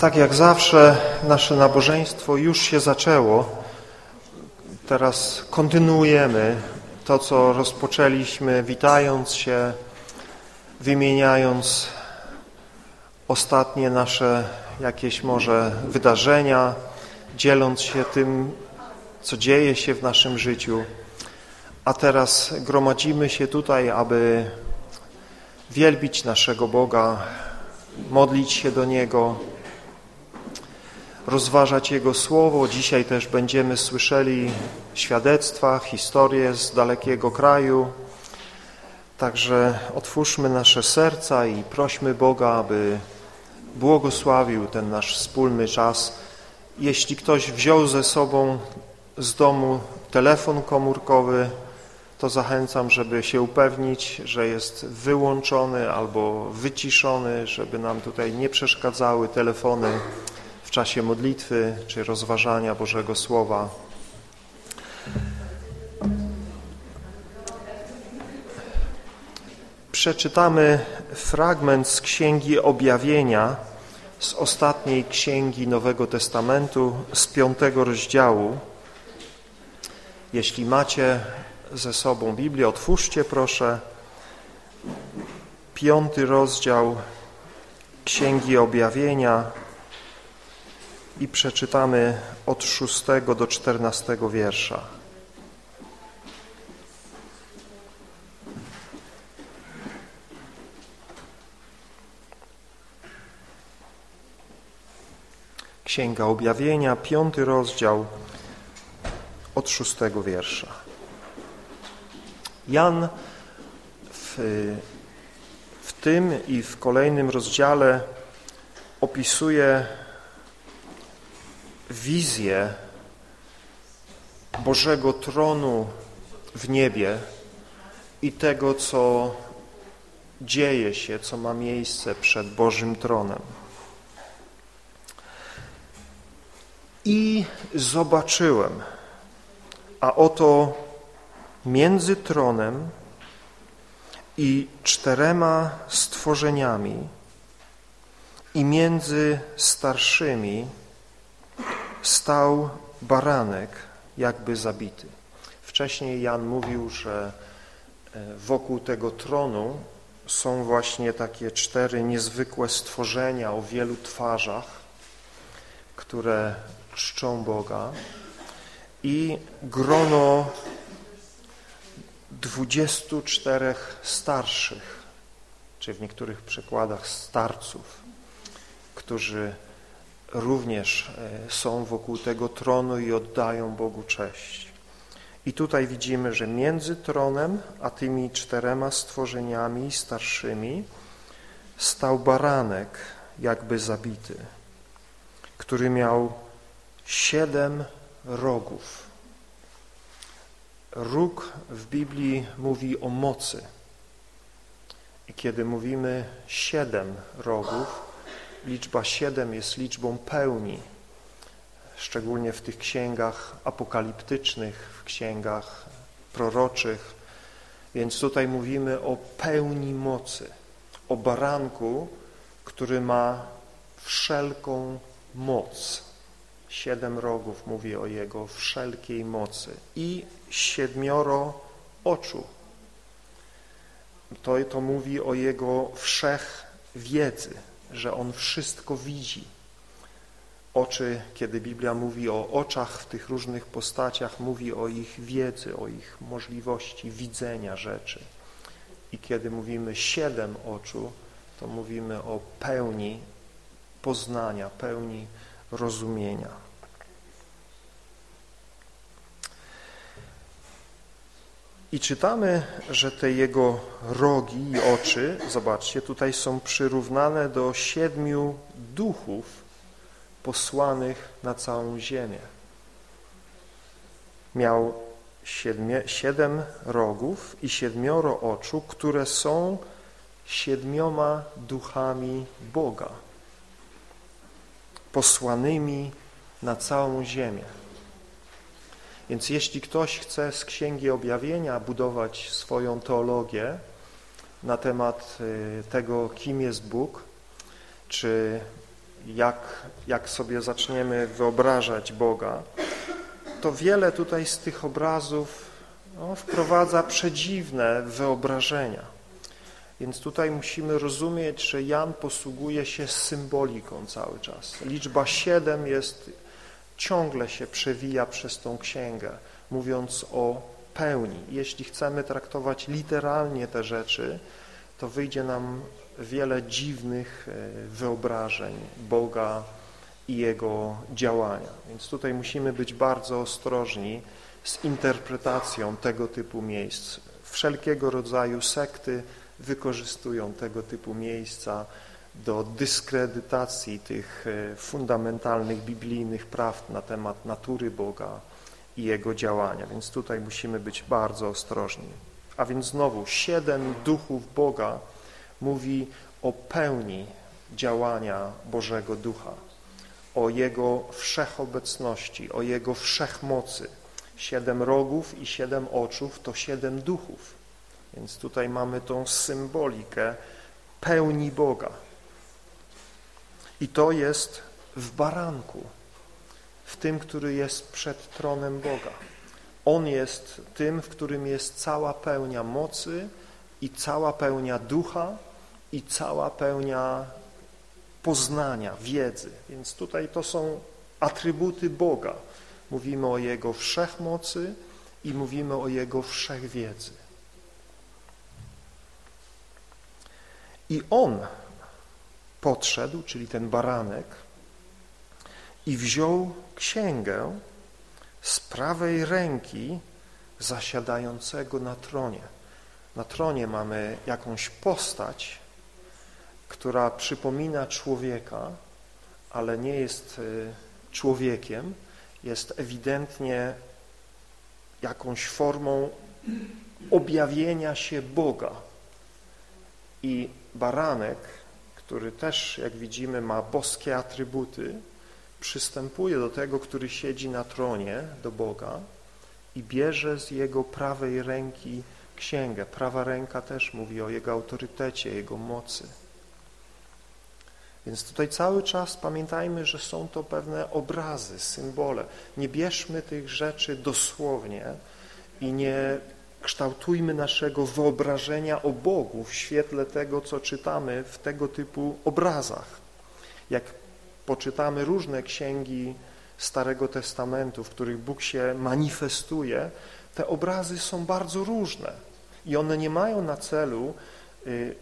Tak jak zawsze nasze nabożeństwo już się zaczęło. Teraz kontynuujemy to, co rozpoczęliśmy, witając się, wymieniając ostatnie nasze jakieś może wydarzenia, dzieląc się tym, co dzieje się w naszym życiu. A teraz gromadzimy się tutaj, aby wielbić naszego Boga, modlić się do Niego, rozważać Jego Słowo. Dzisiaj też będziemy słyszeli świadectwa, historie z dalekiego kraju. Także otwórzmy nasze serca i prośmy Boga, aby błogosławił ten nasz wspólny czas. Jeśli ktoś wziął ze sobą z domu telefon komórkowy, to zachęcam, żeby się upewnić, że jest wyłączony albo wyciszony, żeby nam tutaj nie przeszkadzały telefony w czasie modlitwy czy rozważania Bożego Słowa. Przeczytamy fragment z Księgi Objawienia, z ostatniej księgi Nowego Testamentu, z piątego rozdziału. Jeśli macie ze sobą Biblię, otwórzcie proszę piąty rozdział Księgi Objawienia i przeczytamy od szóstego do czternastego wiersza. Księga Objawienia, piąty rozdział od szóstego wiersza. Jan w, w tym i w kolejnym rozdziale opisuje wizję Bożego tronu w niebie i tego, co dzieje się, co ma miejsce przed Bożym tronem. I zobaczyłem, a oto między tronem i czterema stworzeniami i między starszymi stał baranek jakby zabity. Wcześniej Jan mówił, że e, wokół tego tronu są właśnie takie cztery niezwykłe stworzenia o wielu twarzach, które czczą Boga i grono dwudziestu czterech starszych, czy w niektórych przykładach starców, którzy również e, są wokół tego tronu i oddają Bogu cześć. I tutaj widzimy, że między tronem a tymi czterema stworzeniami starszymi stał baranek jakby zabity, który miał siedem rogów. Róg w Biblii mówi o mocy. I kiedy mówimy siedem rogów, liczba siedem jest liczbą pełni, szczególnie w tych księgach apokaliptycznych, w księgach proroczych. Więc tutaj mówimy o pełni mocy, o baranku, który ma wszelką moc. Siedem rogów mówi o Jego wszelkiej mocy i siedmioro oczu. To, to mówi o Jego wszech wiedzy, że On wszystko widzi. Oczy, kiedy Biblia mówi o oczach w tych różnych postaciach, mówi o ich wiedzy, o ich możliwości widzenia rzeczy. I kiedy mówimy siedem oczu, to mówimy o pełni poznania, pełni rozumienia. I czytamy, że te jego rogi i oczy, zobaczcie, tutaj są przyrównane do siedmiu duchów posłanych na całą ziemię. Miał siedmie, siedem rogów i siedmioro oczu, które są siedmioma duchami Boga, posłanymi na całą ziemię. Więc jeśli ktoś chce z Księgi Objawienia budować swoją teologię na temat y, tego, kim jest Bóg, czy jak, jak sobie zaczniemy wyobrażać Boga, to wiele tutaj z tych obrazów no, wprowadza przedziwne wyobrażenia. Więc tutaj musimy rozumieć, że Jan posługuje się symboliką cały czas. Liczba siedem jest, ciągle się przewija przez tą księgę, mówiąc o pełni. Jeśli chcemy traktować literalnie te rzeczy, to wyjdzie nam wiele dziwnych e, wyobrażeń Boga i Jego działania. Więc tutaj musimy być bardzo ostrożni z interpretacją tego typu miejsc. Wszelkiego rodzaju sekty wykorzystują tego typu miejsca do dyskredytacji tych e, fundamentalnych biblijnych prawd na temat natury Boga i Jego działania. Więc tutaj musimy być bardzo ostrożni. A więc znowu, siedem duchów Boga mówi o pełni działania Bożego Ducha, o Jego wszechobecności, o Jego wszechmocy. Siedem rogów i siedem oczów to siedem duchów. Więc tutaj mamy tą symbolikę pełni Boga. I to jest w baranku, w tym, który jest przed tronem Boga. On jest tym, w którym jest cała pełnia mocy i cała pełnia ducha i cała pełnia poznania, wiedzy. Więc tutaj to są atrybuty Boga. Mówimy o Jego wszechmocy i mówimy o Jego wszechwiedzy. I On podszedł, czyli ten baranek, i wziął księgę z prawej ręki zasiadającego na tronie. Na tronie mamy jakąś postać, która przypomina człowieka, ale nie jest y, człowiekiem, jest ewidentnie jakąś formą objawienia się Boga. I baranek, który też, jak widzimy, ma boskie atrybuty, przystępuje do tego, który siedzi na tronie, do Boga i bierze z jego prawej ręki księgę. Prawa ręka też mówi o jego autorytecie, jego mocy. Więc tutaj cały czas pamiętajmy, że są to pewne obrazy, symbole. Nie bierzmy tych rzeczy dosłownie i nie kształtujmy naszego wyobrażenia o Bogu w świetle tego, co czytamy w tego typu obrazach. Jak poczytamy różne księgi Starego Testamentu, w których Bóg się manifestuje, te obrazy są bardzo różne i one nie mają na celu, y,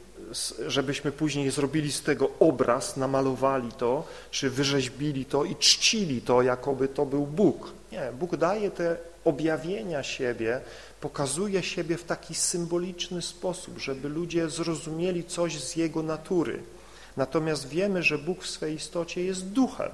żebyśmy później zrobili z tego obraz, namalowali to, czy wyrzeźbili to i czcili to, jakoby to był Bóg. Nie, Bóg daje te objawienia siebie, pokazuje siebie w taki symboliczny sposób, żeby ludzie zrozumieli coś z Jego natury. Natomiast wiemy, że Bóg w swej istocie jest duchem.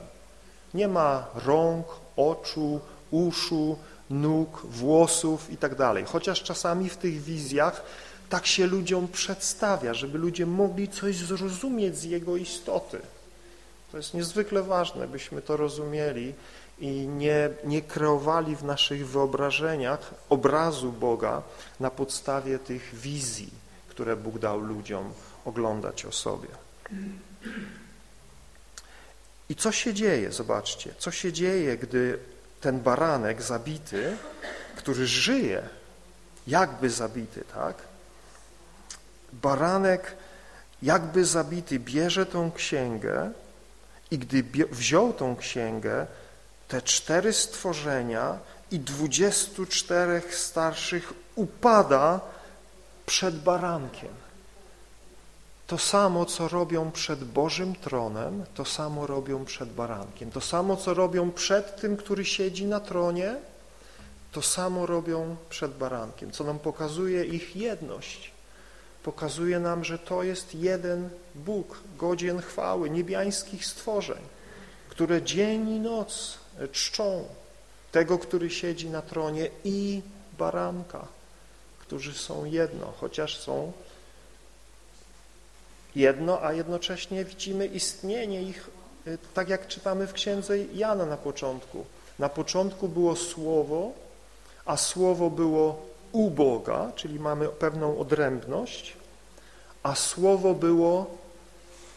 Nie ma rąk, oczu, uszu, nóg, włosów i tak. Chociaż czasami w tych wizjach tak się ludziom przedstawia, żeby ludzie mogli coś zrozumieć z Jego istoty. To jest niezwykle ważne, byśmy to rozumieli i nie, nie kreowali w naszych wyobrażeniach obrazu Boga na podstawie tych wizji, które Bóg dał ludziom oglądać o sobie. I co się dzieje, zobaczcie, co się dzieje, gdy ten baranek zabity, który żyje, jakby zabity, tak? Baranek jakby zabity bierze tą księgę i gdy wziął tą księgę, te cztery stworzenia i dwudziestu czterech starszych upada przed barankiem. To samo, co robią przed Bożym tronem, to samo robią przed barankiem. To samo, co robią przed tym, który siedzi na tronie, to samo robią przed barankiem, co nam pokazuje ich jedność. Pokazuje nam, że to jest jeden Bóg, godzien chwały, niebiańskich stworzeń, które dzień i noc czczą tego, który siedzi na tronie i baranka, którzy są jedno, chociaż są jedno, a jednocześnie widzimy istnienie ich, y, tak jak czytamy w księdze Jana na początku. Na początku było Słowo, a Słowo było u Boga, czyli mamy pewną odrębność, a Słowo było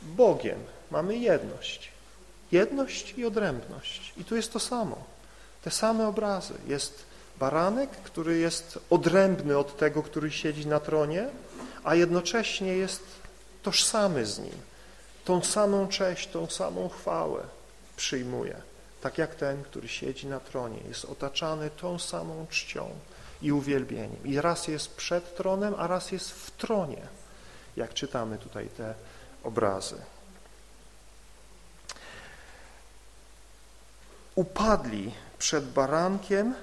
Bogiem, mamy jedność. Jedność i odrębność. I tu jest to samo. Te same obrazy. Jest baranek, który jest odrębny od tego, który siedzi na tronie, a jednocześnie jest tożsamy z nim. Tą samą cześć, tą samą chwałę przyjmuje. Tak jak ten, który siedzi na tronie, jest otaczany tą samą czcią i uwielbieniem. I raz jest przed tronem, a raz jest w tronie, jak czytamy tutaj te obrazy. Upadli przed barankiem,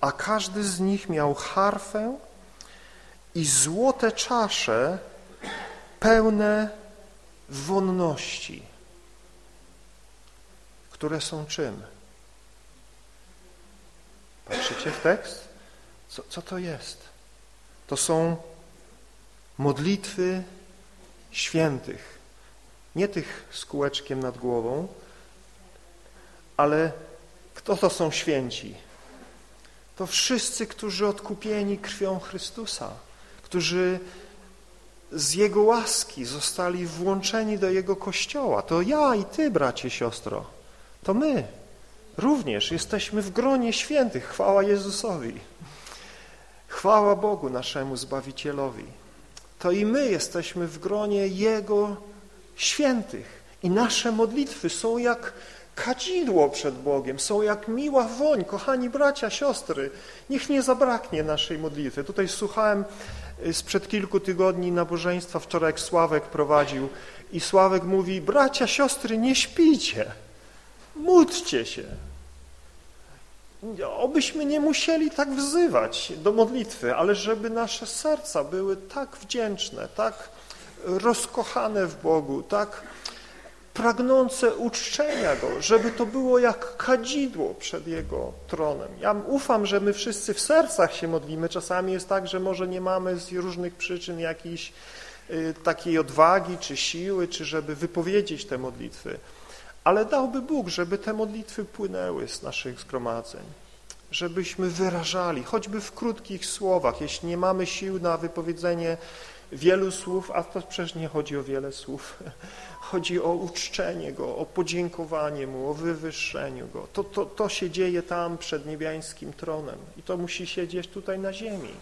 a każdy z nich miał harfę i złote czasze pełne wonności, które są czym? Patrzycie w tekst? Co, co to jest? To są modlitwy świętych. Nie tych z kółeczkiem nad głową, ale kto to są święci? To wszyscy, którzy odkupieni krwią Chrystusa, którzy z Jego łaski zostali włączeni do Jego Kościoła. To ja i Ty, bracie, siostro, to my również jesteśmy w gronie świętych. Chwała Jezusowi. Chwała Bogu, naszemu Zbawicielowi. To i my jesteśmy w gronie Jego świętych. I nasze modlitwy są jak kadzidło przed Bogiem, są jak miła woń. Kochani bracia, siostry, niech nie zabraknie naszej modlitwy. Tutaj słuchałem y, sprzed kilku tygodni nabożeństwa, wczoraj Sławek prowadził i Sławek mówi, bracia, siostry, nie śpijcie, módlcie się. Obyśmy nie musieli tak wzywać do modlitwy, ale żeby nasze serca były tak wdzięczne, tak rozkochane w Bogu, tak pragnące uczczenia Go, żeby to było jak kadzidło przed Jego tronem. Ja ufam, że my wszyscy w sercach się modlimy. Czasami jest tak, że może nie mamy z różnych przyczyn jakiejś y, takiej odwagi, czy siły, czy żeby wypowiedzieć te modlitwy. Ale dałby Bóg, żeby te modlitwy płynęły z naszych zgromadzeń, żebyśmy wyrażali, choćby w krótkich słowach, jeśli nie mamy sił na wypowiedzenie wielu słów, a to przecież nie chodzi o wiele słów, chodzi o uczczenie Go, o podziękowanie Mu, o wywyższeniu Go. To, to, to się dzieje tam przed niebiańskim tronem i to musi się dziać tutaj na ziemi.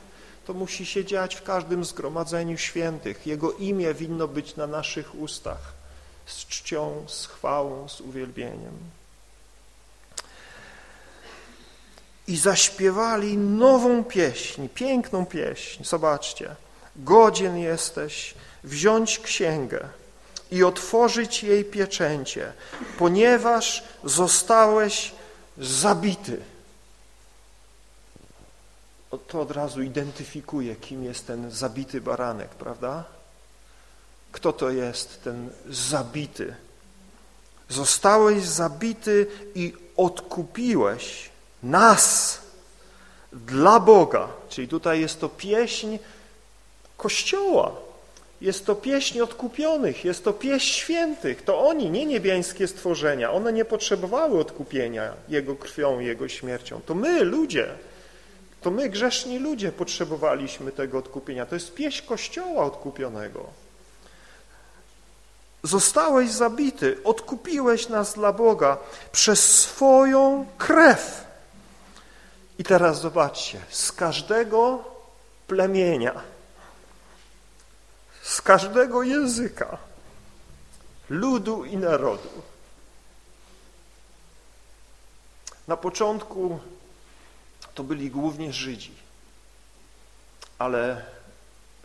To musi się dziać w każdym zgromadzeniu świętych. Jego imię winno być na naszych ustach z czcią, z chwałą, z uwielbieniem. I zaśpiewali nową pieśń, piękną pieśń. Zobaczcie. Godzien jesteś wziąć księgę i otworzyć jej pieczęcie, ponieważ zostałeś zabity. To od razu identyfikuje, kim jest ten zabity baranek, prawda? Kto to jest ten zabity? Zostałeś zabity i odkupiłeś nas dla Boga. Czyli tutaj jest to pieśń Kościoła. Jest to pieśń odkupionych, jest to pieśń świętych. To oni, nie niebiańskie stworzenia. One nie potrzebowały odkupienia Jego krwią, Jego śmiercią. To my, ludzie, to my, grzeszni ludzie, potrzebowaliśmy tego odkupienia. To jest pieśń Kościoła odkupionego. Zostałeś zabity, odkupiłeś nas dla Boga przez swoją krew. I teraz zobaczcie, z każdego plemienia, z każdego języka, ludu i narodu. Na początku to byli głównie Żydzi, ale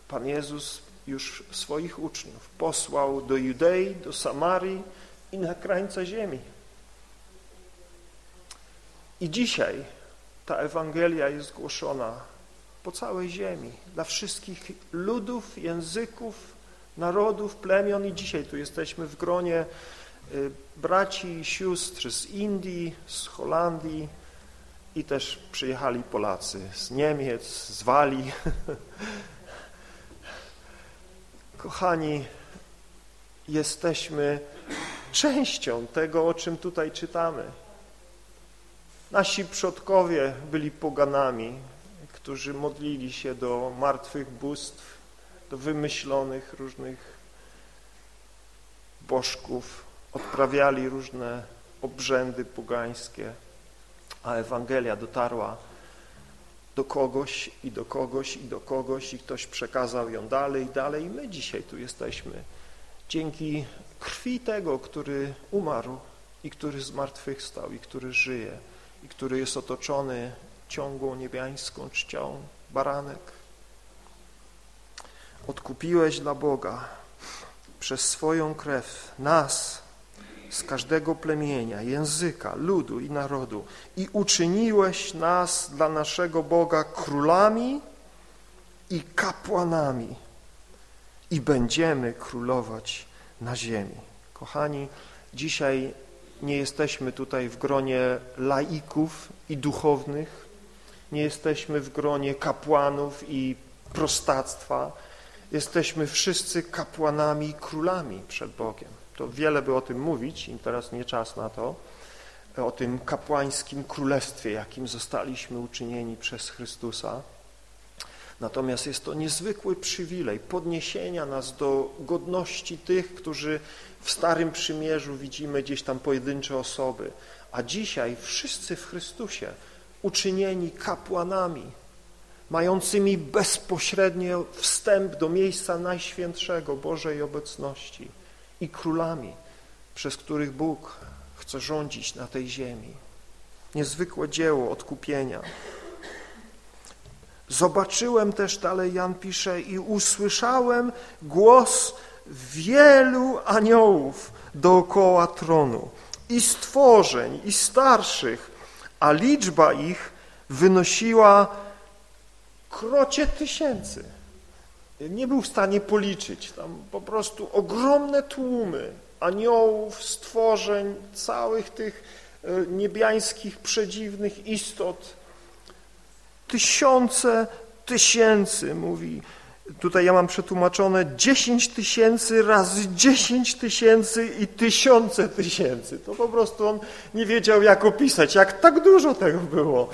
Pan Jezus już swoich uczniów posłał do Judei, do Samarii i na krańce ziemi. I dzisiaj ta Ewangelia jest głoszona po całej ziemi, dla wszystkich ludów, języków, narodów, plemion i dzisiaj tu jesteśmy w gronie y, braci i sióstr z Indii, z Holandii i też przyjechali Polacy z Niemiec, z Walii. Kochani, jesteśmy częścią tego, o czym tutaj czytamy. Nasi przodkowie byli poganami, którzy modlili się do martwych bóstw, do wymyślonych różnych bożków, odprawiali różne obrzędy pogańskie, a Ewangelia dotarła do kogoś i do kogoś i do kogoś i ktoś przekazał ją dalej i dalej. I my dzisiaj tu jesteśmy. Dzięki krwi tego, który umarł i który zmartwychwstał i który żyje i który jest otoczony ciągłą niebiańską czcią, baranek. Odkupiłeś dla Boga przez swoją krew nas z każdego plemienia, języka, ludu i narodu i uczyniłeś nas dla naszego Boga królami i kapłanami i będziemy królować na ziemi. Kochani, dzisiaj nie jesteśmy tutaj w gronie laików i duchownych, nie jesteśmy w gronie kapłanów i prostactwa, jesteśmy wszyscy kapłanami i królami przed Bogiem. To wiele by o tym mówić i teraz nie czas na to, o tym kapłańskim królestwie, jakim zostaliśmy uczynieni przez Chrystusa. Natomiast jest to niezwykły przywilej podniesienia nas do godności tych, którzy w Starym Przymierzu widzimy gdzieś tam pojedyncze osoby, a dzisiaj wszyscy w Chrystusie uczynieni kapłanami, mającymi bezpośrednio wstęp do miejsca najświętszego Bożej obecności i królami, przez których Bóg chce rządzić na tej ziemi. Niezwykłe dzieło odkupienia. Zobaczyłem też, dalej Jan pisze, i usłyszałem głos wielu aniołów dookoła tronu i stworzeń, i starszych, a liczba ich wynosiła krocie tysięcy. Nie był w stanie policzyć. Tam po prostu ogromne tłumy aniołów, stworzeń, całych tych e, niebiańskich, przedziwnych istot. Tysiące tysięcy, mówi Tutaj ja mam przetłumaczone 10 tysięcy razy 10 tysięcy i tysiące tysięcy. To po prostu on nie wiedział, jak opisać, jak tak dużo tego było.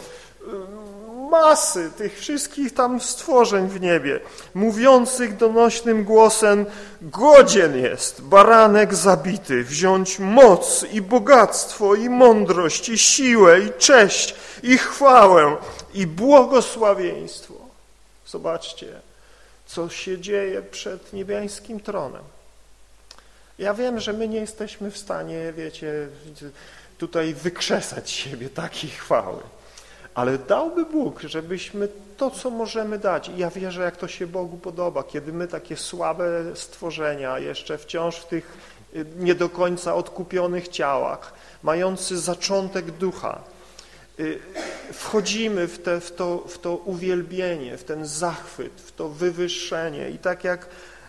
Masy tych wszystkich tam stworzeń w niebie, mówiących donośnym głosem, godzien jest baranek zabity, wziąć moc i bogactwo i mądrość i siłę i cześć i chwałę i błogosławieństwo. Zobaczcie, co się dzieje przed niebiańskim tronem. Ja wiem, że my nie jesteśmy w stanie, wiecie, tutaj wykrzesać siebie takiej chwały, ale dałby Bóg, żebyśmy to, co możemy dać, i ja wierzę, jak to się Bogu podoba, kiedy my takie słabe stworzenia, jeszcze wciąż w tych y, nie do końca odkupionych ciałach, mający zaczątek ducha, wchodzimy w, te, w, to, w to uwielbienie, w ten zachwyt, w to wywyższenie i tak jak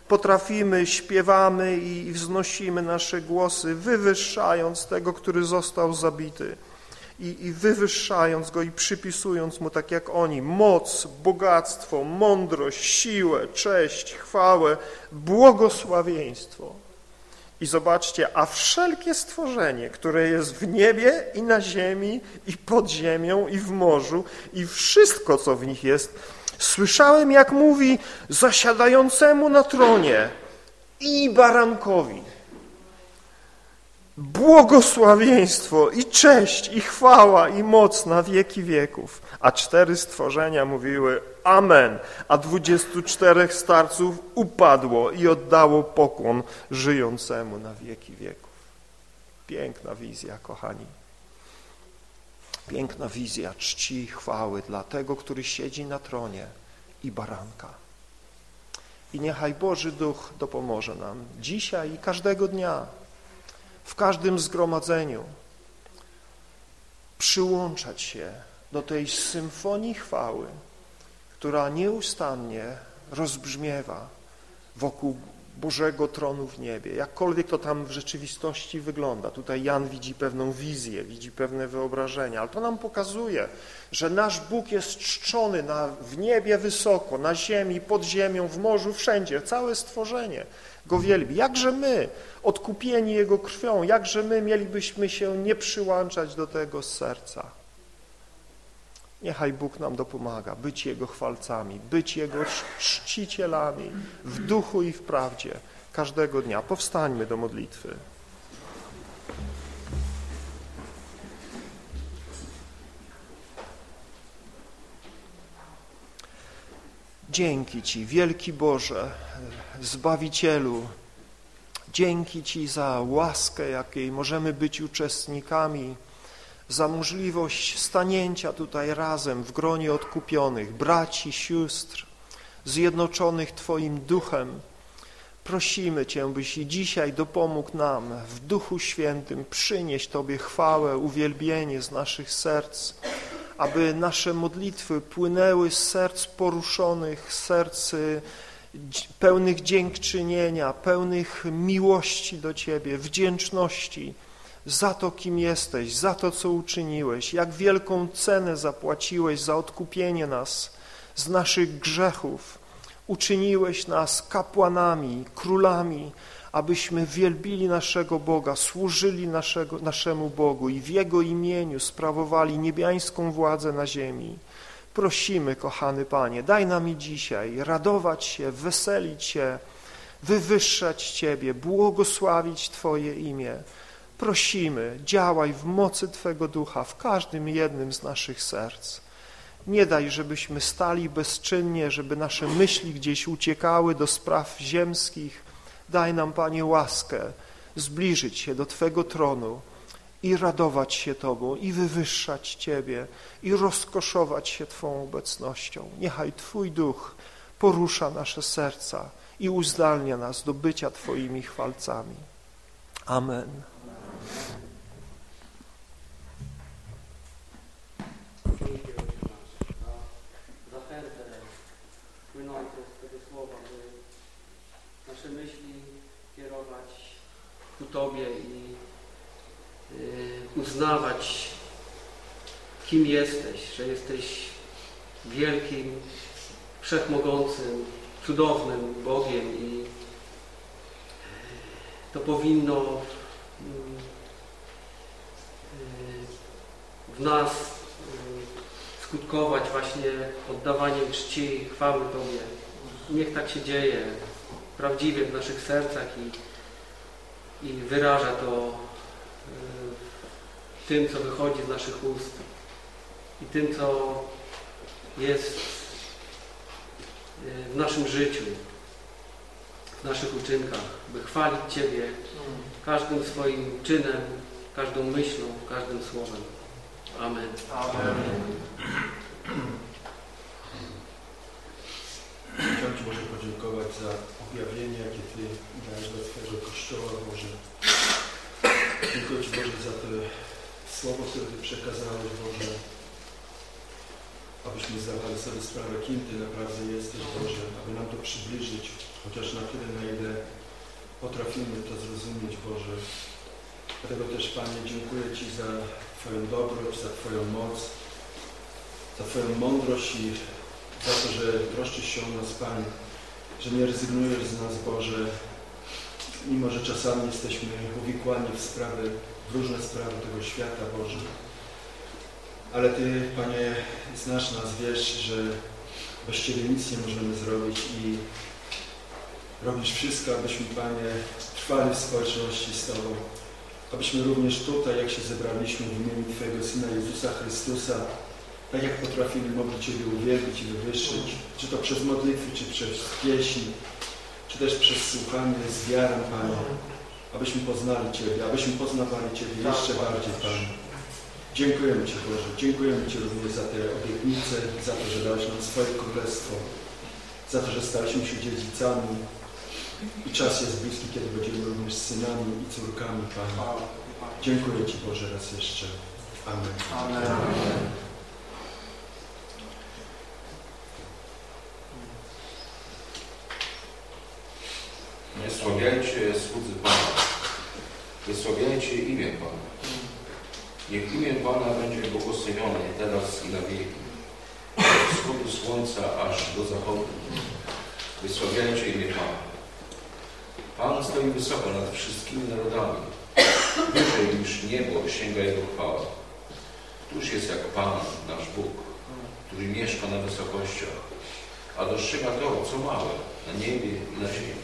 potrafimy, śpiewamy i wznosimy nasze głosy, wywyższając tego, który został zabity i, i wywyższając Go i przypisując Mu tak jak oni moc, bogactwo, mądrość, siłę, cześć, chwałę, błogosławieństwo. I zobaczcie, a wszelkie stworzenie, które jest w niebie i na ziemi i pod ziemią i w morzu i wszystko, co w nich jest, słyszałem, jak mówi zasiadającemu na tronie i barankowi. Błogosławieństwo i cześć i chwała i moc na wieki wieków. A cztery stworzenia mówiły Amen, a dwudziestu czterech starców upadło i oddało pokłon żyjącemu na wieki wieków. Piękna wizja, kochani. Piękna wizja czci i chwały dla tego, który siedzi na tronie i baranka. I niechaj Boży Duch dopomoże nam dzisiaj i każdego dnia, w każdym zgromadzeniu przyłączać się do tej symfonii chwały, która nieustannie rozbrzmiewa wokół Bożego tronu w niebie, jakkolwiek to tam w rzeczywistości wygląda. Tutaj Jan widzi pewną wizję, widzi pewne wyobrażenia, ale to nam pokazuje, że nasz Bóg jest czczony na, w niebie wysoko, na ziemi, pod ziemią, w morzu, wszędzie. Całe stworzenie Go wielbi. Jakże my, odkupieni Jego krwią, jakże my mielibyśmy się nie przyłączać do tego z serca. Niechaj Bóg nam dopomaga być Jego chwalcami, być Jego czcicielami w duchu i w prawdzie każdego dnia. Powstańmy do modlitwy. Dzięki Ci, wielki Boże, Zbawicielu, dzięki Ci za łaskę, jakiej możemy być uczestnikami za możliwość stanięcia tutaj razem w gronie odkupionych, braci, sióstr, zjednoczonych Twoim duchem. Prosimy Cię, byś i dzisiaj dopomógł nam w Duchu Świętym przynieść Tobie chwałę, uwielbienie z naszych serc, aby nasze modlitwy płynęły z serc poruszonych, serc y, pełnych dziękczynienia, pełnych miłości do Ciebie, wdzięczności za to, kim jesteś, za to, co uczyniłeś, jak wielką cenę zapłaciłeś za odkupienie nas z naszych grzechów. Uczyniłeś nas kapłanami, królami, abyśmy wielbili naszego Boga, służyli naszego, naszemu Bogu i w Jego imieniu sprawowali niebiańską władzę na ziemi. Prosimy, kochany Panie, daj nam i dzisiaj radować się, weselić się, wywyższać Ciebie, błogosławić Twoje imię. Prosimy, działaj w mocy Twego Ducha w każdym jednym z naszych serc. Nie daj, żebyśmy stali bezczynnie, żeby nasze myśli gdzieś uciekały do spraw ziemskich. Daj nam, Panie, łaskę zbliżyć się do Twego tronu i radować się Tobą, i wywyższać Ciebie, i rozkoszować się Twą obecnością. Niechaj Twój duch porusza nasze serca i uzdalnia nas do bycia Twoimi chwalcami. Amen. nasze myśli kierować ku Tobie i y, uznawać, kim jesteś, że jesteś wielkim, wszechmogącym, cudownym Bogiem i to powinno mm, y, w nas y, skutkować właśnie oddawaniem czci i chwały Tobie. Niech tak się dzieje prawdziwie w naszych sercach i, i wyraża to y, tym, co wychodzi z naszych ust i tym, co jest w naszym życiu w naszych uczynkach, by chwalić Ciebie każdym swoim czynem, każdą myślą, każdym słowem. Amen. Amen. Chciałem Ci Boże podziękować za objawienie, jakie Ty dałeś dla Twojego Kościoła, Boże. Dziękuję Ci Boże za to słowo, które Ty przekazałeś, Boże. Abyśmy zdawali sobie sprawę, kim Ty naprawdę jesteś, Boże, aby nam to przybliżyć, chociaż na tyle, na ile potrafimy to zrozumieć, Boże. Dlatego też, Panie, dziękuję Ci za Twoją dobroć, za Twoją moc, za Twoją mądrość i za to, że troszczysz się o nas, Panie, że nie rezygnujesz z nas, Boże, mimo że czasami jesteśmy uwikłani w sprawy, w różne sprawy tego świata, Boże. Ale Ty, Panie, znasz nas, wiesz, że bez Ciebie nic nie możemy zrobić i robisz wszystko, abyśmy, Panie, trwali w społeczności z Tobą. Abyśmy również tutaj, jak się zebraliśmy w imieniu Twojego Syna Jezusa Chrystusa, tak jak potrafili, mogli Ciebie uwielbić i wywyższyć, czy to przez modlitwy, czy przez pieśń, czy też przez słuchanie z wiarą, Panie, abyśmy poznali Ciebie, abyśmy poznawali Ciebie jeszcze bardziej, Panie. Dziękujemy Ci, Boże. Dziękujemy Ci również za te obietnice, za to, że dałeś nam swoje królestwo, za to, że staliśmy się dziedzicami i czas jest bliski, kiedy będziemy również synami i córkami, Panie. Dziękuję Ci, Boże, raz jeszcze. Amen. Amen. Wysławiajcie słudzy Pana. Wysławiajcie imię Pana. Niech imię Pana będzie błogosławione teraz i na wieki. Od wschodu słońca aż do zachodu. Wysławiajcie imię Pana. Pan stoi wysoko nad wszystkimi narodami. Wyżej niż niebo sięga Jego chwała. Któż jest jak Pan, nasz Bóg, który mieszka na wysokościach, a dostrzega to, co małe, na niebie i na ziemi.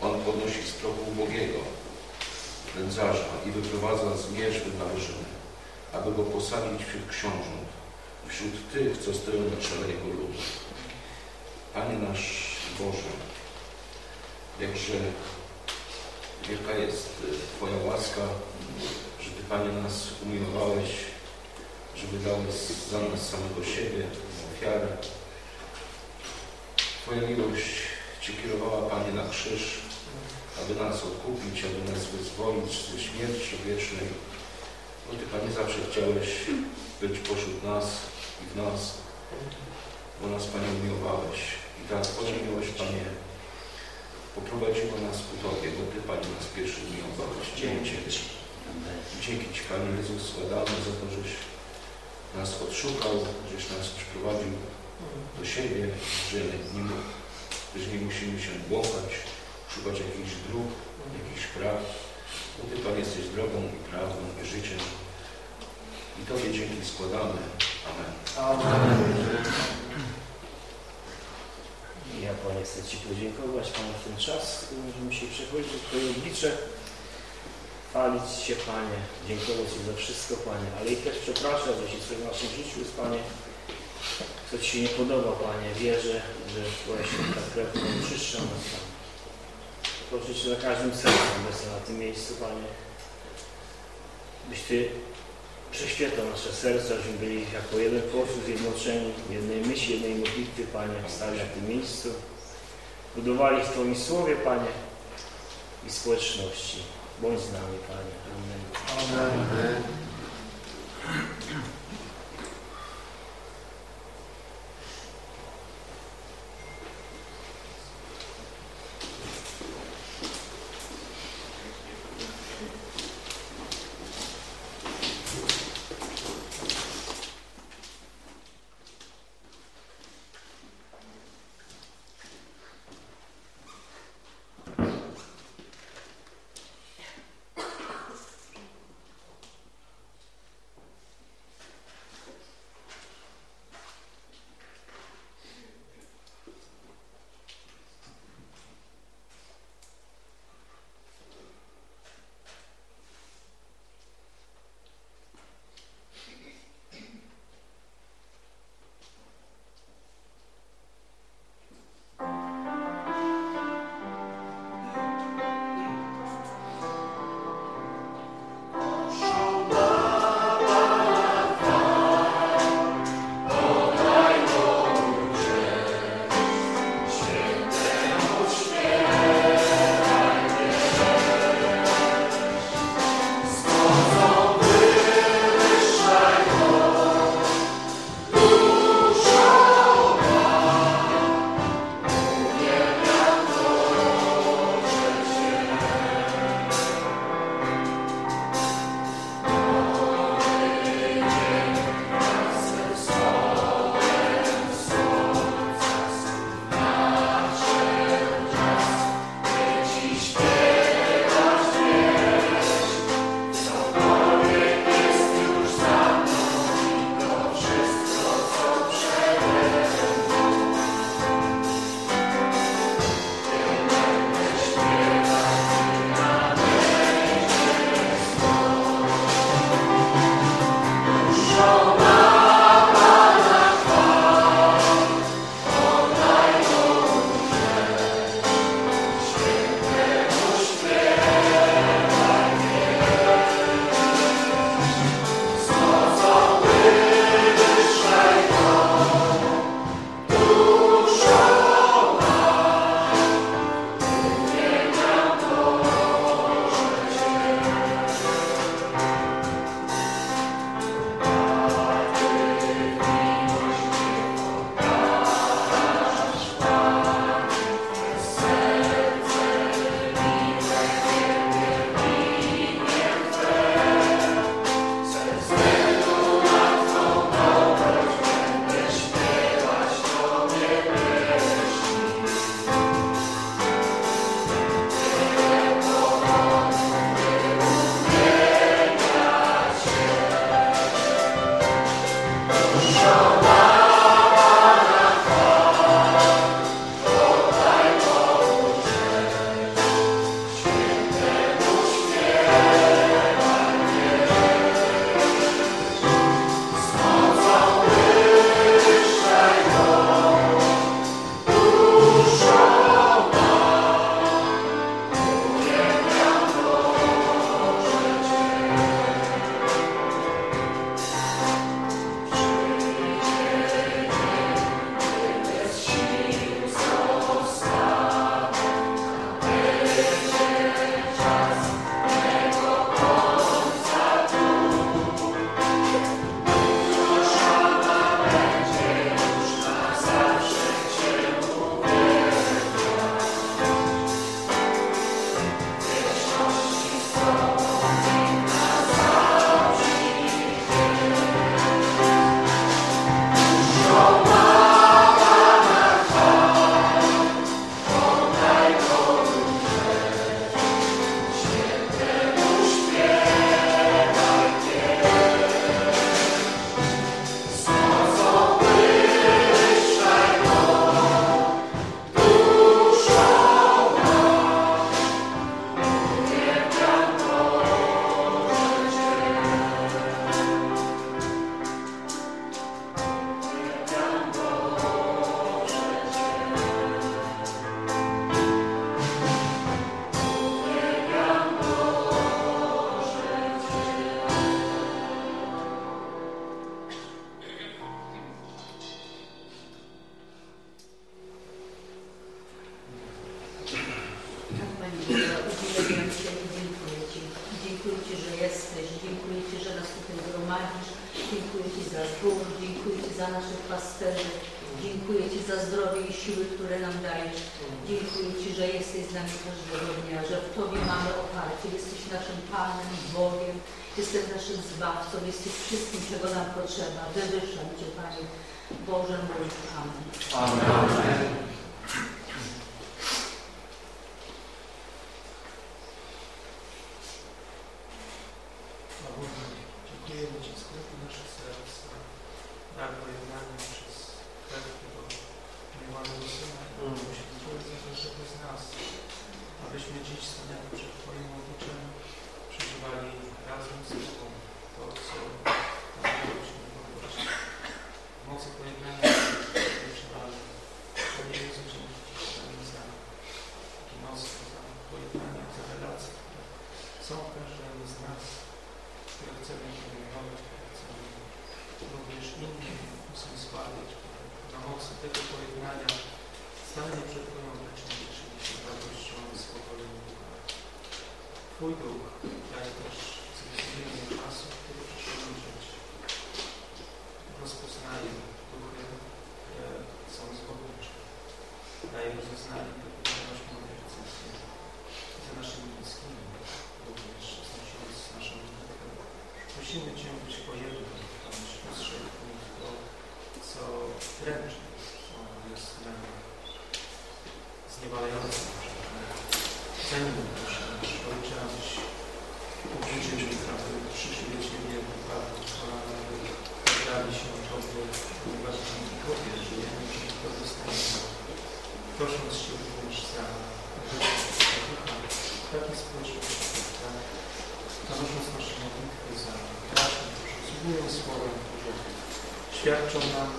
On podnosi z prochu ubogiego, nędzarza i wyprowadza z na wyżyny, aby go posadzić wśród książąt, wśród tych, co stoją na czele jego ludu. Panie nasz Boże, jakże wielka jest Twoja łaska, że Ty, Panie, nas umiłowałeś, że wydałeś za nas samego siebie, ofiarę. Twoja miłość Cię kierowała, Panie, na krzyż, aby nas odkupić, aby nas wyzwolić ze śmierci wiecznej. Bo Ty, Panie, zawsze chciałeś być pośród nas i w nas, bo nas, Panie, umiłowałeś. I ta Twoja miłość, Panie, poprowadziła nas ku Tobie, bo Ty, Panie, nas pierwszy umiłowałeś. Dzięki Ci. Dzięki Ci, Panie Jezus, składamy za to, żeś nas odszukał, żeś nas przyprowadził do siebie, że nie, że nie musimy się błąkać, szukać jakichś dróg, jakichś praw. Bo Ty, Pan, jesteś drogą i prawdą i życiem. I Tobie dzięki składamy. Amen. Amen. Ja, Panie, chcę Ci podziękować, Panie, w ten czas, w którym możemy się przechodzić do Twoje oblicze, chwalić się, Panie, dziękować Ci za wszystko, Panie, ale i też przepraszać, jeśli coś w naszym życiu jest, Panie, co Ci się nie podoba, Panie. Wierzę, że Twoja święta krew oczyszcza nas, Panie. Proszę Cię za każdym sercem obecnym na tym miejscu, Panie, byś Ty prześwietla nasze serca, żebyśmy byli jako jeden posług zjednoczeni jednej myśli, jednej modlitwie, Panie, stali na tym miejscu. Budowali w Twoim Słowie, Panie, i społeczności. Bądź z nami, Panie. Amen. Amen. gromadzisz. Świadczą nam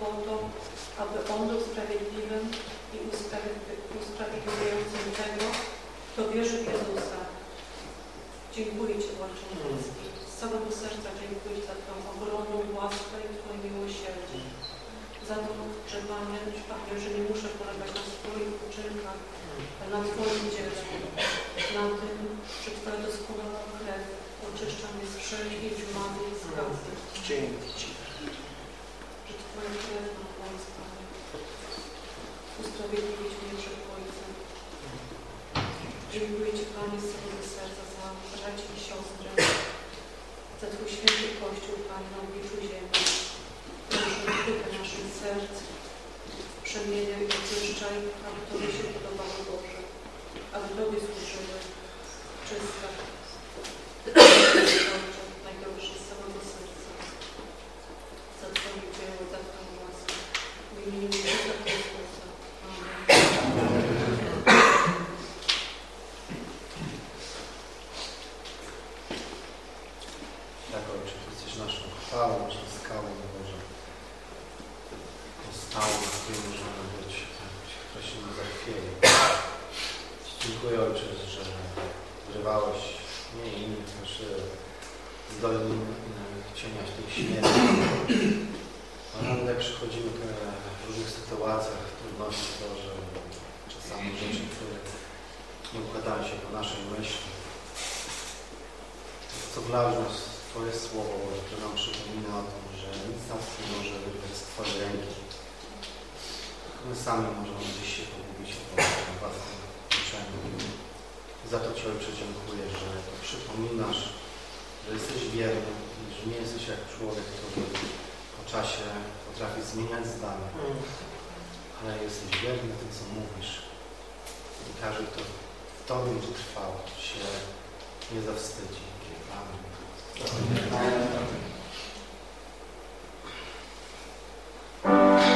po to, aby On był sprawiedliwym i usprawiedliwiającym tego, kto wierzy w Jezusa. Dziękuję Ci, Ojcze Niebieski. Z całego serca dziękuję za Twoją ogromną łaskę i Twoje miłosierdzie. Za to, że Panie, Panie, że nie muszę polegać na swoich uczynkach, ale na Twoim dziele, na tym, że Twoja doskonała krew oczyszcza mnie z wszelkiej zmawy i skazy. Dzięki Ci. Że Twoja krew ma moc, Panie. Usprawiedliwić mnie przed Ojcem. Dziękuję Ci, z całego serca za braci i siostry, za Twój święty Kościół, Panie, na obliczu ziemi. Proszę, dotyka naszych serc, przemieniaj i oczyszczaj, aby Tobie się podobało Boże, aby Tobie służyły czyste, najdroższe z całego serca, zdolni e, cieniać tej śmierci. Ale przychodzimy różnych sytuacjach, trudności, to, że czasami rzeczy, które nie układają się po naszej myśli, co wlał w nas Twoje słowo, które nam przypomina o tym, że nic nas nie może wyrwać z Twojej ręki. My sami możemy gdzieś się pogubić w własnym milczeniu. Za to Ci, Ojcze, dziękuję, że przypominasz, że jesteś wierny że nie jesteś jak człowiek, który po czasie potrafi zmieniać zdanie, ale jesteś wierny tym, co mówisz. I każdy, kto w Tobie będzie trwał, się nie zawstydzi. Amen. Jezus, najwyższego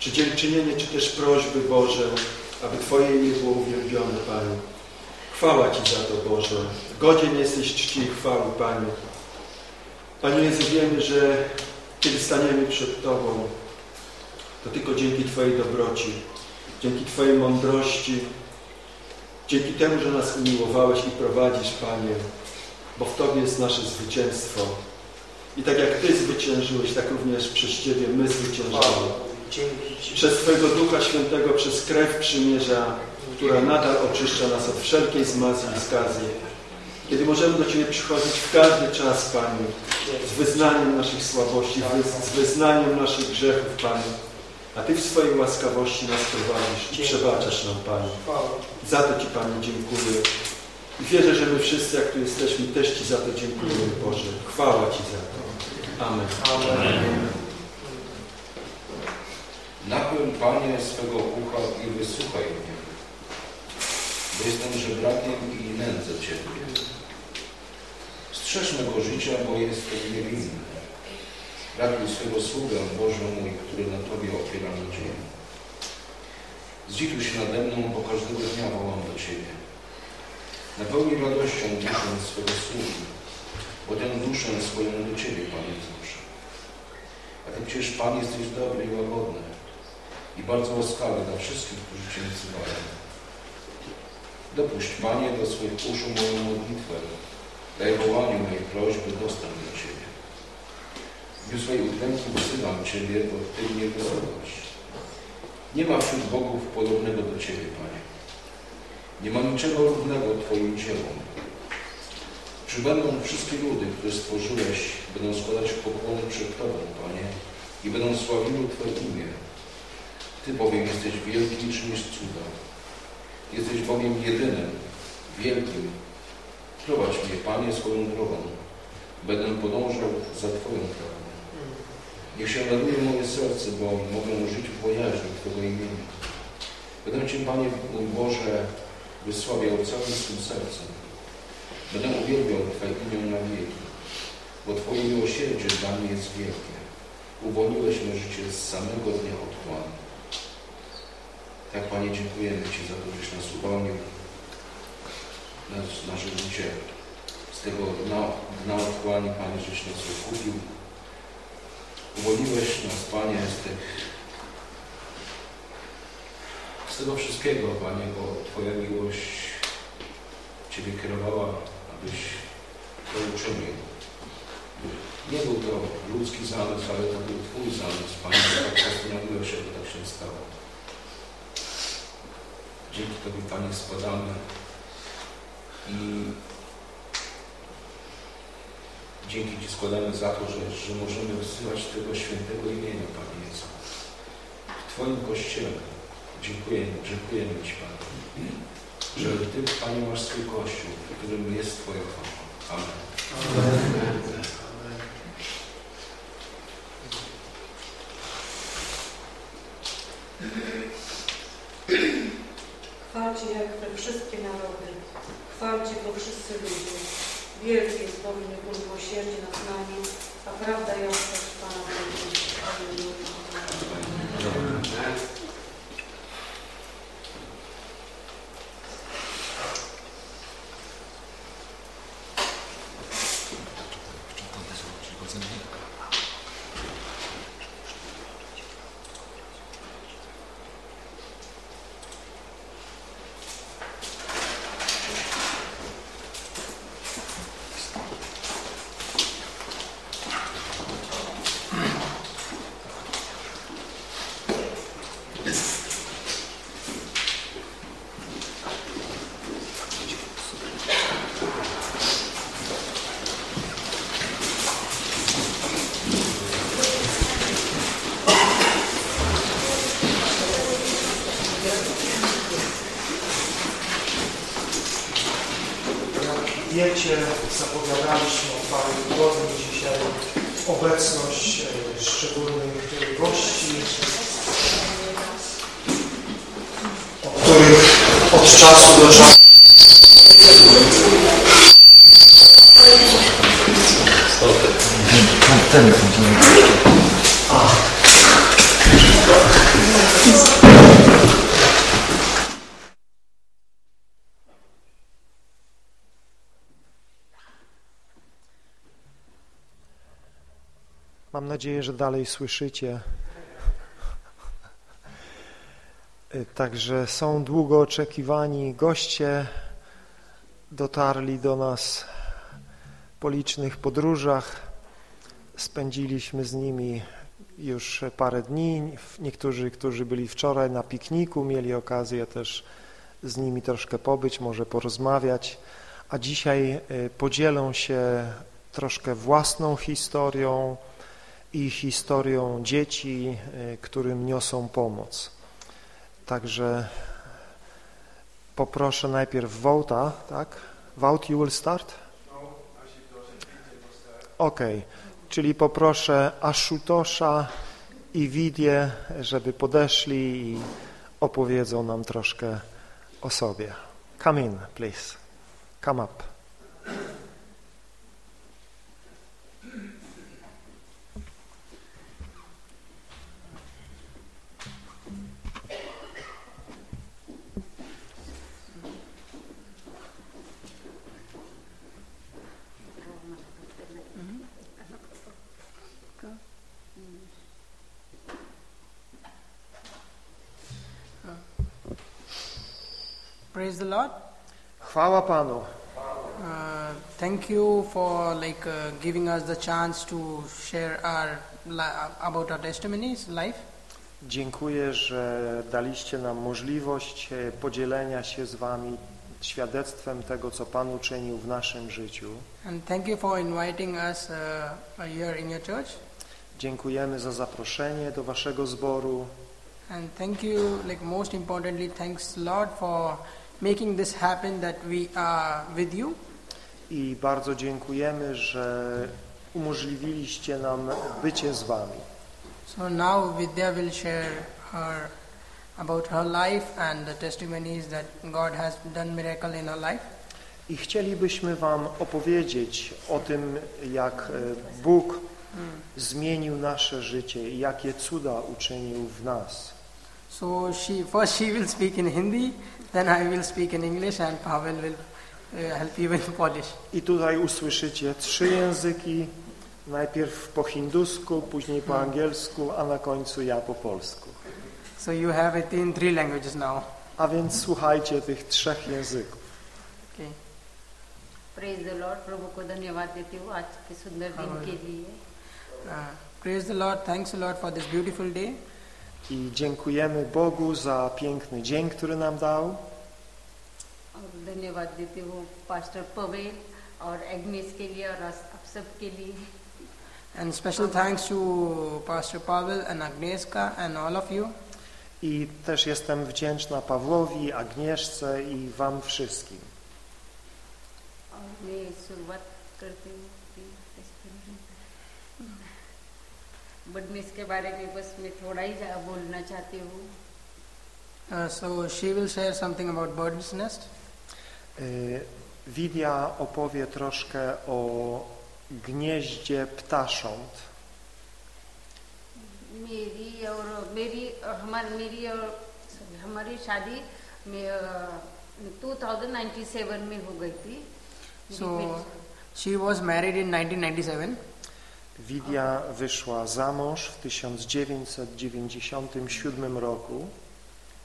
czy dziękczynienie, czy też prośby Boże, aby Twoje imię było uwielbione, Panie. Chwała Ci za to, Boże. Godzien jesteś czci i chwały, Panie. Panie Jezu, wiemy, że kiedy staniemy przed Tobą, to tylko dzięki Twojej dobroci, dzięki Twojej mądrości, dzięki temu, że nas umiłowałeś i prowadzisz, Panie, bo w Tobie jest nasze zwycięstwo. I tak jak Ty zwyciężyłeś, tak również przez Ciebie my zwyciężamy przez Twojego Ducha Świętego, przez krew przymierza, która nadal oczyszcza nas od wszelkiej zmazy i skazy. Kiedy możemy do Ciebie przychodzić w każdy czas, Panie, z wyznaniem naszych słabości, z wyznaniem naszych grzechów, Panie. A Ty w swojej łaskawości nas prowadzisz i przebaczasz nam, Panie. Za to Ci, Panie, dziękuję. I wierzę, że my wszyscy, jak tu jesteśmy, też Ci za to dziękujemy, Boże. Chwała Ci za to. Amen. Nachyl, Panie, swego ucha i wysłuchaj mnie, bo jestem żebrakiem i nędzę Ciebie. Strzeż mego życia, bo jestem niewinny. Ratuj swego sługę, Boże mój, który na Tobie opieram nadzieję. Zdzituj się nade mną, bo każdego dnia wołam do Ciebie. Napełnij radością duszę swego sługi, bo tę duszę swoją do Ciebie, Panie, wznoszę. A Ty przecież, Pan, jesteś dobry i łagodny i bardzo łaskawy dla wszystkich, którzy Cię wzywają. Dopuść, Panie, do swoich uszu moją modlitwę. Daj wołaniu mojej prośby dostęp do Ciebie. W dniu swojej udręki wzywam Ciebie, bo Ty mnie wysłuchasz. Nie ma wśród bogów podobnego do Ciebie, Panie. Nie ma niczego równego Twoim dziełom. Przybędą wszystkie ludy, które stworzyłeś, będą składać pokłony przed Tobą, Panie, i będą sławiły Twoje imię. Ty bowiem jesteś wielki i czynisz cuda. Jesteś bowiem jedynym, wielkim. Prowadź mnie, Panie, swoją drogą. Będę podążał za Twoją drogą. Niech się raduje moje serce, bo mogę żyć w bojaźni Twojego imienia. Będę Cię, Panie, mój Boże, wysławiał całym swym sercem. Będę uwielbiał Twoje imię na wieki, bo Twoje miłosierdzie dla mnie jest wielkie. Uwolniłeś me życie z samego dnia otchłani. Tak, Panie, dziękujemy Ci za to, żeś nas uwolnił, nas, nasze życie z tego dna, dna otchłani, Panie, żeś nas wykupił. Uwolniłeś nas, Panie, z tych z tego wszystkiego, Panie, bo Twoja miłość Ciebie kierowała, abyś to uczynił. Nie był to ludzki zamysł, ale to był Twój zamysł, Panie, tak postanowiłeś, aby tak się stało. Dzięki Tobie, Panie, składamy i dzięki Ci składamy za to, że, że możemy wysyłać Tego świętego imienia, Panie Jezu. W Twoim Kościele dziękujemy, dziękujemy Ci, Panie, że Ty, Panie, masz swój Kościół, w którym jest Twoja chwała. Amen. Chwalcie jak we wszystkie narody. Chwalcie go wszyscy ludzie. Wielki jest bowiem miłosierdzie nad nami, a prawda jasna trwa na wieki. Alleluja. wiecie, zapowiadaliśmy o parę tygodni dzisiaj obecność e, szczególnych gości, o których od czasu do czasu Mam nadzieję, że dalej słyszycie. Także są długo oczekiwani goście, dotarli do nas po licznych podróżach. Spędziliśmy z nimi już parę dni. Niektórzy, którzy byli wczoraj na pikniku, mieli okazję też z nimi troszkę pobyć, może porozmawiać, a dzisiaj y, podzielą się troszkę własną historią i historią dzieci, y, którym niosą pomoc. Także poproszę najpierw Wołta, tak? Wout, you will start? Ok, czyli poproszę Ashutosha i Widię, żeby podeszli i opowiedzą nam troszkę o sobie. Come in, please. Come up. Praise the Lord. Chwała Panu. Uh, thank you for like uh, giving us the chance to share our about our testimonies, life. Dziękuję, że daliście nam możliwość e, podzielenia się z Wami świadectwem tego, co Pan uczynił w naszym życiu. And thank you for inviting us uh, here in your church. Dziękujemy za zaproszenie do Waszego zboru And thank you, like most importantly, thanks Lord for making this happen that we are with you. i bardzo dziękujemy, że umożliwiliście nam bycie z Wami. So now Vidya will share her about her life and the testimonies that God has done miracle in her life. I chcielibyśmy Wam opowiedzieć o tym, jak e, Bóg zmienił nasze życie i jakie cuda uczynił w nas. So she first she will speak in Hindi, then I will speak in English, and Pavel will uh, help you in Polish. I tutaj usłyszycie trzy języki, najpierw po hindusku, później po angielsku, a na końcu ja po polsku. So you have it in three languages now. A więc słuchajcie tych trzech języków. Okay. Praise the Lord प्रभु को धन्यवाद देती हूँ आज के सुंदर दिन के लिए Uh, praise the Lord. Thanks a lot for this beautiful day. I dziękujemy Bogu za piękny dzień, który nam dał. और धन्यवाद देती हूँ पास्टर पवेल और एग्नेस के लिए और आप सब के लिए And special thanks to Pastor Pavel and Agnieszka and all of you. I też jestem wdzięczna Pawłowi, Agnieszce i Wam wszystkim. और मैं शुरुआत बडनेस के बारे में बस मैं थोड़ा ही बोलना चाहती हूँ Uh, so she will share something about bird's nest. Widia opowie troszkę o gnieździe ptasząt. मेरी और मेरी हमारी मेरी और sorry, हमारी शादी में टू थाउज़ेंड नाइन्टी सेवन में हो गई थी So she was married in 1997. Widia wyszła za mąż w 1997 roku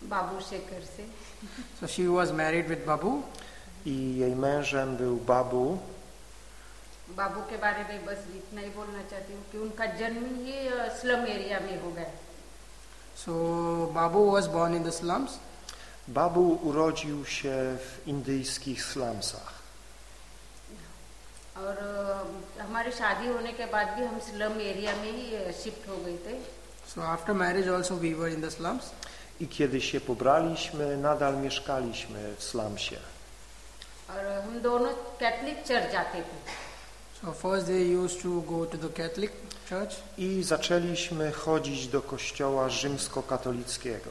बाबू शेखर से So she was married with Babu. i jej mężem był Babu. बाबू के बारे में बस इतना ही बोलना चाहती हूँ कि उनका जन्म ही स्लम एरिया में हो गया So Babu was born in the slums. Babu urodził się w indyjskich slumsach. और अ, हमारी शादी होने के बाद भी हम स्लम एरिया में ही शिफ्ट हो गए थे So after marriage also we were in the slums. I kiedy się pobraliśmy, nadal mieszkaliśmy w slumsie. और हम दोनों कैथलिक चर्च जाते थे So first they used to go to the Catholic church. I zaczęliśmy chodzić do kościoła rzymskokatolickiego.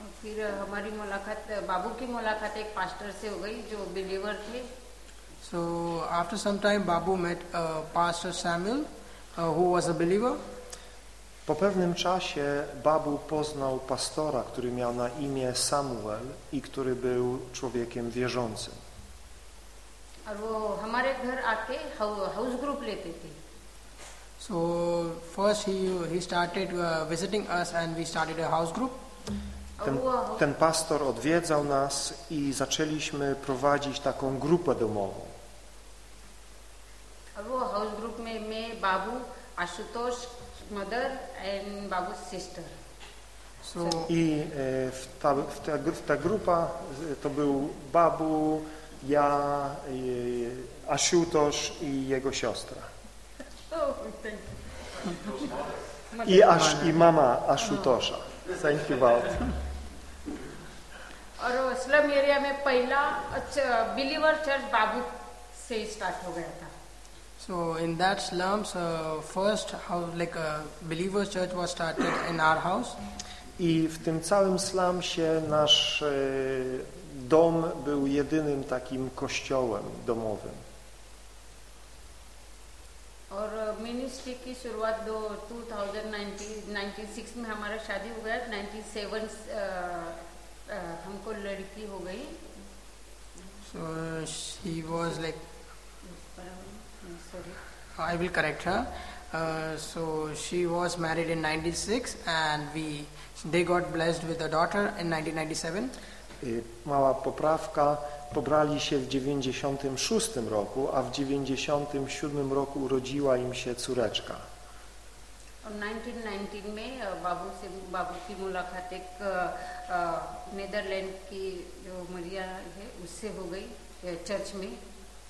और फिर हमारी मुलाकात बाबू की मुलाकात एक पास्टर से हो गई जो बिलीवर थे So after some time Babu met uh, pastor Samuel uh, who was a believer. Po pewnym czasie Babu poznał pastora, który miał na imię Samuel i który był człowiekiem wierzącym. So first he, he started uh, visiting us and we started a house group. Ten, ten pastor odwiedzał nas i zaczęliśmy prowadzić taką grupę domową. और वो house group में मैं Babu Ashutosh mother and Babu's sister. So I e, w ta, w ta, gr- ta grupa e, to był Babu, ja, e, Asiutosz i jego siostra. Oh, thank you. I, Asz, i mama Ashutosha. Thank you bardzo. और slum area में पहला believer church बाबू से ही स्टार्ट हो गया था So in that slums, uh, first how like a believers church was started in our house. I w tym całym slumsie nasz e, dom był jedynym takim kościołem domowym. और मिनिस्ट्री की शुरुआत दो 2019 96 में हमारा शादी हो गया 97 अ, अ, हमको लड़की हो गई So she was like, sorry I will correct her. Uh, so she was married in 96 and we they got blessed with a daughter in 1997. Y, Mała poprawka. Pobrali się w 96 roku, a w 97 roku urodziła im się córeczka. और 1919 में अ, बाबू से बाबू की मुलाकात एक अ, अ, नीदरलैंड की जो मरिया है उससे हो गई अ, चर्च में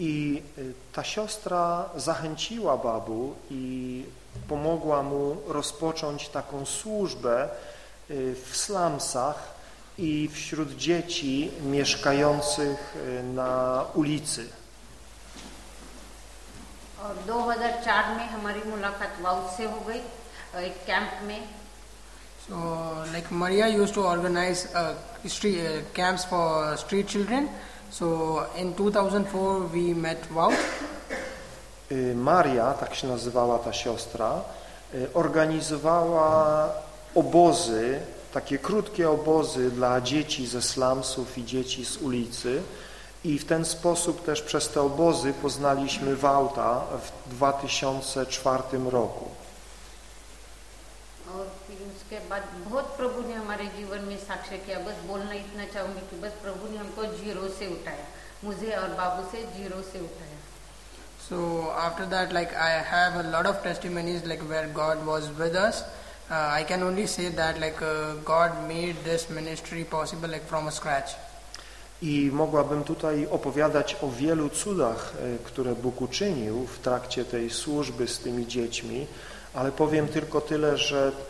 i y, ta siostra zachęciła Babu i pomogła mu rozpocząć taką służbę y, w slumsach i wśród dzieci mieszkających y, na ulicy. और 2004 में हमारी मुलाकात वाउथ से हो गई अ, एक कैंप में So, like Maria used to organize uh, street uh, camps for street children. So, in 2004, we met Wow. Y, Maria, tak się nazywała ta siostra, y, organizowała obozy, takie krótkie obozy dla dzieci ze slumsów i dzieci z ulicy i w ten sposób też przez te obozy poznaliśmy Wałta w 2004 roku. और फिर उसके बाद बहुत प्रभु ने हमारे जीवन में साक्ष्य किया बस बोलना इतना चाहूंगी कि बस प्रभु ने हमको जीरो से उठाया मुझे और बाबू से जीरो से उठाया So, after that, like I have a lot of testimonies like where God was with us. Uh, I can only say that like uh, God made this ministry possible like from a scratch. I mogłabym tutaj opowiadać o wielu cudach, e, które Bóg uczynił w trakcie tej służby z tymi dziećmi, ale powiem tylko tyle, że wi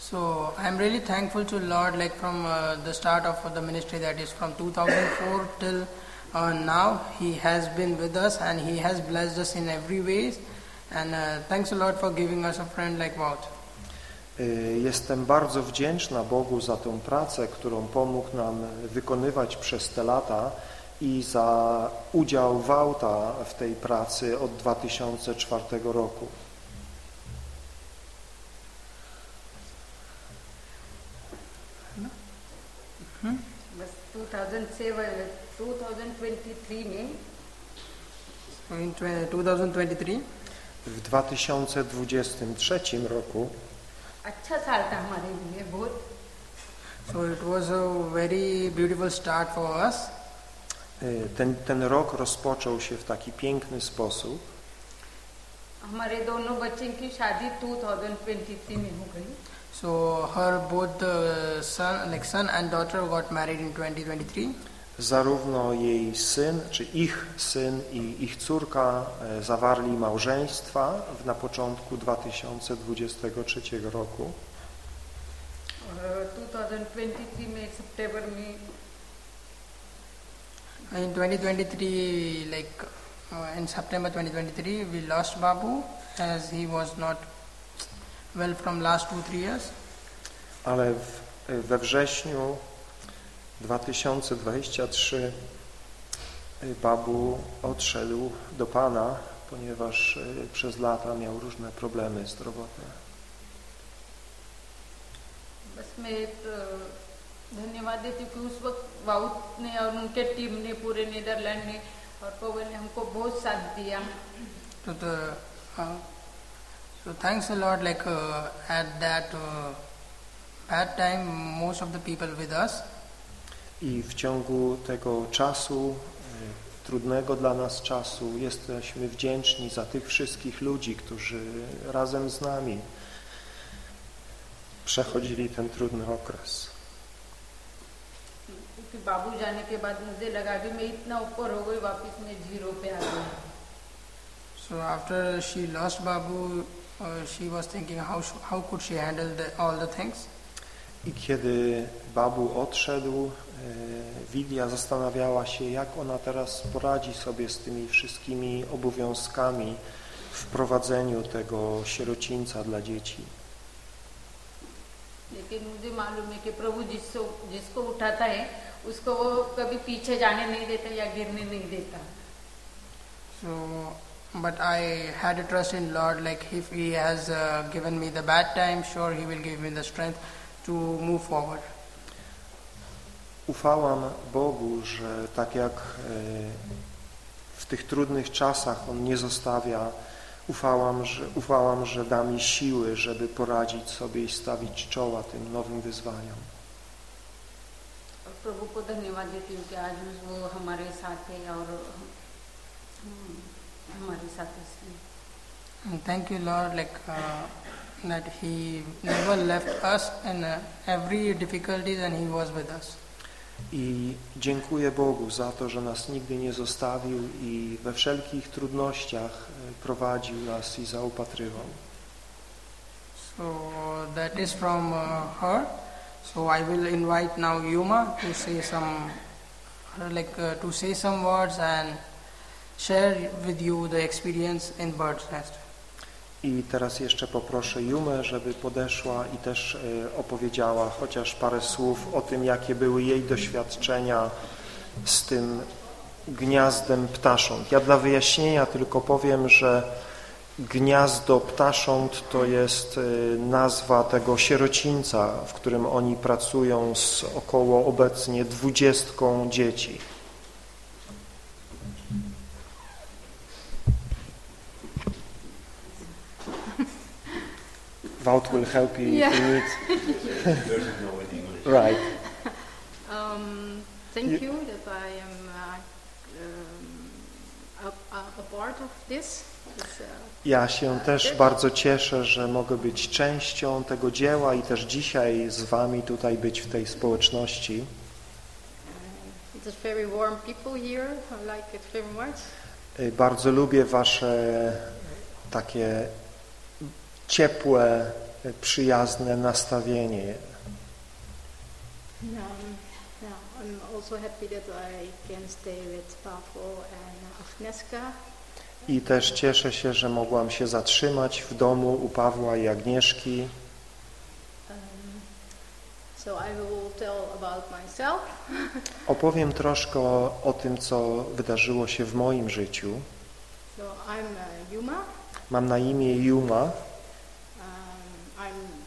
So I am really thankful to Lord like from uh, the start of the ministry that is from 2004 till uh, now he has been with us and he has blessed us in every ways and uh, thanks a lot for giving us a friend like. Y, Jestem bardzo wdzięczna Bogu za tę pracę, którą pomógł nam wykonywać przez te lata i za udział Wałta w tej pracy od 2004 roku. बस 2007 2023 में So in tw- 2023 W 2023 roku अच्छा साल था हमारे लिए बहुत so it was a very beautiful start for us. y, ten, ten rok rozpoczął się w taki piękny sposób. हमारे दोनों बच्चे की शादी 2023 में हो गई So her both the son, like son and daughter got married in 2023. Zarówno jej syn, czy ich syn i ich córka e, zawarli małżeństwa w, na początku 2023 roku. Uh, 2023 May, September, May. In 2023, like uh, in September 2023, we lost Babu as he was not well from last two three years. ale w, we wrześniu 2023 Babu odszedł do Pana, ponieważ y, przez lata miał różne problemy zdrowotne. बस मैं एक अ, धन्यवाद देती हूँ कि उस वक्त वाउट ने और उनके टीम ने पूरे नीदरलैंड ने और पवन ने हमको बहुत साथ दिया So the uh, so thanks a lot. Like uh, at that uh, bad time, most of the people with us, I w ciągu tego czasu, y, trudnego dla nas czasu, jesteśmy wdzięczni za tych wszystkich ludzi, którzy razem z nami przechodzili ten trudny okres. क्योंकि बाबू जाने के बाद मुझे लगा कि मैं इतना ऊपर हो गई वापस मैं जीरो पे आ गई So after she lost Babu, uh, she was thinking how sh- how could she handle the, all the things. I kiedy Babu odszedł, e, Widia zastanawiała się, jak ona teraz poradzi sobie z tymi wszystkimi obowiązkami w prowadzeniu tego sierocińca dla dzieci. लेकिन मुझे मालूम है कि प्रभु जिसको जिसको उठाता है उसको वो कभी पीछे जाने नहीं देता या गिरने नहीं देता So, but I had a trust in Lord. Like if He has uh, given me the bad time, sure He will give me the strength to move forward. Ufałam Bogu, że tak jak e, w tych trudnych czasach On nie zostawia, ufałam, że, ufałam, że da mi siły, żeby poradzić sobie i stawić czoła tym nowym wyzwaniom. और प्रभु को धन्यवाद देती हूँ कि आज वो हमारे साथ है और અમારી સાથે છે thank you lord like that he never left us in uh, every difficulties and he was with us. I dziękuję Bogu za to, że nas nigdy nie zostawił i we wszelkich trudnościach e, prowadził nas i zaopatrywał. So that is from uh, her. So I will invite now Yuma to say some like uh, to say some words and share with you the experience in Bird's Nest. I teraz jeszcze poproszę Jumę, żeby podeszła i też e, opowiedziała chociaż parę słów o tym, jakie były jej doświadczenia z tym gniazdem ptasząt. Ja dla wyjaśnienia tylko powiem, że gniazdo ptasząt to jest e, nazwa tego sierocińca, w którym oni pracują z około obecnie dwudziestką dzieci. Wout will help you if you need. right. Um, thank You- you that I am uh, um, a, a, part of this. This, uh, Ja się też bardzo cieszę, że mogę być częścią tego dzieła i też dzisiaj z Wami tutaj być w tej społeczności. it is very warm people here. I like it very much. Y, Bardzo lubię Wasze takie ciepłe, przyjazne nastawienie. Yeah, I'm also happy that I can stay with Pavel and Agnieszka. I też cieszę się, że mogłam się zatrzymać w domu u Pawła i Agnieszki. Um. Opowiem troszkę o, tym, co wydarzyło się w moim życiu. Yuma. Mam na imię Juma. Um, I'm this year married for 25 years.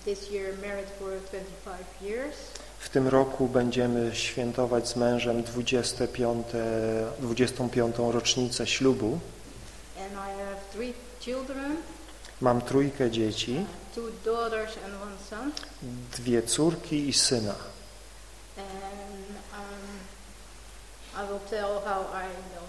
W tym roku będziemy świętować z mężem 25, 25. rocznicę ślubu. Mam trójkę dzieci, son. dwie córki i syna. Um, I will tell how I know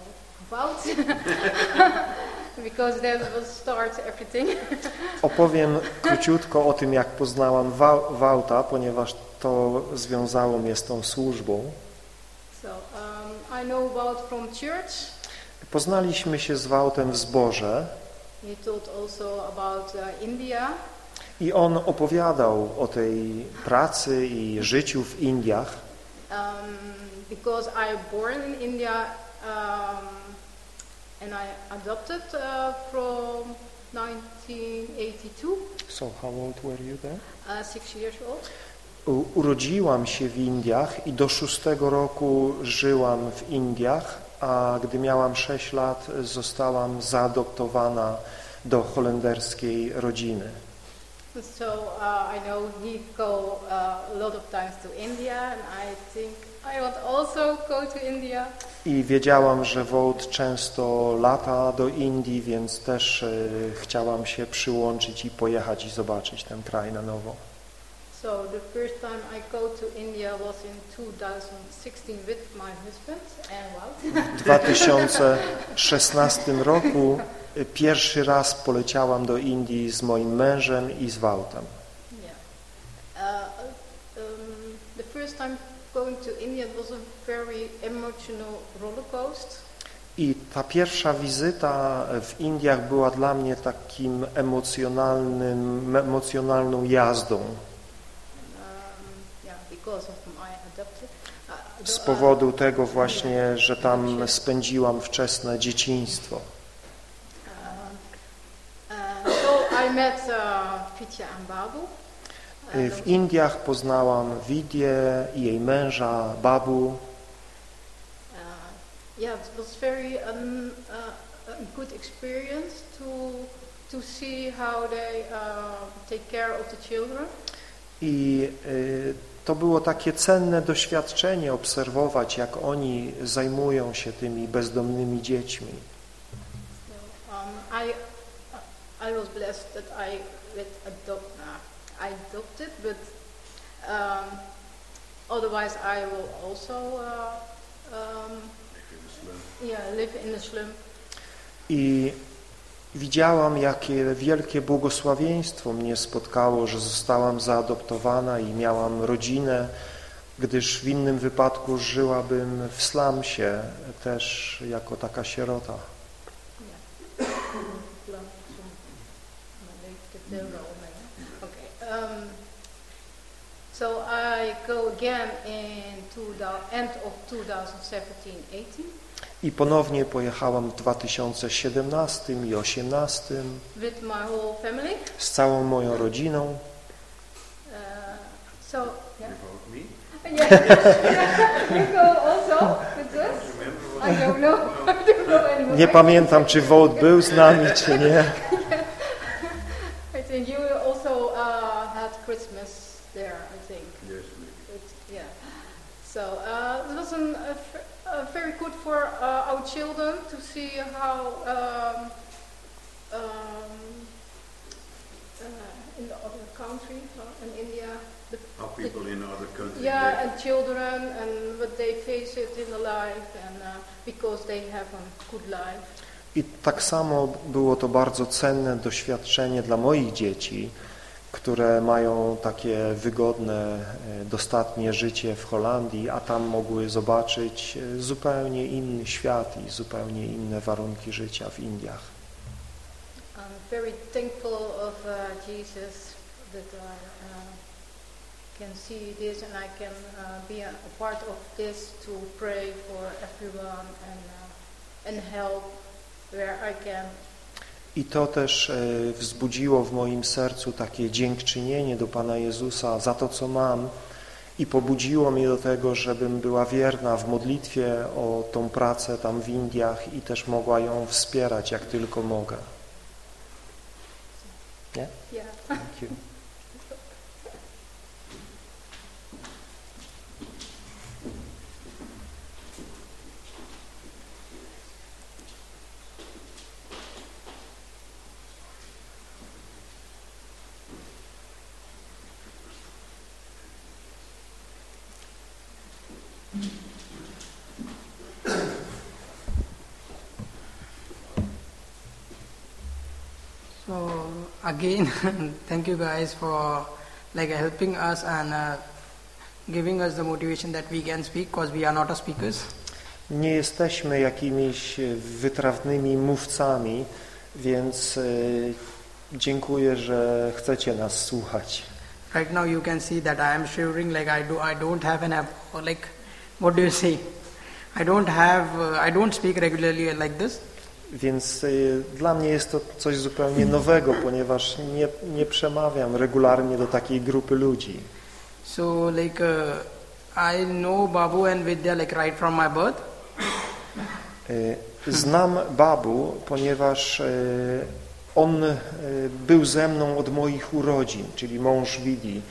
about because that will start everything. Opowiem króciutko o tym, jak poznałam Wa- Wałta, ponieważ to związało mnie z tą służbą. so um, I know from church. Poznaliśmy się z Wałtem w zborze He told also about uh, India. I on opowiadał o tej pracy i życiu w Indiach, Um, because I born in India um, and I adopted uh, from 1982, So how old were you then? uh, six years old. U- Urodziłam się w Indiach i do szóstego roku żyłam w Indiach, a gdy miałam 6 lat zostałam zaadoptowana do holenderskiej rodziny. So uh, I know he go uh, a lot of times to India, and I think I want also go to India. I wiedziałam, że Wołd często lata do Indii, więc też e, chciałam się przyłączyć i pojechać i zobaczyć ten kraj na nowo. So the first time I go to India was in 2016 with my husband and Wout. W 2016 roku e, pierwszy raz poleciałam do Indii z moim mężem i z Wałtem. yeah. Uh, um, the first time going to India was a very emotional roller coaster. I ta pierwsza wizyta w Indiach była dla mnie takim emocjonalnym, emocjonalną jazdą Um. Uh, z powodu tego właśnie, że tam spędziłam wczesne dzieciństwo. Uh, so I met uh, and Babu. Y, W Indiach poznałam Widię i jej męża Babu. Uh, yeah, it was very um, uh, good experience to to see how they uh, take care of the children. I y, to było takie cenne doświadczenie obserwować, jak oni zajmują się tymi bezdomnymi dziećmi. So, um, I I was blessed that I adopt I adopted, but um, otherwise I will also uh, um, yeah live in the slum. I widziałam, jakie wielkie błogosławieństwo mnie spotkało, że zostałam zaadoptowana i miałam rodzinę, gdyż w innym wypadku żyłabym w slumsie też jako taka sierota. Okay. Um, so I go again in two end of 2017-18 I ponownie pojechałam w 2017 i 2018 with my whole family. z całą moją rodziną. Uh, so yeah. Yeah. also with us? I don't know. I don't know anymore. Nie pamiętam, czy Wołd był z nami, czy nie. I think you also uh, had Christmas there, I think. Yes, It- yeah. So uh, it was an, a, f- a very good for uh, our children to see how um, um, uh, in the other country, uh, in India, the, How people in other countries. yeah, and children and what they face it in the life, and uh, because they have a good life. I tak samo było to bardzo cenne doświadczenie dla moich dzieci, które mają takie wygodne, e, dostatnie życie w Holandii, a tam mogły zobaczyć e, zupełnie inny świat i zupełnie inne warunki życia w Indiach. I'm very thankful of uh, Jesus that I uh, can see this and I can uh, be a, part of this to pray for everyone and uh, help where I can. I to też e, wzbudziło w moim sercu takie dziękczynienie do Pana Jezusa za to, co mam i pobudziło mnie do tego, żebym była wierna w modlitwie o tą pracę tam w Indiach i też mogła ją wspierać, jak tylko mogę. Nie? Yeah. Thank you. Again, thank you guys for like helping us and uh, giving us the motivation that we can speak because we are not a speakers. Nie jesteśmy jakimiś wytrawnymi mówcami, więc e, Dziękuję, że chcecie nas słuchać. Right now you can see that I am shivering like I do. I don't have an app. Like, what do you say? I don't have. Uh, I don't speak regularly like this. Więc y, dla mnie jest to coś zupełnie nowego, ponieważ nie, nie przemawiam regularnie do takiej grupy ludzi. So like uh, I know Babu and Vidya like right from my birth. Y, Znam Babu, ponieważ y, on był ze mną od moich urodzin, czyli mąż Widi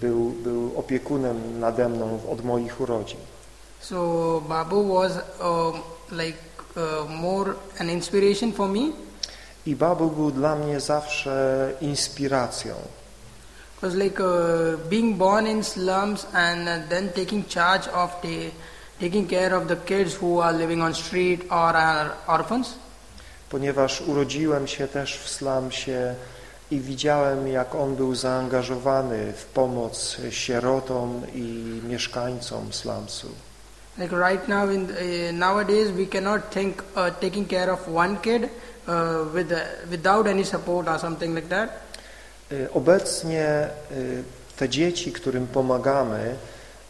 był, był opiekunem nade mną od moich urodzin. So Babu was um, like more an inspiration for me I Babu był dla mnie zawsze inspiracją. because like uh, being born in slums and uh, then taking charge of the taking care of the kids who are living on street or are orphans. ponieważ urodziłem się też w slumsie i widziałem, jak on był zaangażowany w pomoc sierotom i mieszkańcom slumsu. Like right now, in uh, nowadays, we cannot think uh, taking care of one kid uh, with uh, without any support or something like that. Y, Obecnie y, te dzieci, którym pomagamy,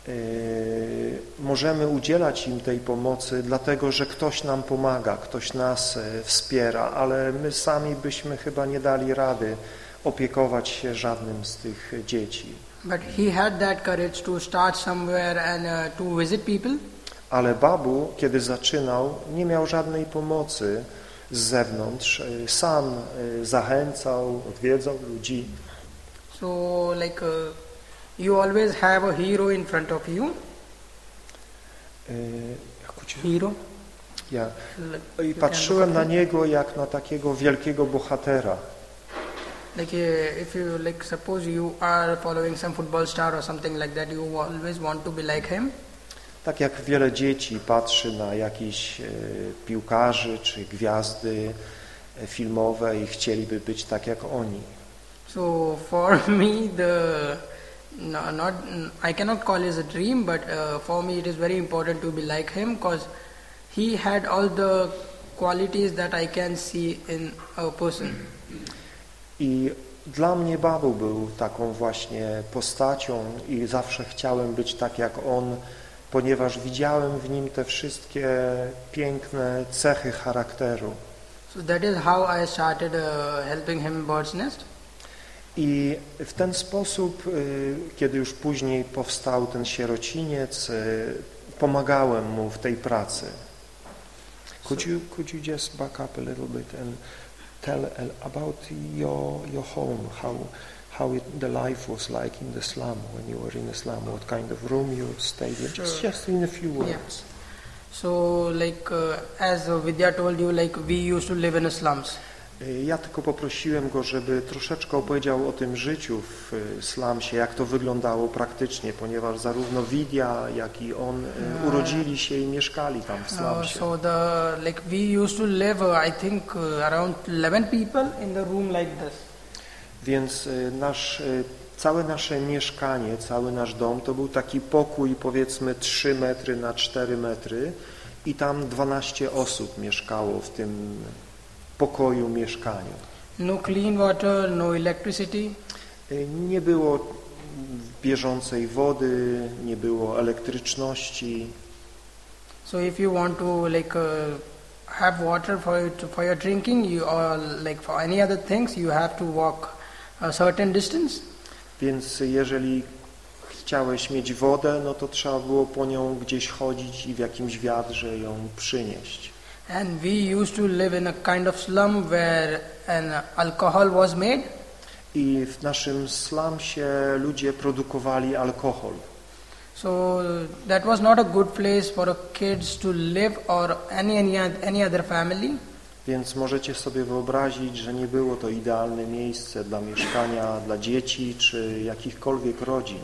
y, możemy udzielać im tej pomocy, dlatego że ktoś nam pomaga, ktoś nas wspiera, ale my sami byśmy chyba nie dali rady opiekować się żadnym z tych dzieci. But he had that courage to start somewhere and uh, to visit people. Ale Babu, kiedy zaczynał, nie miał żadnej pomocy z zewnątrz. Y, Sam y, zachęcał, odwiedzał ludzi. So like uh, you always have a hero in front of you. Ucie- Hero. Ja. I patrzyłem na niego jak na takiego wielkiego bohatera. Like uh, if you like suppose you are following some football star or something like that, you always want to be like him. Tak jak wiele dzieci patrzy na jakichś e, piłkarzy czy gwiazdy e, filmowe i chcieliby być tak jak oni. So for me, the no, not I cannot call it a dream, but uh, for me it is very important to be like him because he had all the qualities that I can see in a person. I dla mnie Babu był taką właśnie postacią i zawsze chciałem być tak jak on, ponieważ widziałem w nim te wszystkie piękne cechy charakteru. So that is how I started uh, helping him Bird's Nest. I w ten sposób, y, kiedy już później powstał ten sierociniec, y, pomagałem mu w tej pracy. Could you, could you just back up a little bit and tell a- about your, your home, how, how it, the life was like in the slum, when you were in the slum, what kind of room you stayed in, just, just in a few Yeah. words. So like uh, as uh, Vidya told you, like we used to live in slums. Y, Ja tylko poprosiłem go, żeby troszeczkę opowiedział o tym życiu w y, slumsie, jak to wyglądało praktycznie, ponieważ zarówno Widia, jak i on y, urodzili się i mieszkali tam w Uh, slumsie. so the like we used to live, uh, I think, uh, around 11 people in the room like this. Więc y, nasz, y, całe nasze mieszkanie, cały nasz dom to był taki pokój powiedzmy 3 metry na 4 metry i tam 12 osób mieszkało w tym pokoju mieszkaniu. No clean water, no electricity. Y, Nie było bieżącej wody, nie było elektryczności. So if you want to like uh, have water for for your drinking, you or like for any other things, you have to walk a certain distance. Więc jeżeli chciałeś mieć wodę, no to trzeba było po nią gdzieś chodzić i w jakimś wiadrze ją przynieść. And we used to live in a kind of slum where an alcohol was made. I w naszym slumsie ludzie produkowali alkohol. So that was not a good place for kids to live or any any, any other family. Więc możecie sobie wyobrazić, że nie było to idealne miejsce dla mieszkania dla dzieci czy jakichkolwiek rodzin.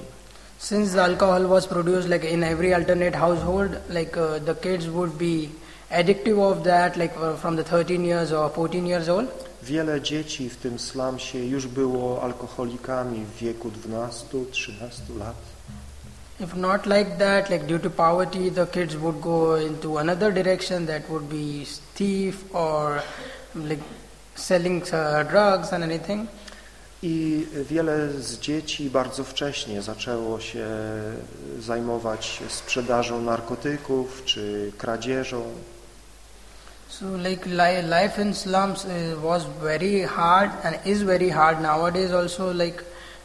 Since the alcohol was produced like in every alternate household, like uh, the kids would be addictive of that, like uh, from the 13 years or 14 years old. Wiele dzieci w tym slumsie już było alkoholikami w wieku 12-13 lat. If not like that, like due to poverty, the kids would go into another direction that would be thief or like selling uh, drugs and anything. I wiele z dzieci bardzo wcześnie zaczęło się zajmować sprzedażą narkotyków czy kradzieżą. So like li- life in slums uh, was very hard and is very hard nowadays also like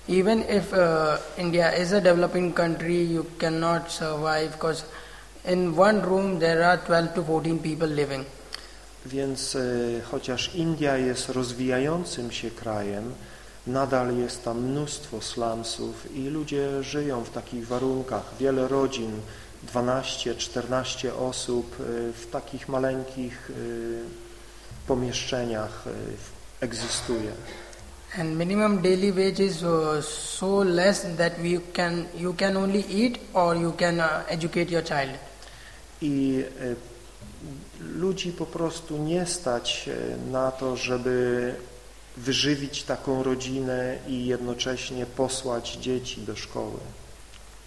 even if uh, India is a developing country you cannot survive because in one room there are 12 to 14 people living. Więc y, chociaż India jest rozwijającym się krajem, nadal jest tam mnóstwo slumsów i ludzie żyją w takich warunkach. Wiele rodzin, 12-14 osób y, w takich maleńkich y, pomieszczeniach egzystuje. And minimum daily wage is uh, so less that we can you can only eat or you can uh, educate your child. I y, ludzi po prostu nie stać y, na to, żeby wyżywić taką rodzinę i jednocześnie posłać dzieci do szkoły.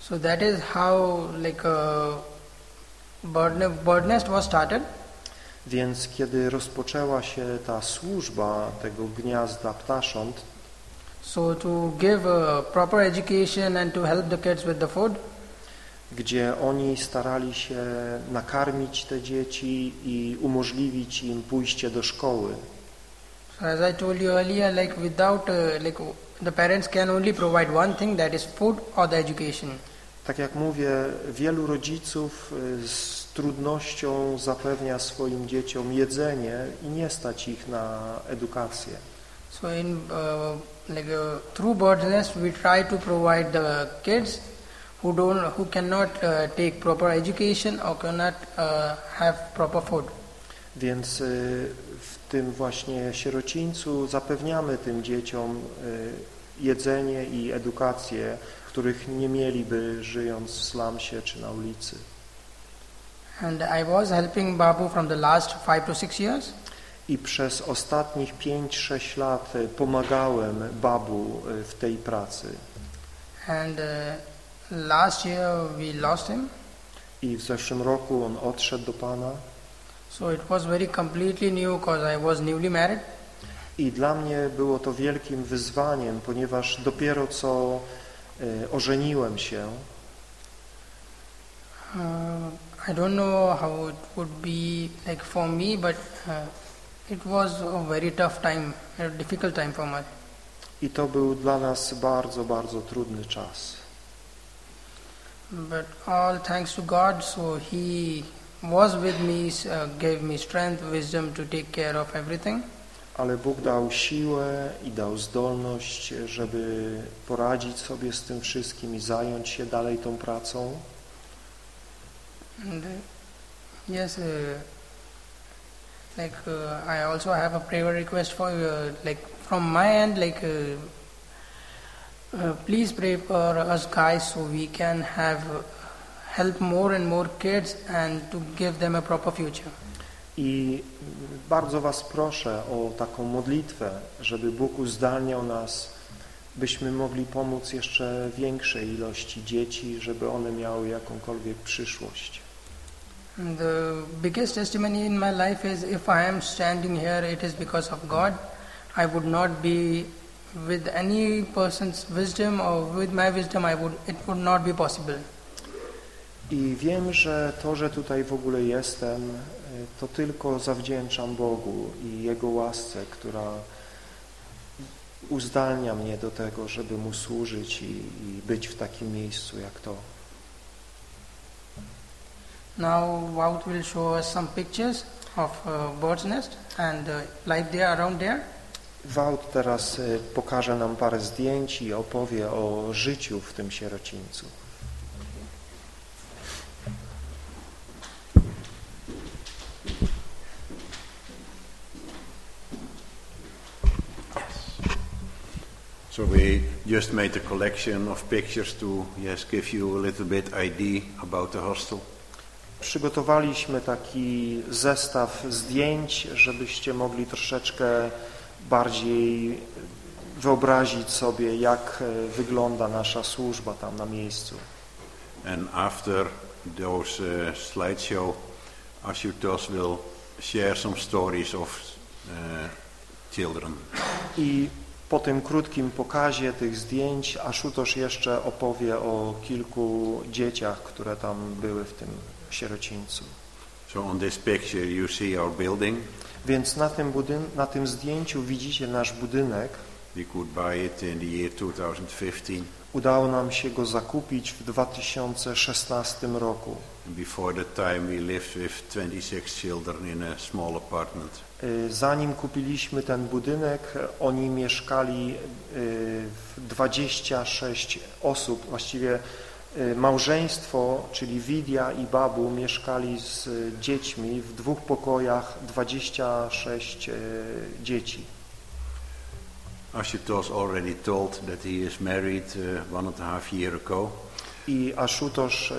So that is how like uh, bird, bird nest was started. Więc kiedy rozpoczęła się ta służba tego gniazda ptasząt, So to give uh, proper education and to help the kids with the food. gdzie oni starali się nakarmić te dzieci i umożliwić im pójście do szkoły. So as I told you earlier, like without uh, like the parents can only provide one thing that is food or the education. Tak jak mówię, wielu rodziców y, z trudnością zapewnia swoim dzieciom jedzenie i nie stać ich na edukację. So in uh, like uh, through Bird's Nest, we try to provide the kids who don't who cannot uh, take proper education or cannot uh, have proper food. Więc y, w tym właśnie sierocińcu zapewniamy tym dzieciom y, jedzenie i edukację, których nie mieliby żyjąc w slumsie czy na ulicy. And I was helping Babu from the last five to six years. I przez ostatnich 5-6 lat y, pomagałem babu y, w tej pracy. And uh, last year we lost him. I w zeszłym roku on odszedł do Pana. So it was very completely new because I was newly married. I dla mnie było to wielkim wyzwaniem, ponieważ dopiero co y, ożeniłem się. Uh, I don't know how it would be like for me, but uh, it was a very tough time, a difficult time for me. I to był dla nas bardzo, bardzo trudny czas. But all thanks to God, so He was with me, uh, gave me strength, wisdom to take care of everything. Ale Bóg dał siłę i dał zdolność, żeby poradzić sobie z tym wszystkim i zająć się dalej tą pracą. And yes, uh, like uh, I also have a prayer request for uh, like from my end, like uh, uh, please pray for us guys so we can have uh, help more and more kids and to give them a proper future. I bardzo Was proszę o taką modlitwę, żeby Bóg uzdalniał nas, byśmy mogli pomóc jeszcze większej ilości dzieci, żeby one miały jakąkolwiek przyszłość. The biggest testimony in my life is if I am standing here, it is because of God. I would not be with any person's wisdom or with my wisdom. I would it would not be possible. I wiem, że to, że tutaj w ogóle jestem, y, to tylko zawdzięczam Bogu i Jego łasce, która uzdalnia mnie do tego, żeby Mu służyć i, i być w takim miejscu jak to. Now Wout will show us some pictures of uh, bird's nest and uh, life there around there. Wout teraz y, pokaże nam parę zdjęć i opowie o życiu w tym sierocińcu. So we just made a collection of pictures to yes give you a little bit idea about the hostel. Przygotowaliśmy taki zestaw zdjęć, żebyście mogli troszeczkę bardziej wyobrazić sobie, jak e, wygląda nasza służba tam na miejscu. And after those uh, slideshow, Ashutosh will share some stories of uh, children. I po tym krótkim pokazie tych zdjęć Ashutosh jeszcze opowie o kilku dzieciach, które tam były w tym sierocińcu. So on this picture you see our building. Więc na tym, budyn na tym zdjęciu widzicie nasz budynek. We could buy it in the year 2015. Udało nam się go zakupić w 2016 roku. Before that time we lived with 26 children in a small apartment. Y, Zanim kupiliśmy ten budynek, oni mieszkali y, w 26 osób, właściwie y, małżeństwo, czyli Widia i Babu mieszkali z dziećmi w dwóch pokojach 26 dzieci. Ashutosh already told that he is married one and a half year ago. I Ashutosh y,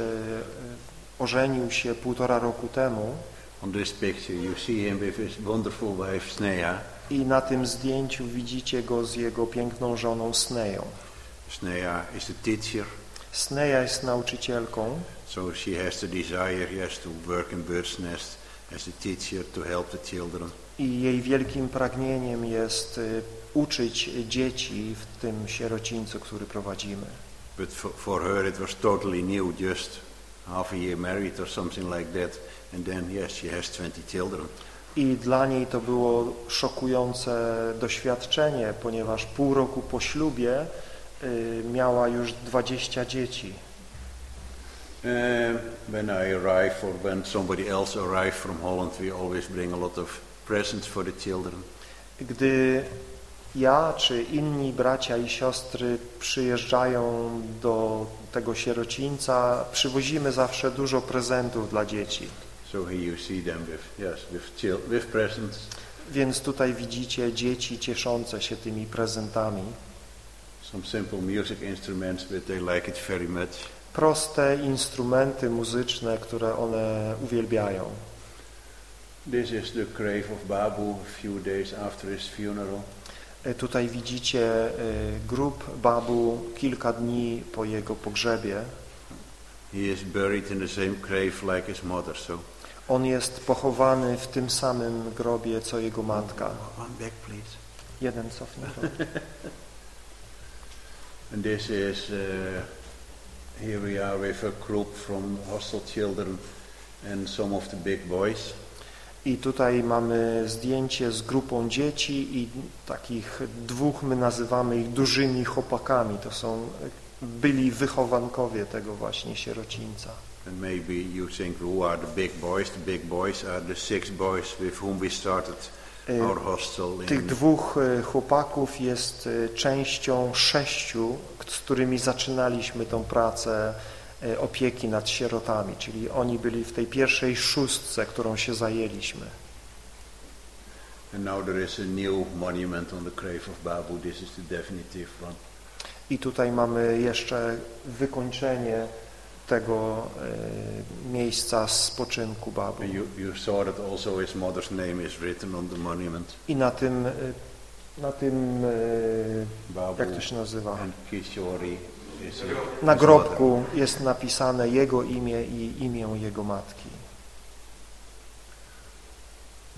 ożenił się półtora roku temu. On this picture you see him with his wonderful wife Sneha. I na tym zdjęciu widzicie go z jego piękną żoną Sneją. Sneha is the teacher. Sneja jest nauczycielką. So she has the desire, yes, to work in Bird's Nest as a teacher to help the children. I jej wielkim pragnieniem jest y, uczyć dzieci w tym sierocińcu, który prowadzimy. But for, for her it was totally new, just half a year married or something like that. And then, yes, she has 20 children. I dla niej to było szokujące doświadczenie, ponieważ pół roku po ślubie miała już 20 dzieci. Um, when I arrive or when somebody else arrives from Holland, we always bring a lot of presents for the children. Gdy ja czy inni bracia i siostry przyjeżdżają do tego sierocińca, przywozimy zawsze dużo prezentów dla dzieci. So here you see them with, yes, with, with presents. Więc tutaj widzicie dzieci cieszące się tymi prezentami. Some simple music instruments, but they like it very much. Proste instrumenty muzyczne, które one uwielbiają. This is the grave of Babu a few days after his funeral. E, Tutaj widzicie e, grób Babu kilka dni po jego pogrzebie. He is buried in the same grave like his mother, so On jest pochowany w tym samym grobie, co jego matka. one back please. Jeden cofnij. And this is, uh, here we are with a group from hostel children and some of the big boys. I tutaj mamy zdjęcie z grupą dzieci i takich dwóch, my nazywamy ich dużymi chłopakami. To są byli wychowankowie tego właśnie sierocińca. And maybe you think, who are the big boys? The big boys are the six boys with whom we started Tych in dwóch e, chłopaków jest e, częścią sześciu, z którymi zaczynaliśmy tą pracę opieki nad sierotami, czyli oni byli w tej pierwszej szóstce, którą się zajęliśmy. I tutaj mamy jeszcze wykończenie tego e, miejsca spoczynku Babu. And you, you saw that also his mother's name is written on the monument. I na tym, e, na tym, e, Babu jak to się nazywa, na grobku jest napisane jego imię i imię jego matki.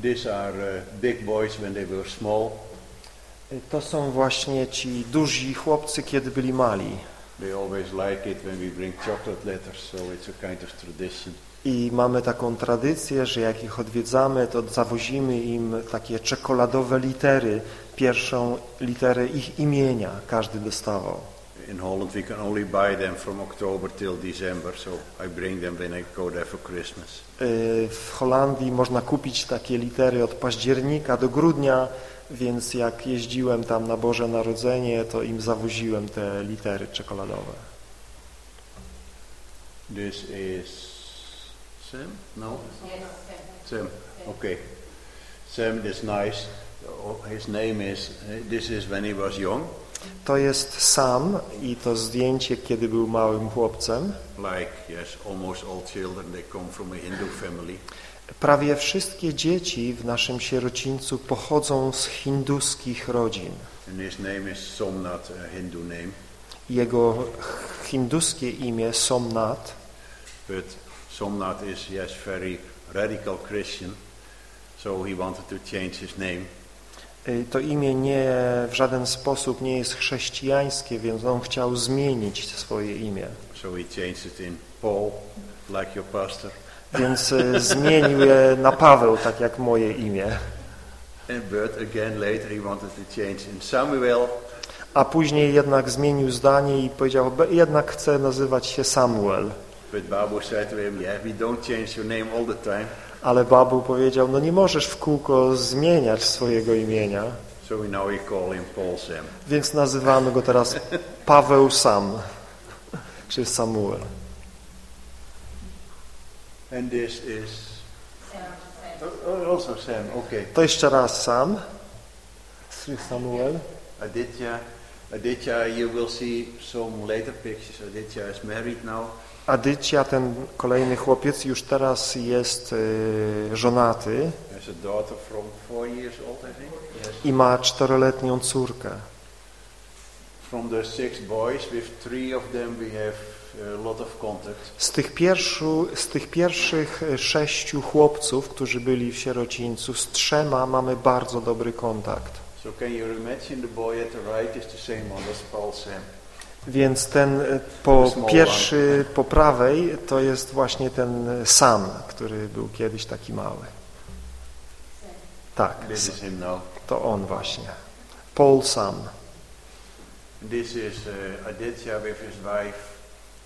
These are big boys when they were small. To są właśnie ci duzi chłopcy, kiedy byli mali. They always like it when we bring chocolate letters, so it's a kind of tradition. I mamy taką tradycję, że jak ich odwiedzamy, to zawozimy im takie czekoladowe litery, pierwszą literę ich imienia każdy dostawał. In Holland we can only buy them from October till December, so I bring them when I go there for Christmas. Y, W Holandii można kupić takie litery od października do grudnia, więc jak jeździłem tam na Boże Narodzenie, to im zawoziłem te litery czekoladowe. This is Sam? No? Sam. Okay. Sam is nice. Oh, His name is, uh, this is when he was young, To jest Sam i to zdjęcie, kiedy był małym chłopcem. like, yes, almost all children, they come from a Hindu family. Prawie wszystkie dzieci w naszym sierocińcu pochodzą z hinduskich rodzin. Hindu. Jego hinduskie imię Somnath, But Somnath is, yes, very radical Christian, so he wanted to change his name. Y, To imię nie w żaden sposób nie jest chrześcijańskie, więc on chciał zmienić swoje imię. So he changed it in Paul, like your pastor. Więc y, zmienił je na Paweł, tak jak moje imię. A później jednak zmienił zdanie i powiedział, "Be- jednak chcę nazywać się Samuel. Ale Babu powiedział, no nie możesz w kółko zmieniać swojego imienia, So we now we call him Paul Sam. więc nazywamy go teraz Paweł Sam, czy Samuel. And this is Oh, oh, also Sam. Okay. To jeszcze raz Sam, Samuel. Aditya. Aditya, you will see some later pictures. Aditya is married now. Adycia, ten kolejny chłopiec, już teraz jest y, żonaty Has a daughter from four years old, I think. Yes. i ma czteroletnią córkę. From the six boys, with three of them we have contact. Z tych, pierwszu, z tych pierwszych e, sześciu chłopców, którzy byli w sierocińcu, z trzema mamy bardzo dobry kontakt. So can you imagine the boy at the right is the same one as Paul Sam. Więc ten e, po pierwszy po prawej to jest właśnie ten e, Sam, który był kiedyś taki mały. Tak, to on właśnie. Paul Sam. This is Aditya with his wife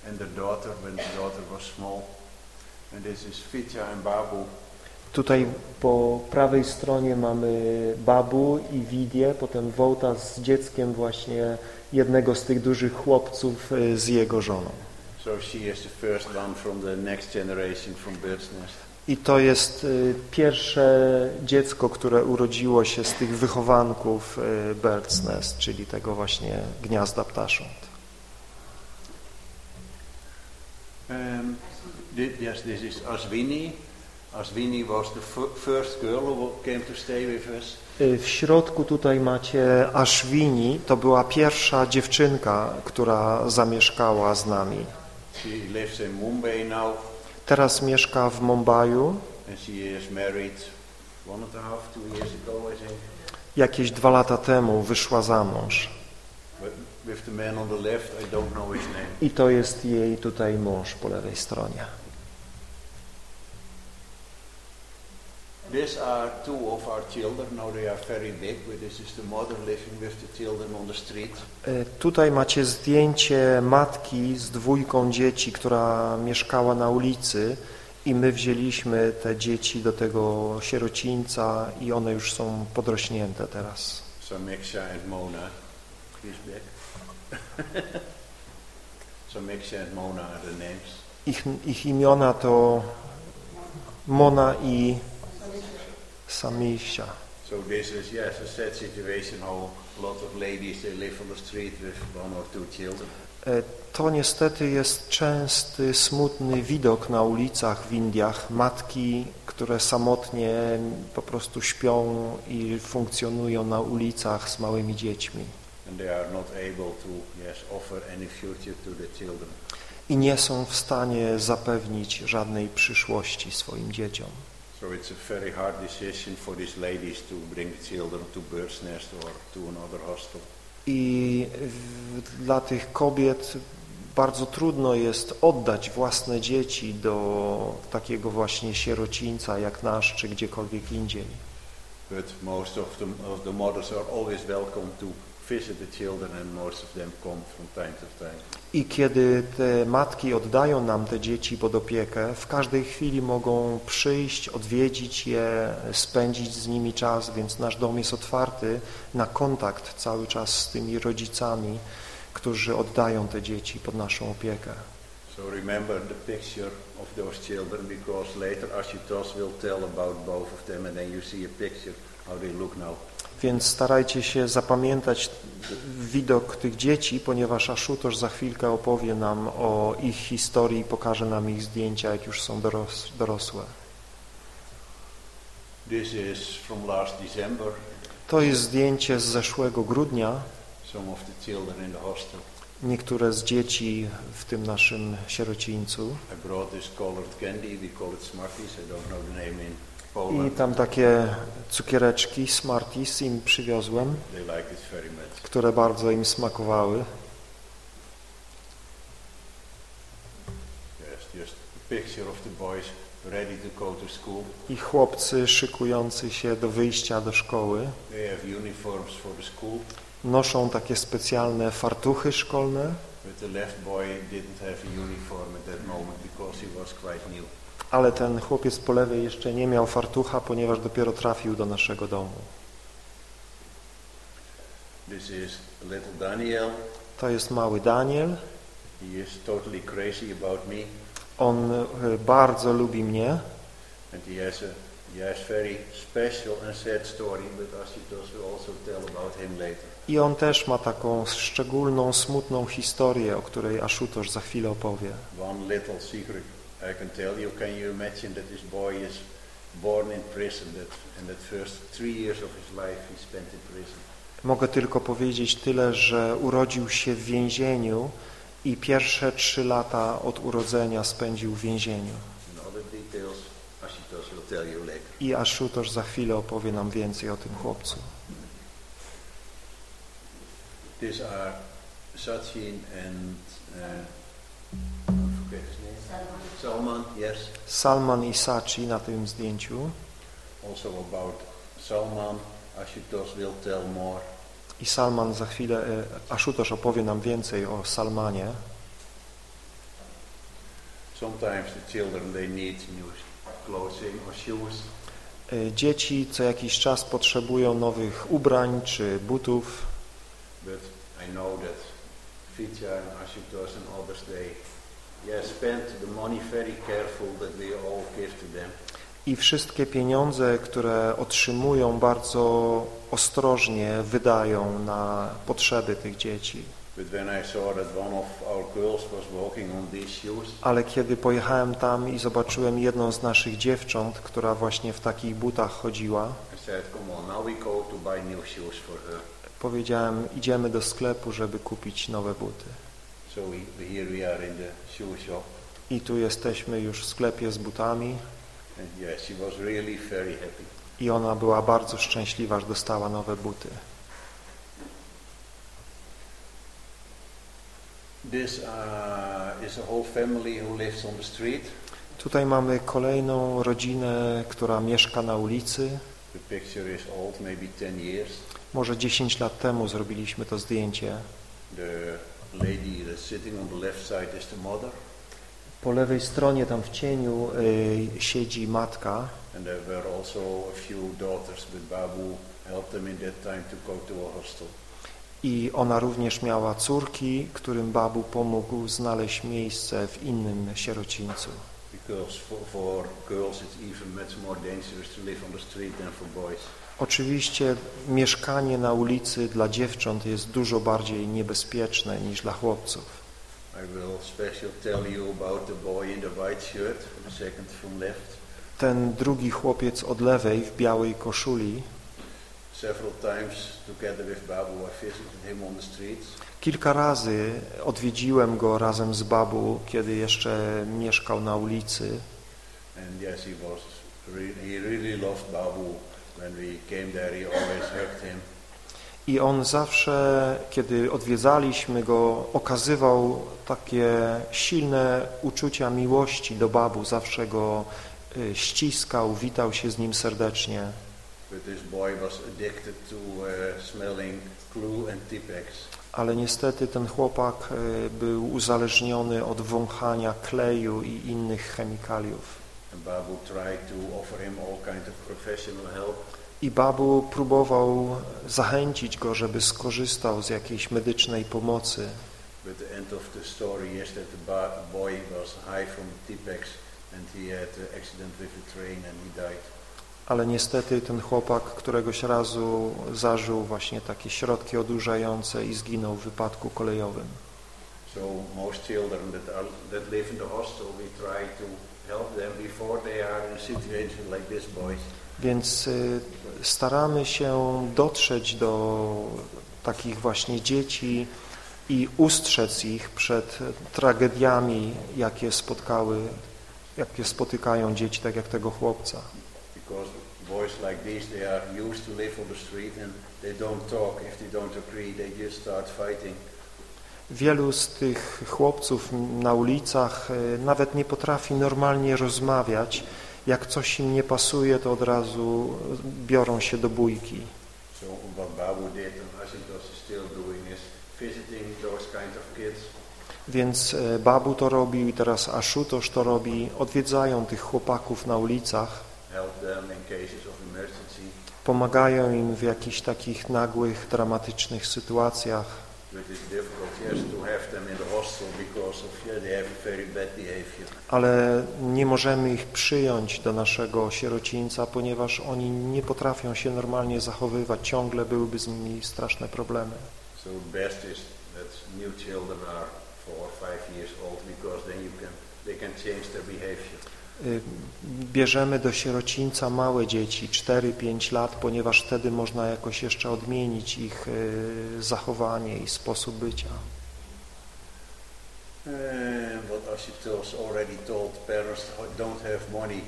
and their daughter when the daughter was small. And this is Fitja and Babu. Tutaj po prawej stronie mamy Babu i Widię, potem Wołta z dzieckiem właśnie jednego z tych dużych chłopców e, z jego żoną. So she is the first one from the next generation from Bird's Nest. I to jest y, pierwsze dziecko, które urodziło się z tych wychowanków y, Bird's Nest, czyli tego właśnie gniazda ptasząt. Um, yes, this is Aswini. Aswini was the first girl who came to stay with us. W środku tutaj macie Ashwini, to była pierwsza dziewczynka, która zamieszkała z nami. She lives in Mumbai now, Teraz mieszka w Mumbaiu. and she is married one and a half, two years ago, I think. Jakieś dwa lata temu wyszła za mąż. But with the man on the left, I to jest jej tutaj mąż po lewej stronie. These are two of our children. Now they are very big, but this is the mother living with the children on the street. E, Tutaj macie zdjęcie matki z dwójką dzieci, która mieszkała na ulicy i my wzięliśmy te dzieci do tego sierocińca i one już są podrośnięte teraz. Sameksha and Mona. Back. Sameksha and Mona are the names. Ich, ich imiona to Mona i Samisha. So this is, yes, a sad situation how a lot of ladies, they live on the street with one or two children. E, To niestety jest częsty, smutny widok na ulicach w Indiach. Matki, które samotnie po prostu śpią i funkcjonują na ulicach z małymi dziećmi. I nie są w stanie zapewnić żadnej przyszłości swoim dzieciom. So it's a very hard decision for these ladies to bring the children to Bird's Nest or to another hostel. I dla tych kobiet bardzo trudno jest oddać własne dzieci do takiego właśnie sierocińca jak nasz, czy gdziekolwiek indziej. But most of the, of the mothers are always welcome to I kiedy te matki oddają nam te dzieci pod opiekę, w każdej chwili mogą przyjść, odwiedzić je, spędzić z nimi czas, więc nasz dom jest otwarty na kontakt cały czas z tymi rodzicami, którzy oddają te dzieci pod naszą opiekę. So remember the picture of those children because later Ashutosh will tell about both of them and then you see a picture how they look now. Więc starajcie się zapamiętać widok tych dzieci, ponieważ Aszutosz za chwilkę opowie nam o ich historii, pokaże nam ich zdjęcia, jak już są doros dorosłe. To jest zdjęcie z zeszłego grudnia. Niektóre z dzieci w tym naszym sierocińcu. I brought this colored candy, we call it Smarties, I don't know the name in I tam takie cukiereczki Smarties im przywiozłem, które bardzo im smakowały. I chłopcy szykujący się do wyjścia do szkoły. Noszą takie specjalne fartuchy szkolne, but the left boy didn't have a uniform at that moment because he was quite new. Ale ten chłopiec po lewej jeszcze nie miał fartucha, ponieważ dopiero trafił do naszego domu. To jest mały Daniel. Totally On e, bardzo lubi mnie and he has a he has very special and sad story, but Ashitos will also tell about him later. i on też ma taką szczególną, smutną historię, o której Ashutosh za chwilę opowie. One little secret I can tell you. Can you imagine that this boy is born in prison? That in that first three years of his life he spent in prison. Mogę tylko powiedzieć tyle, że urodził się w więzieniu i pierwsze trzy lata od urodzenia spędził w więzieniu. And other details Ashitos will tell you later. I Ashutosh za chwilę opowie nam więcej o tym chłopcu. These are Sachin and uh, I forget his name. Salman, yes. Salman i Sachi na tym zdjęciu. Also about Salman, Ashutos will tell more. I Salman za chwilę, e, Ashutosh opowie nam więcej o Salmanie. Sometimes the children they need new clothing or shoes. E, Dzieci co jakiś czas potrzebują nowych ubrań czy butów, But I know that Vitya and Ashutosh and others they i wszystkie pieniądze, które otrzymują, bardzo ostrożnie wydają na potrzeby tych dzieci. Ale kiedy pojechałem tam i zobaczyłem jedną z naszych dziewcząt, która właśnie w takich butach chodziła, powiedziałem, idziemy do sklepu, żeby kupić nowe buty. So we, here we are in the shoe shop. I tu jesteśmy już w sklepie z butami And yes, she was really very happy. i ona była bardzo szczęśliwa, że dostała nowe buty. This uh, is a whole family who lives on the street. Tutaj mamy kolejną rodzinę, która mieszka na ulicy. The picture is old, maybe 10 years. Może 10 lat temu zrobiliśmy to zdjęcie. The lady that's sitting on the left side is the mother. Po lewej stronie, tam w cieniu, y, siedzi matka And there were also a few daughters, but Babu helped them in that time to go to a hostel. i ona również miała córki, którym babu pomógł znaleźć miejsce w innym sierocińcu. Because for, for girls it's even much more dangerous to live on the street than for boys. Oczywiście mieszkanie na ulicy dla dziewcząt jest dużo bardziej niebezpieczne niż dla chłopców. Ten drugi chłopiec od lewej w białej koszuli, kilka razy odwiedziłem go razem z babu, kiedy jeszcze mieszkał na ulicy And yes, he was, he really loved Babu. When we came there, he always hugged him. i on zawsze, kiedy odwiedzaliśmy go, okazywał takie silne uczucia miłości do babu, zawsze go y, ściskał, witał się z nim serdecznie. Uh. Ale niestety ten chłopak y, był uzależniony od wąchania kleju i innych chemikaliów. And Babu tried to offer him all kind of professional help. I babu próbował zachęcić go, żeby skorzystał z jakiejś medycznej pomocy. But the end of the story is that the boy was high from Tipex and he had an accident with a train and he died. Ale niestety ten chłopak któregoś razu zażył właśnie takie środki odurzające i zginął w wypadku kolejowym. So most children that, are, that live in the hostel, we try to Więc y, staramy się dotrzeć do takich właśnie dzieci i ustrzec ich przed tragediami, jakie spotkały, jakie spotykają dzieci, tak jak tego chłopca. Because Wielu z tych chłopców na ulicach e, nawet nie potrafi normalnie rozmawiać. Jak coś im nie pasuje, to od razu biorą się do bójki. Więc e, Babu to robił i teraz Ashutosh to robi. Odwiedzają tych chłopaków na ulicach, pomagają im w jakichś takich nagłych, dramatycznych sytuacjach. Ale nie możemy ich przyjąć do naszego sierocińca, ponieważ oni nie potrafią się normalnie zachowywać. Ciągle byłyby z nimi straszne problemy. So best is that new children are four or five years old because then you can they can change their behavior. Y, Bierzemy do sierocińca małe dzieci, 4-5 lat, ponieważ wtedy można jakoś jeszcze odmienić ich y, zachowanie i sposób bycia. What Ashitos already told parents don't have money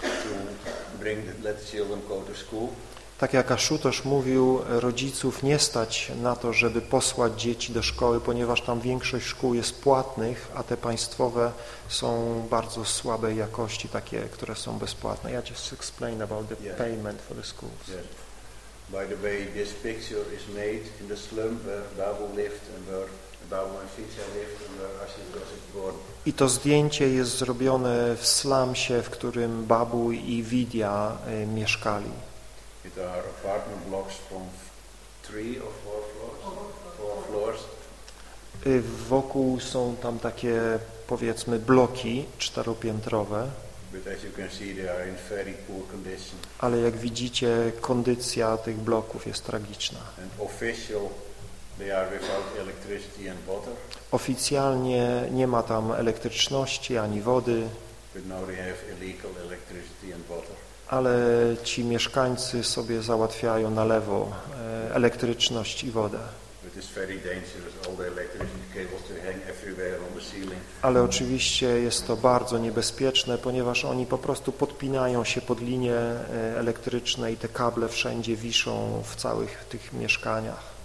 to bring the, let the children go to school. Tak jak Aszutosz mówił, rodziców nie stać na to, żeby posłać dzieci do szkoły, ponieważ tam większość szkół jest płatnych, a te państwowe są bardzo słabej jakości, takie, które są bezpłatne. Ja just explain about the Yeah. payment for the schools. Yes. By the way, this picture is made in the slum where Babu lived and where I to zdjęcie jest zrobione w slumsie, w którym Babu i Widya y, mieszkali. Y, Wokół są tam takie, powiedzmy, bloki czteropiętrowe, ale jak widzicie, kondycja tych bloków jest tragiczna. And official, Oficjalnie nie ma tam elektryczności ani wody, ale ci mieszkańcy sobie załatwiają na lewo e, elektryczność i wodę. Ale oczywiście jest to bardzo niebezpieczne, ponieważ oni po prostu podpinają się pod linie e, elektryczne i te kable wszędzie wiszą w całych tych mieszkaniach.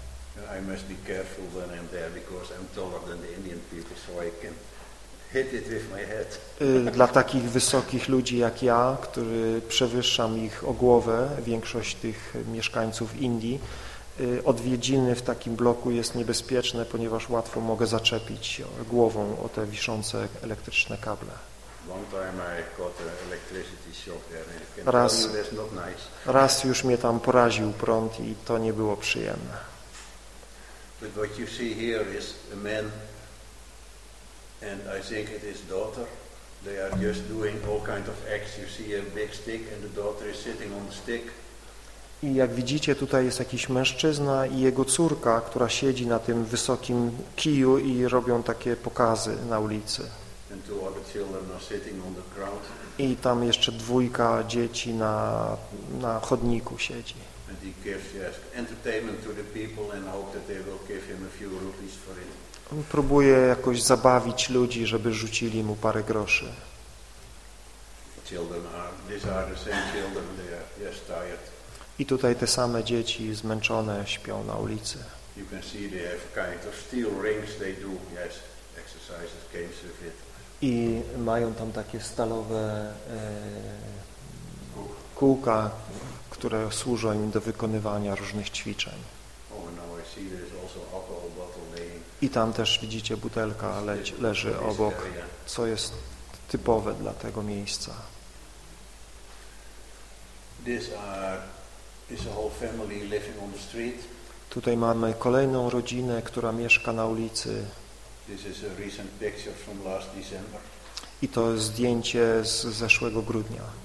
I must be careful when I'm there because I'm taller than the Indian people, so I can hit it with my head. Y, Dla takich wysokich ludzi jak ja, który przewyższam ich o głowę, większość tych mieszkańców Indii, y, odwiedziny w takim bloku jest niebezpieczne, ponieważ łatwo mogę zaczepić głową o te wiszące elektryczne kable. Raz. Raz już mnie tam poraził prąd i to nie było przyjemne. But what you see here is a man, and I think it is daughter. They are just doing all kind of acts. You see a big stick, and the daughter is sitting on the stick. I jak widzicie, tutaj jest jakiś mężczyzna i jego córka, która siedzi na tym wysokim kiju i robią takie pokazy na ulicy. I tam jeszcze dwójka dzieci na, na chodniku siedzi. And he gives yes, entertainment to the people and hope that they will give him a few rupees for it. On próbuje jakoś zabawić ludzi, żeby rzucili mu parę groszy. Children are, these are the same children, they are yes, tired. I tutaj te same dzieci zmęczone śpią na ulicy. You can see they have kind of steel rings, they do, yes, exercises, games with it. I mają tam takie stalowe e, kółka, które służą im do wykonywania różnych ćwiczeń. Oh, I tam też widzicie butelka le leży obok, co jest typowe dla tego miejsca. Street. Tutaj mamy kolejną rodzinę, która mieszka na ulicy i to jest zdjęcie z zeszłego grudnia.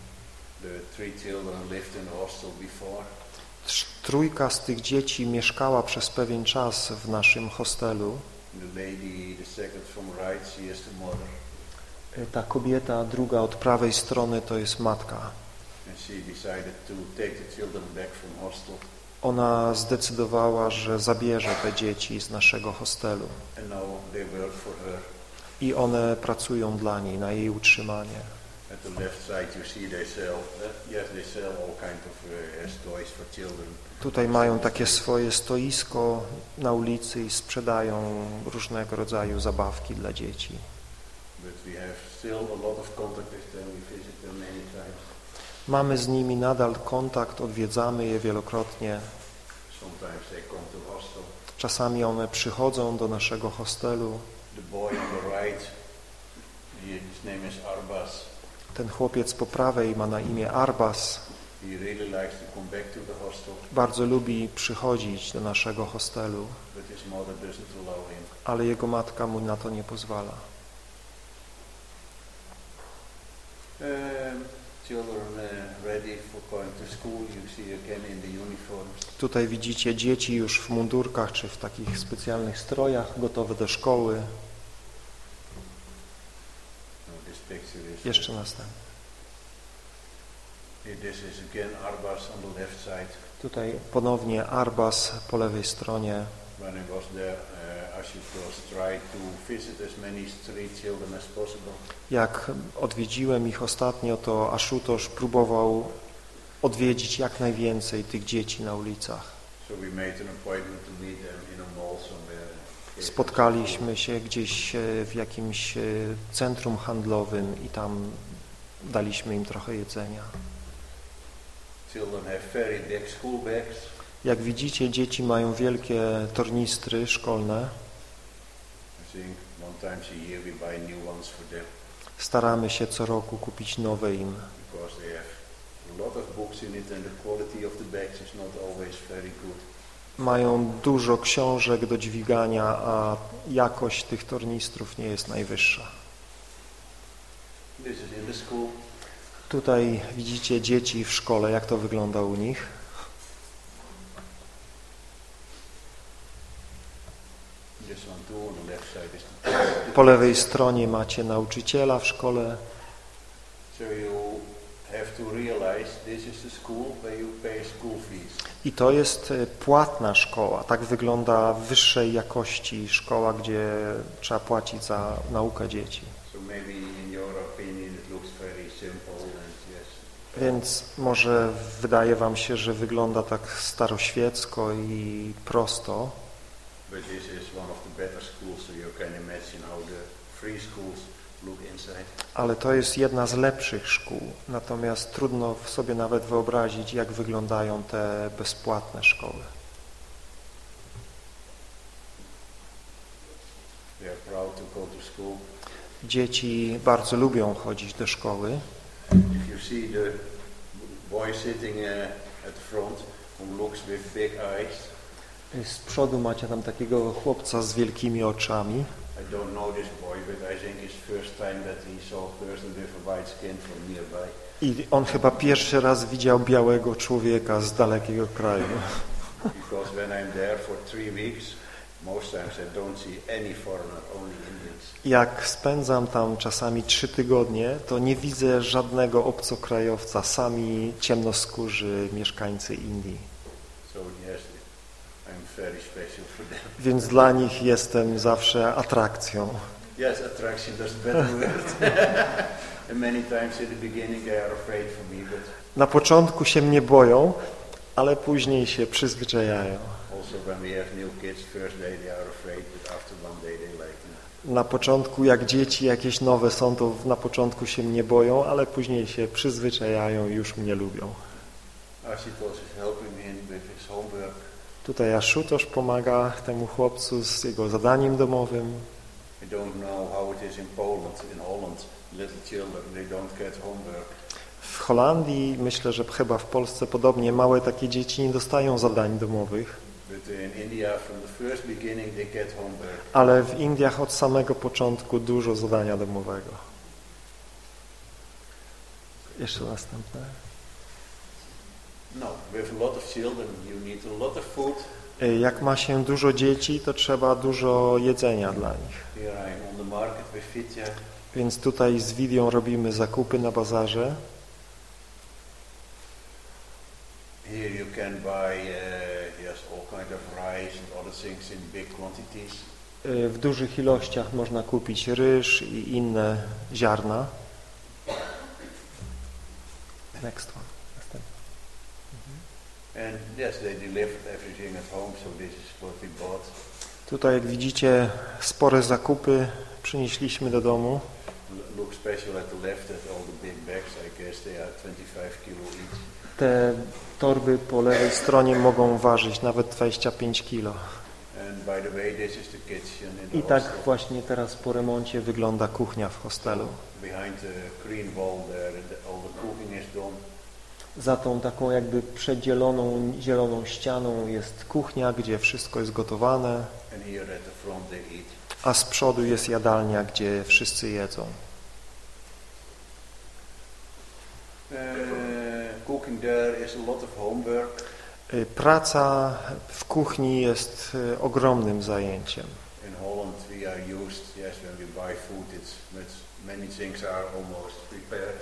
Trójka z tych dzieci mieszkała przez pewien czas w naszym hostelu. Ta kobieta, druga od prawej strony, to jest matka. Ona zdecydowała, że zabierze te dzieci z naszego hostelu i one pracują dla niej, na jej utrzymanie. At the left side you see they sell, yes, they sell all kind of uh, toys for children. Tutaj mają takie swoje stoisko na ulicy i sprzedają różnego rodzaju zabawki dla dzieci. Mamy z nimi nadal kontakt, odwiedzamy je wielokrotnie. Czasami one przychodzą do naszego hostelu. The boy on the right, his name is Arbas. Ten chłopiec po prawej ma na imię Arbas. Bardzo lubi przychodzić do naszego hostelu, ale jego matka mu na to nie pozwala. Um. Tutaj widzicie dzieci już w mundurkach czy w takich specjalnych strojach, gotowe do szkoły. No, this picture is. Jeszcze następny. Here This is again Arbas on the left side. Tutaj ponownie Arbas po lewej stronie. Uh. Jak odwiedziłem ich ostatnio, to Ashutosh próbował odwiedzić jak najwięcej tych dzieci na ulicach. So we made an appointment to meet them in a mall somewhere. Spotkaliśmy się gdzieś e, w jakimś e, centrum handlowym i tam daliśmy im trochę jedzenia. Jak widzicie, dzieci mają wielkie tornistry szkolne. Staramy się co roku kupić nowe im, because they have a lot of books in it and the quality of the bags is not always very good. Mają dużo książek do dźwigania, a jakość tych tornistrów nie jest najwyższa. Tutaj widzicie dzieci w szkole, jak to wygląda u nich. The Po lewej stronie macie nauczyciela w szkole. So you have to realize this is the school where you pay school fees. I to jest e, płatna szkoła. Tak wygląda wyższej jakości szkoła, gdzie trzeba płacić za naukę dzieci. Więc może wydaje wam się, że wygląda tak staroświecko i prosto, but this is one of the better schools so you can imagine how the free schools look inside. Ale to jest jedna z lepszych szkół. Natomiast trudno sobie nawet wyobrazić, jak wyglądają te bezpłatne szkoły. Dzieci bardzo lubią chodzić do szkoły. Uh, Z przodu macie tam takiego chłopca z wielkimi oczami. I don't know this boy, but I think it's first time that he saw a person with a white skin from nearby. I on chyba pierwszy raz widział białego człowieka z dalekiego kraju. Because when I'm there for three weeks, most times I don't see any foreigner, only Indians. Jak spędzam tam czasami trzy tygodnie, to nie widzę żadnego obcokrajowca, sami ciemnoskórzy mieszkańcy Indii. So yes, I'm very special. Więc dla nich jestem zawsze atrakcją. Yes, attraction, that's better word. and many times in the beginning they are afraid for me, but Na początku się mnie boją, ale później się przyzwyczajają. Na początku, jak dzieci jakieś nowe są, to na początku się mnie boją, ale później się przyzwyczajają i już mnie lubią. Ashitos is helping him with his homework. Tutaj Ashutosh pomaga temu chłopcu z jego zadaniem domowym. W Holandii, myślę, że chyba w Polsce podobnie, małe takie dzieci nie dostają zadań domowych, ale w Indiach od samego początku dużo zadania domowego. Jeszcze następne. No, with a lot of children, you need a lot of food. Y, Jak ma się dużo dzieci, to trzeba dużo jedzenia dla nich. Here I'm on the market with Fitja. Więc tutaj z Widią robimy zakupy na bazarze. Here you can buy, uh, yes, all kind of rice and other things in big quantities. W dużych ilościach można kupić ryż i inne ziarna. Next one. Następny. And yes, they delivered everything at home, so this is what we bought. Tutaj, jak widzicie, spore zakupy przynieśliśmy do domu. L- Look special at the left at all the big bags. I guess they are 25 kilo each. Te torby po lewej stronie mogą ważyć nawet 25 kilo. And by the way, this is the kitchen in the I tak właśnie teraz po remoncie wygląda kuchnia w hostelu. Behind the green wall there, the- all the cooking is done. Za tą taką jakby przedzieloną zieloną ścianą jest kuchnia, gdzie wszystko jest gotowane, a z przodu jest jadalnia, gdzie wszyscy jedzą. Homework. Y, Praca w kuchni jest y, ogromnym zajęciem. In Holland we are used, yes, when we buy food, it's much, many things are almost prepared.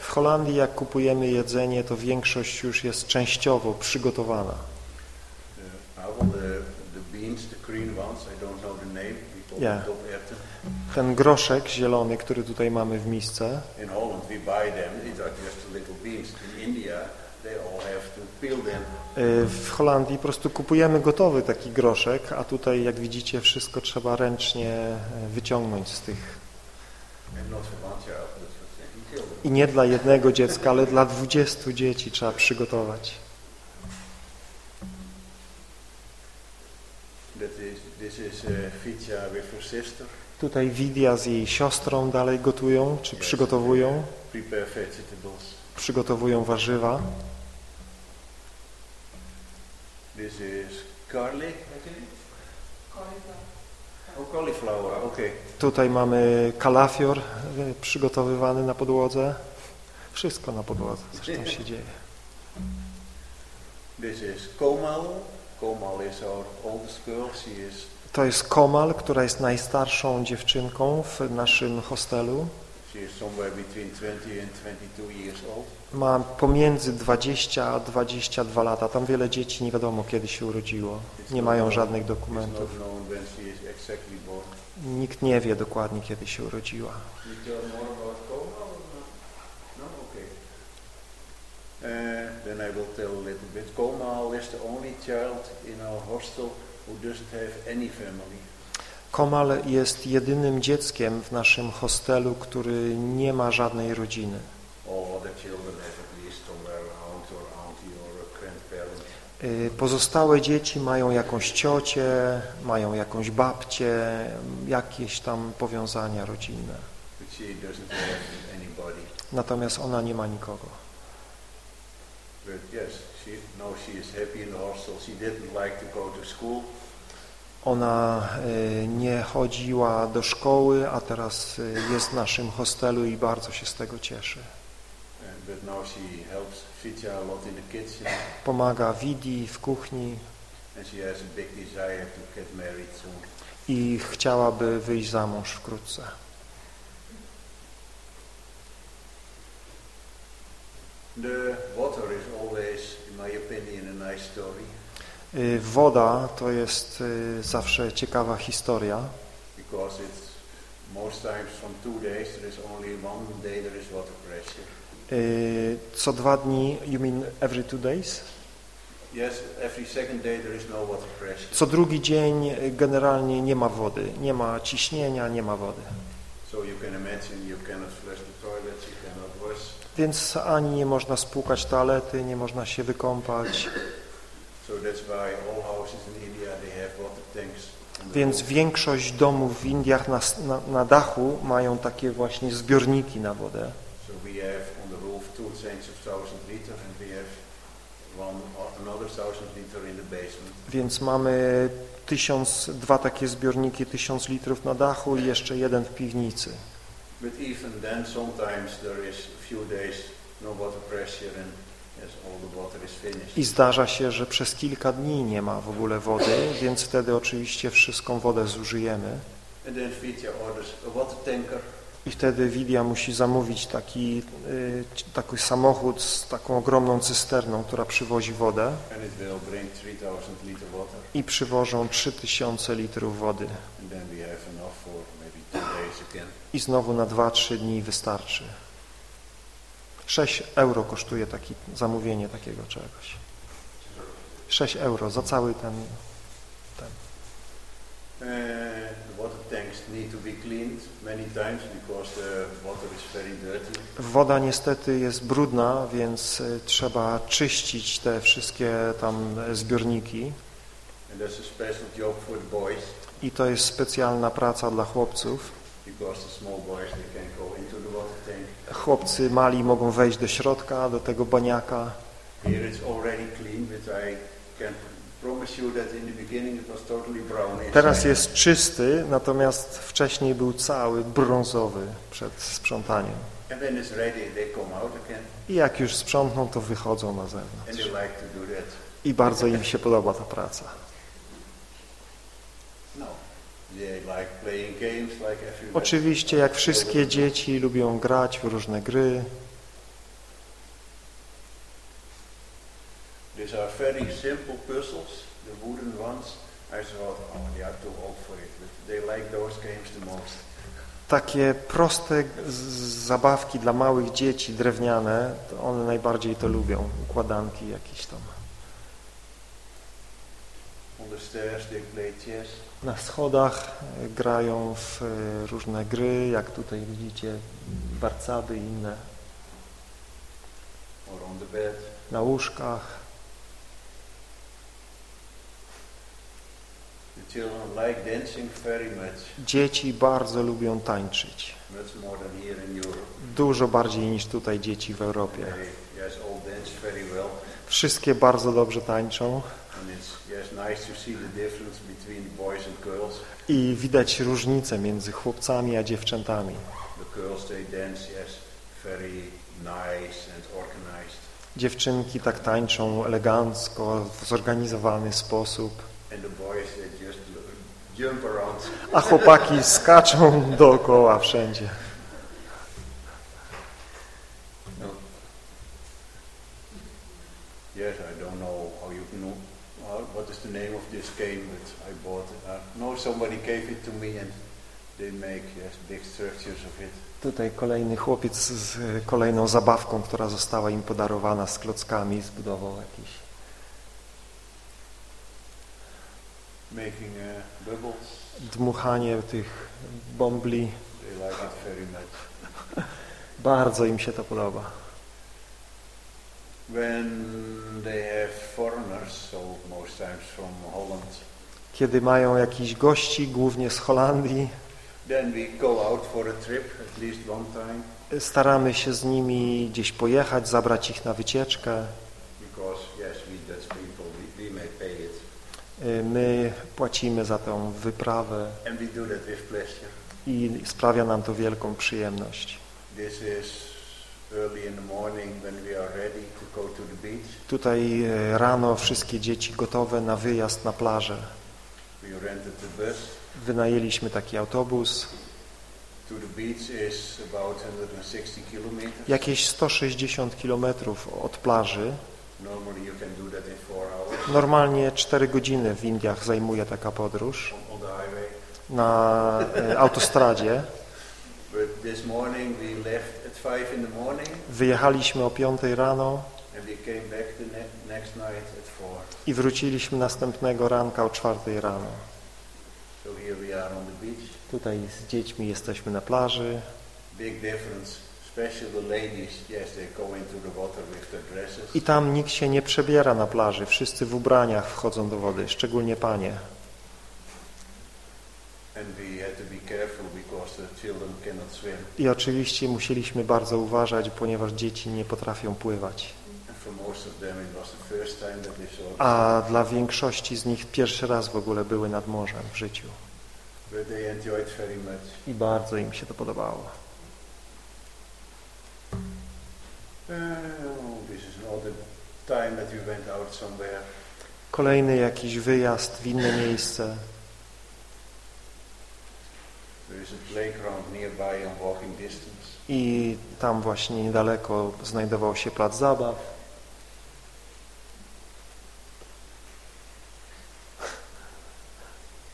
W Holandii jak kupujemy jedzenie, to większość już jest częściowo przygotowana. Uh, Yeah. Ten groszek zielony, który tutaj mamy w misce, y, w Holandii po prostu kupujemy gotowy taki groszek, a tutaj jak widzicie wszystko trzeba ręcznie y, wyciągnąć z tych. I nie dla jednego dziecka, ale dla 20 dzieci trzeba przygotować. Sister. Tutaj Widia z jej siostrą dalej gotują, czy przygotowują, vegetables. przygotowują warzywa. This is garlic, I think. Tutaj mamy kalafior y, przygotowywany na podłodze. Wszystko na podłodze, zresztą się dzieje. To jest Komal, która jest najstarszą dziewczynką w naszym hostelu. She is somewhere between 20 and 22 years old. Ma pomiędzy 20 a 22 lata. Tam wiele dzieci nie wiadomo kiedy się urodziło. Nie mają żadnych dokumentów. Nikt nie wie dokładnie kiedy się urodziła. Or not? No, okay. Uh, then I will tell a little bit. Komal is the only child in our hostel who doesn't have any family. Komal jest jedynym dzieckiem w naszym hostelu, który nie ma żadnej rodziny. Y, Pozostałe dzieci mają jakąś ciocię, mają jakąś babcię, jakieś tam powiązania rodzinne. Natomiast ona nie ma nikogo. But yes, she now she is happy in the hostel. She didn't like to go to school. Ona y, nie chodziła do szkoły, a teraz y, jest w naszym hostelu i bardzo się z tego cieszy. Pomaga Widi w kuchni i chciałaby wyjść za mąż wkrótce. The water is always, in my opinion, a nice story Woda to jest y, zawsze ciekawa historia. Y, Co dwa dni, you mean every two days? Yes, every second day there is no water pressure. Co drugi dzień y, generalnie nie ma wody, nie ma ciśnienia, nie ma wody. So you can imagine you cannot flush the toilets, you cannot wash. Więc ani nie można spłukać toalety, nie można się wykąpać, więc większość domów w Indiach na, na, na dachu mają takie właśnie zbiorniki na wodę. Więc mamy tysiąc, dwa takie zbiorniki, tysiąc litrów na dachu i jeszcze jeden w piwnicy. But even then sometimes there is a few days no water pressure and I zdarza się, że przez kilka dni nie ma w ogóle wody, więc wtedy oczywiście wszystką wodę zużyjemy. I wtedy Widia musi zamówić taki, y, taki samochód z taką ogromną cysterną, która przywozi wodę and it will bring 3000 liter water i przywożą 3000 litrów wody. I znowu na 2-3 dni wystarczy. 6 euro kosztuje taki, zamówienie takiego czegoś. 6 euro za cały ten, ten. Uh, the water tanks need to be cleaned many times because the water is very dirty. Woda niestety jest brudna, więc y, trzeba czyścić te wszystkie tam e, zbiorniki And that's a special job for the boys i to jest specjalna praca dla chłopców. because the small boys they can go into the water tank. Chłopcy mali mogą wejść do środka, do tego baniaka. Teraz jest czysty, natomiast wcześniej był cały brązowy przed sprzątaniem. I jak już sprzątną, to wychodzą na zewnątrz. I bardzo im się podoba ta praca. No, they like playing games like everybody. Oczywiście, jak wszystkie dzieci lubią grać w różne gry. Oh. Takie proste zabawki dla małych dzieci, drewniane, to one najbardziej to lubią. Układanki jakieś tam. On the stairs they play chess. Na schodach e, grają w e, różne gry, jak tutaj widzicie, warcaby i inne. Na łóżkach. Dzieci bardzo lubią tańczyć. Dużo bardziej niż tutaj dzieci w Europie. Wszystkie bardzo dobrze tańczą i widać różnicę między chłopcami a dziewczętami. Dziewczynki tak tańczą elegancko, w zorganizowany sposób, a chłopaki skaczą dookoła wszędzie. No. Yes, I don't know how you know uh, what is the name of this game, but I bought somebody gave it to me, and they make yes big structures of it. Tutaj kolejny chłopiec z kolejną zabawką, która została im podarowana z klockami, zbudował jakiś. Making uh, bubbles, Dmuchanie tych bombli, they like it very much. bardzo im się to podoba. When they have foreigners, so most times from Holland, Kiedy mają jakichś gości, głównie z Holandii, trip staramy się z nimi gdzieś pojechać, zabrać ich na wycieczkę. because yes, we Dutch people we, we may pay it, Y, My płacimy za tą wyprawę i sprawia nam to wielką przyjemność. Tutaj y, rano wszystkie dzieci gotowe na wyjazd na plażę. Wynajęliśmy taki autobus. To the beach is about 160 kilometers. Jakieś 160 kilometrów od plaży. Normalnie 4 godziny w Indiach zajmuje taka podróż na y, autostradzie. But this morning we left at 5 in the morning Wyjechaliśmy o 5 rano and we came back the ne- next night at 4. i wróciliśmy następnego ranka o 4 rano. Tutaj z dziećmi jesteśmy na plaży. I tam nikt się nie przebiera na plaży. Wszyscy w ubraniach wchodzą do wody, szczególnie panie. I oczywiście musieliśmy bardzo uważać, ponieważ dzieci nie potrafią pływać. A dla większości z nich pierwszy raz w ogóle były nad morzem w życiu. I bardzo im się to podobało. Out somewhere. Kolejny jakiś wyjazd w inne miejsce. I tam właśnie niedaleko znajdował się plac zabaw.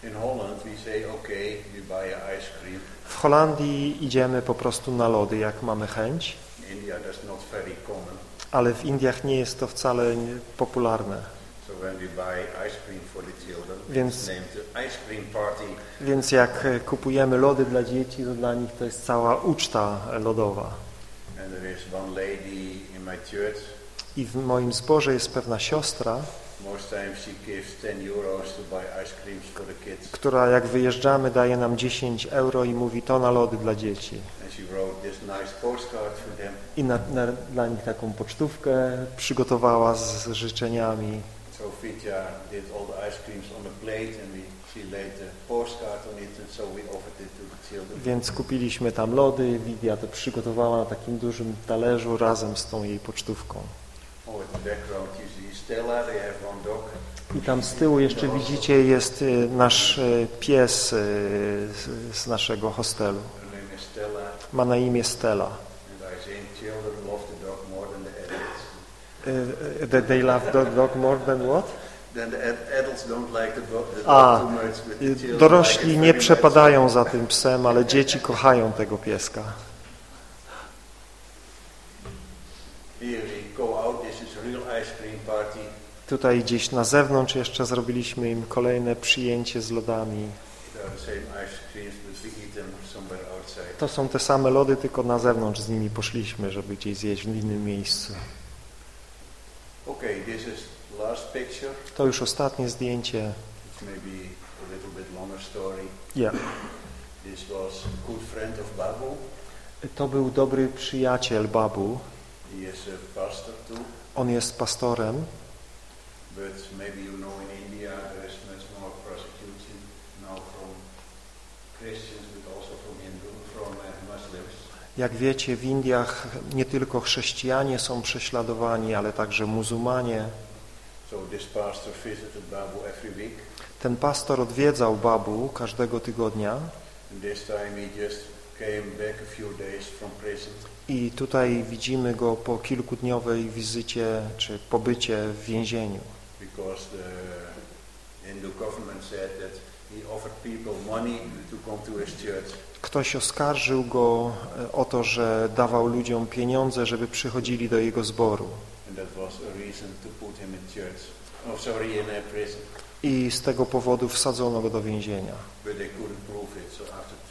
In Holland we say, okay, we buy ice cream. W Holandii idziemy po prostu na lody, jak mamy chęć. India that's not very common. ale w Indiach nie jest to wcale popularne. So when we buy ice cream for the children, Więc- it's named the ice cream party. Więc jak e, kupujemy lody dla dzieci, to dla nich to jest cała uczta lodowa. And there is one lady in my church. I w moim zborze jest pewna siostra, Most times she gives 10 euros to buy ice creams for the kids. która jak wyjeżdżamy daje nam 10 euro i mówi to na lody dla dzieci. I na, na, dla nich taką pocztówkę przygotowała z życzeniami. Did all the ice creams on a plate and we. Więc kupiliśmy tam lody, Widia to przygotowała na takim dużym talerzu razem z tą jej pocztówką. I tam z tyłu jeszcze widzicie jest y, nasz y, pies y, z, naszego hostelu. Ma na imię Stella. That they love the dog more than what? A, dorośli nie przepadają za tym psem, ale dzieci kochają tego pieska. Here we go out, this is a real ice cream party. Tutaj gdzieś na zewnątrz jeszcze zrobiliśmy im kolejne przyjęcie z lodami. To są te same lody, tylko na zewnątrz z nimi poszliśmy, żeby gdzieś zjeść w innym miejscu. To już ostatnie zdjęcie. Yeah. To był dobry przyjaciel Babu. On jest pastorem, but maybe you know in India there is much more persecution now from Christians, but also from Hindu, from uh, Muslims. Jak wiecie, w Indiach nie tylko chrześcijanie są prześladowani, ale także muzułmanie. So this pastor visited Babu every week, Ten pastor odwiedzał Babu każdego tygodnia and this time he just came back a few days from prison. i tutaj widzimy go po kilkudniowej wizycie czy pobycie w więzieniu. Because the Hindu government said that he offered people money to come to his church. Ktoś oskarżył go e, o to, że dawał ludziom pieniądze, żeby przychodzili do jego zboru. Oh, sorry. I z tego powodu wsadzono go do więzienia.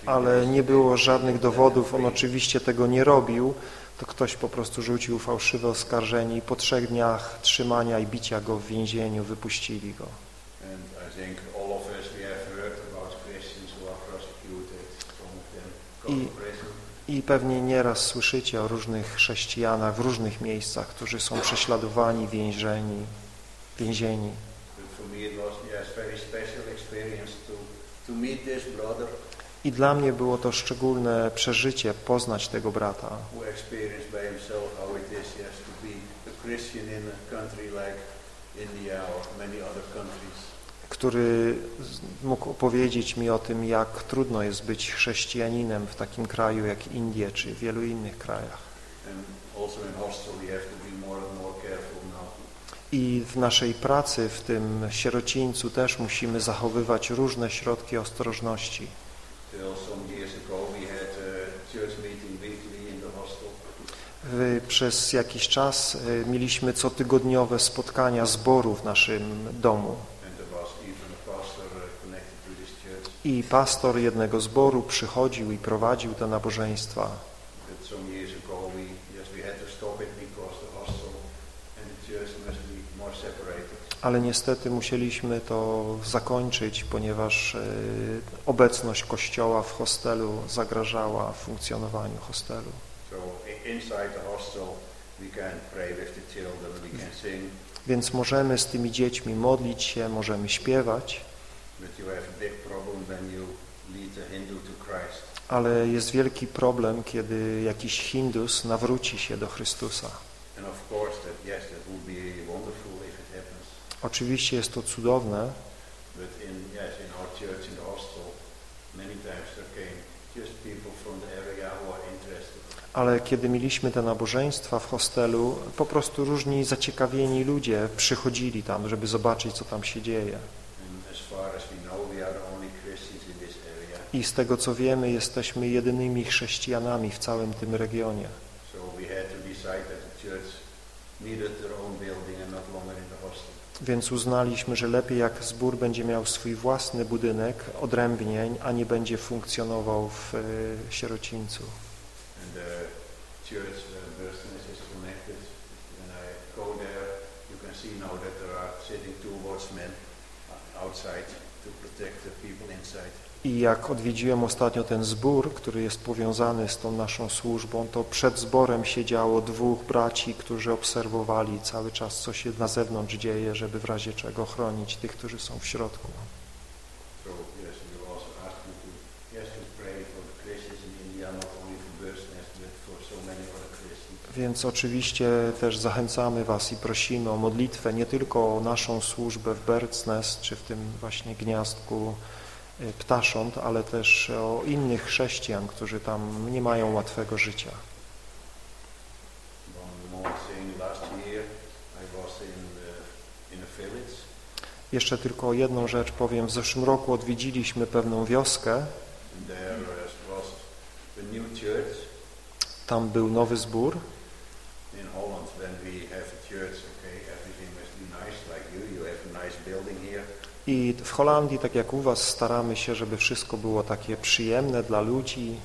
Ale nie było żadnych dowodów, on oczywiście tego nie robił, to ktoś po prostu rzucił fałszywe oskarżenie i po trzech dniach trzymania i bicia go w więzieniu wypuścili go. I I- pewnie nieraz słyszycie o różnych chrześcijanach w różnych miejscach, którzy są prześladowani, więzieni, więzieni. To, to meet this brother I dla mnie było to szczególne przeżycie poznać tego brata, który mógł opowiedzieć mi o tym, jak trudno jest być chrześcijaninem w takim kraju jak Indie czy w wielu innych krajach. I w naszej pracy w tym sierocińcu też musimy zachowywać różne środki ostrożności. Till some years ago we had a church meeting weekly in the hostel. W- Przez jakiś czas y, mieliśmy cotygodniowe spotkania zboru w naszym domu. Uh. I pastor jednego zboru przychodził i prowadził te nabożeństwa. But some years ago we yes we had to stop it because the hostel and the church must be more separated. Ale niestety musieliśmy to zakończyć, ponieważ y, obecność Kościoła w hostelu zagrażała funkcjonowaniu hostelu. Więc możemy z tymi dziećmi modlić się, możemy śpiewać, ale jest wielki problem, kiedy jakiś Hindus nawróci się do Chrystusa. And of course area who are interested. ale kiedy mieliśmy te nabożeństwa w hostelu, po prostu różni zaciekawieni ludzie przychodzili tam, żeby zobaczyć, co tam się dzieje. I z tego, co wiemy, jesteśmy jedynymi chrześcijanami w całym tym regionie. So we had to and not longer in the hostel. Więc uznaliśmy, że lepiej jak zbór będzie miał swój własny budynek odrębnie, a nie będzie funkcjonował w e, sierocińcu. And the church where Bursnes is connected, when I go there, you can see now that there are sitting two watchmen outside to protect the people inside. I jak odwiedziłem ostatnio ten zbór, który jest powiązany z tą naszą służbą, to przed zborem siedziało dwóch braci, którzy obserwowali cały czas, co się na zewnątrz dzieje, żeby w razie czego chronić tych, którzy są w środku. Więc oczywiście też zachęcamy Was i prosimy o modlitwę nie tylko o naszą służbę w Bercnes, czy w tym właśnie gniazdku ptasząt, ale też o innych chrześcijan, którzy tam nie mają łatwego życia. Jeszcze tylko jedną rzecz powiem. W zeszłym roku odwiedziliśmy pewną wioskę. uh, Tam był nowy zbór. in Holland. When we have a church, okay, everything must be nice like you. You have a nice building here. I w Holandii, tak jak u Was, staramy się, żeby wszystko było takie przyjemne dla ludzi.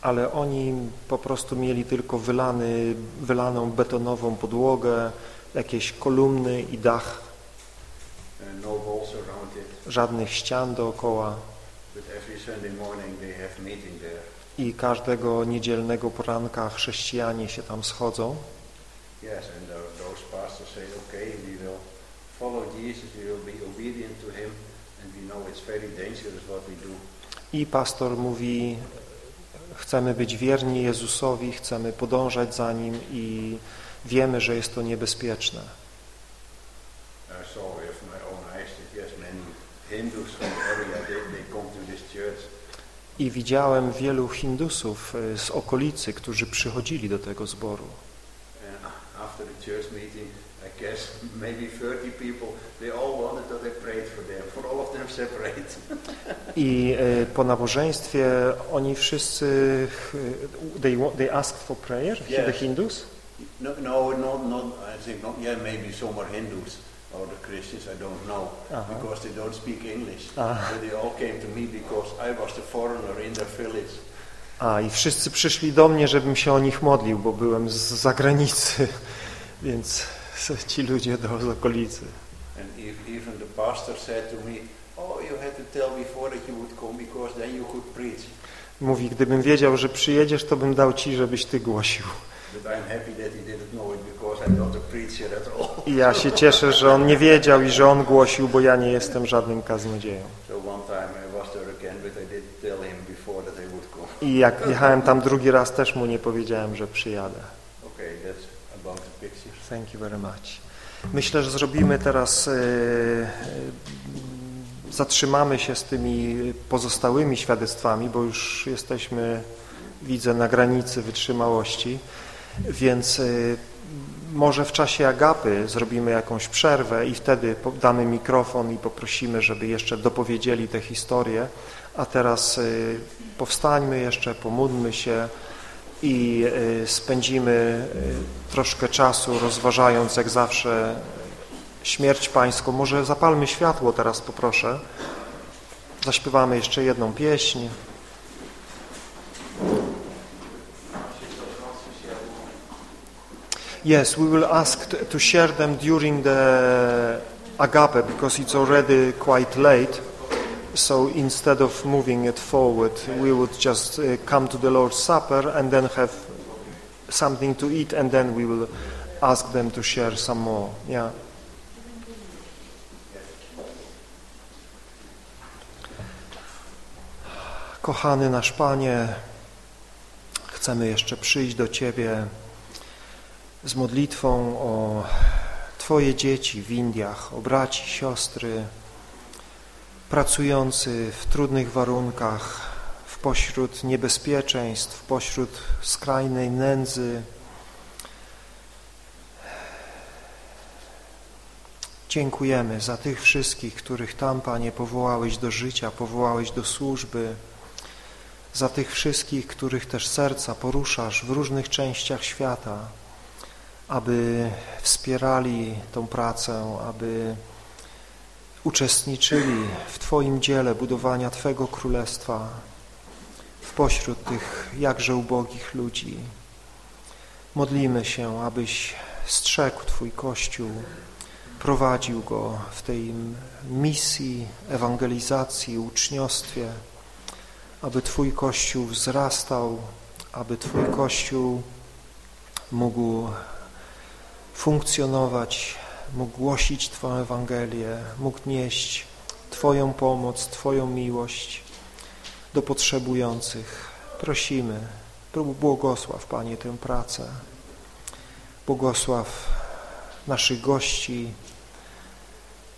Ale oni po prostu mieli tylko wylany, wylaną betonową podłogę, jakieś kolumny i dach, no żadnych ścian dookoła. But every Sunday morning they have. I każdego niedzielnego poranka chrześcijanie się tam schodzą. Yes, and tho- those pastors say, okay, we will follow Jesus, we will be obedient to him, and we know it's very dangerous what we do. I pastor mówi, chcemy być wierni Jezusowi, chcemy podążać za Nim i wiemy, że jest to niebezpieczne. I saw with my own eyes yes, many Hindus from the area, they, they come to this church. I widziałem wielu Hindusów y, z okolicy, którzy przychodzili do tego zboru. The meeting, I guess maybe 30 people, they all wanted that I prayed for them, for all of them separate. I y, po nabożeństwie oni wszyscy, y, they, they asked for prayer, the Yes. Hindus? No, no, no, not, I think not, yeah, maybe some are Hindus or the Christians, I don't know, Uh-huh. because they don't speak English. Ah. But they all came to me because I was the foreigner in their village. A, i wszyscy przyszli do mnie, żebym się o nich modlił, bo byłem z zagranicy, więc ci ludzie do z okolicy. And ev- even the pastor said to me, oh, you had to tell before that you would come because then you could preach. Mówi, gdybym wiedział, że przyjedziesz, to bym dał ci, żebyś ty głosił. I ja się cieszę, że on nie wiedział i że on głosił, bo ja nie jestem żadnym kaznodzieją. I jak jechałem tam drugi raz, też mu nie powiedziałem, że przyjadę. Thank you very much. Myślę, że zrobimy teraz, e, e, zatrzymamy się z tymi pozostałymi świadectwami, bo już jesteśmy, widzę, na granicy wytrzymałości, więc e, może w czasie agapy zrobimy jakąś przerwę i wtedy damy mikrofon i poprosimy, żeby jeszcze dopowiedzieli tę historię, a teraz e, powstańmy jeszcze, pomódlmy się, i y, spędzimy y, troszkę czasu rozważając jak zawsze śmierć pańską. Może zapalmy światło teraz poproszę. Zaśpiewamy jeszcze jedną pieśń. Yes, we will ask to share them during the agape because it's already quite late. So instead of moving it forward, we would just uh, come to the Lord's Supper and then have something to eat, and then we will ask them to share some more. Yeah. Kochany nasz Panie, chcemy jeszcze przyjść do Ciebie z modlitwą o Twoje dzieci w Indiach, o braci, siostry, pracujący w trudnych warunkach, w pośród niebezpieczeństw, pośród skrajnej nędzy. Dziękujemy za tych wszystkich, których tam, Panie, powołałeś do życia, powołałeś do służby, za tych wszystkich, których też serca poruszasz w różnych częściach świata, aby wspierali tą pracę, aby uczestniczyli w Twoim dziele budowania Twego Królestwa w pośród tych jakże ubogich ludzi. Modlimy się, abyś strzegł Twój Kościół, prowadził go w tej misji, ewangelizacji, uczniostwie, aby Twój Kościół wzrastał, aby Twój Kościół mógł funkcjonować, mógł głosić Twoją Ewangelię, mógł nieść Twoją pomoc, Twoją miłość do potrzebujących. Prosimy, błogosław Panie tę pracę, błogosław naszych gości,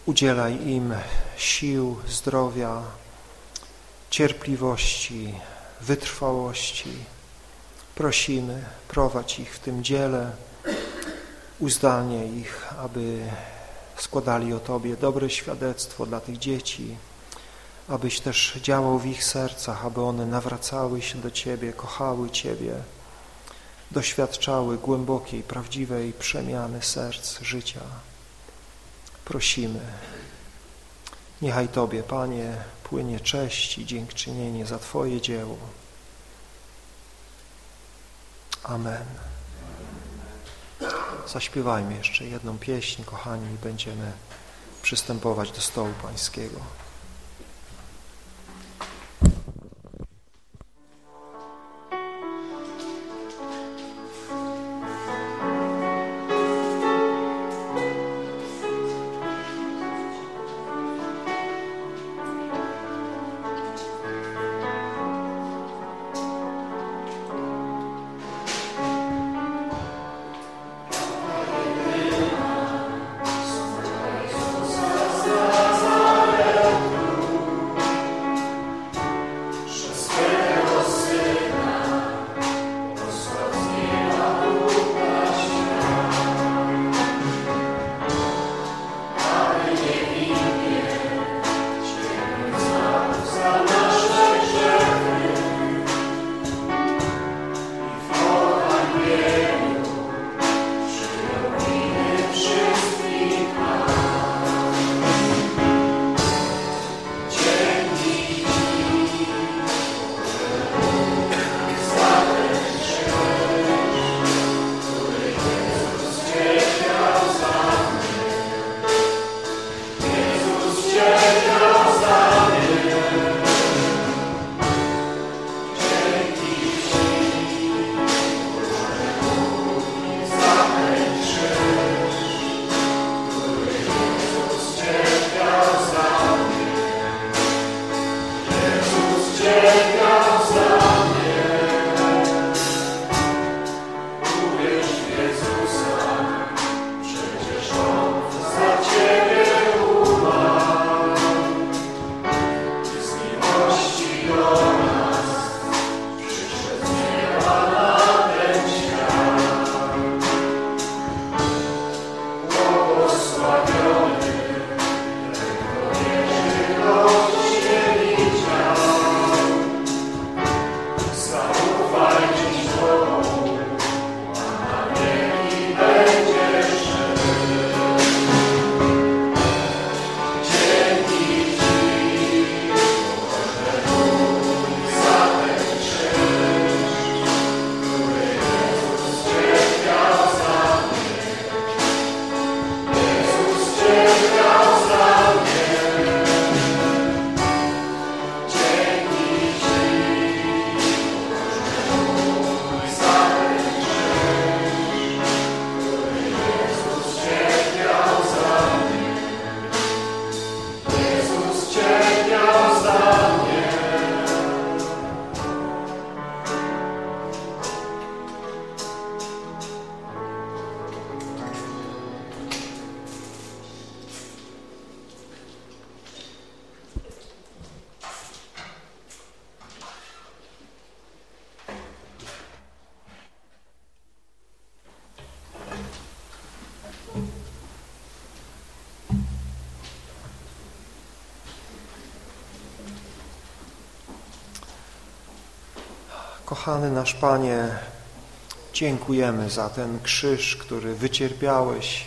udzielaj im sił, zdrowia, cierpliwości, wytrwałości. Prosimy, prowadź ich w tym dziele, uzdalnie ich, aby składali o Tobie dobre świadectwo dla tych dzieci, abyś też działał w ich sercach, aby one nawracały się do Ciebie, kochały Ciebie, doświadczały głębokiej, prawdziwej przemiany serc, życia. Prosimy, niechaj Tobie, Panie, płynie cześć i dziękczynienie za Twoje dzieło. Amen. Zaśpiewajmy jeszcze jedną pieśń, kochani, i będziemy przystępować do stołu pańskiego. Kochany nasz Panie, dziękujemy za ten krzyż, który wycierpiałeś,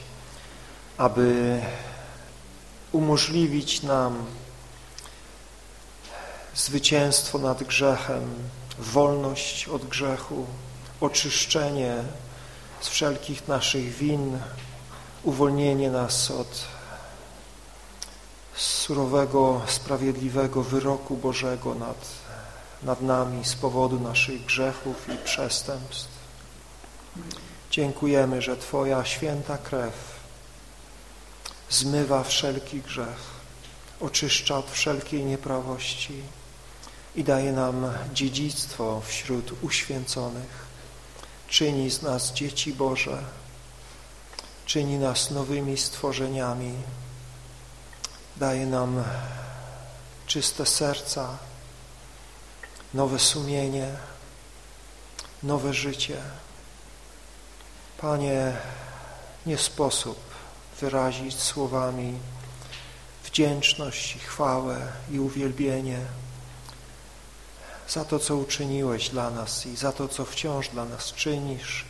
aby umożliwić nam zwycięstwo nad grzechem, wolność od grzechu, oczyszczenie z wszelkich naszych win, uwolnienie nas od surowego, sprawiedliwego wyroku Bożego nad, nad nami z powodu naszych grzechów i przestępstw. Dziękujemy, że Twoja święta krew zmywa wszelki grzech, oczyszcza od wszelkiej nieprawości i daje nam dziedzictwo wśród uświęconych. Czyni z nas dzieci Boże, czyni nas nowymi stworzeniami, daje nam czyste serca, nowe sumienie, nowe życie. Panie, nie sposób wyrazić słowami wdzięczność, chwałę i uwielbienie za to, co uczyniłeś dla nas i za to, co wciąż dla nas czynisz,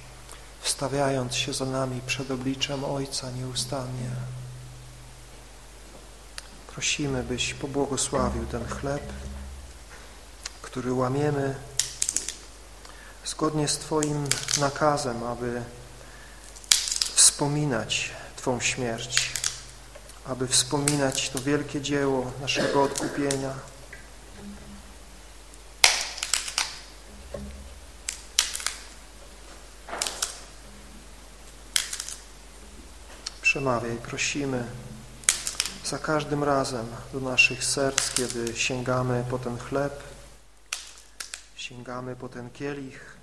wstawiając się za nami przed obliczem Ojca nieustannie. Prosimy, byś pobłogosławił ten chleb, który łamiemy zgodnie z Twoim nakazem, aby wspominać Twą śmierć, aby wspominać to wielkie dzieło naszego odkupienia. Przemawiaj, prosimy za każdym razem do naszych serc, kiedy sięgamy po ten chleb, sięgamy po ten kielich.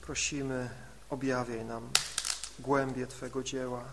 Prosimy, objawiaj nam głębie Twego dzieła.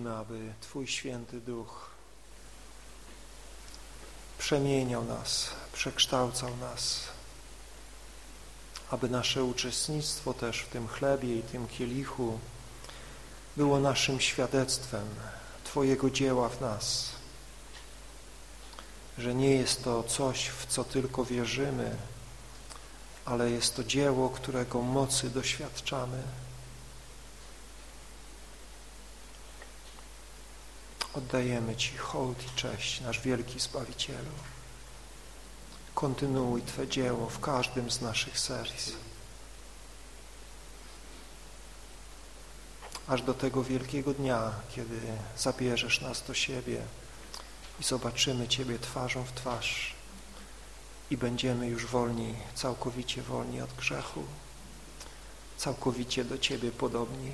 Prosimy, aby Twój Święty Duch przemieniał nas, przekształcał nas, aby nasze uczestnictwo też w tym chlebie i tym kielichu było naszym świadectwem Twojego dzieła w nas, że nie jest to coś, w co tylko wierzymy, ale jest to dzieło, którego mocy doświadczamy. Oddajemy Ci hołd i cześć, nasz wielki Zbawicielu. Kontynuuj Twe dzieło w każdym z naszych serc. Aż do tego wielkiego dnia, kiedy zabierzesz nas do siebie i zobaczymy Ciebie twarzą w twarz i będziemy już wolni, całkowicie wolni od grzechu, całkowicie do Ciebie podobni.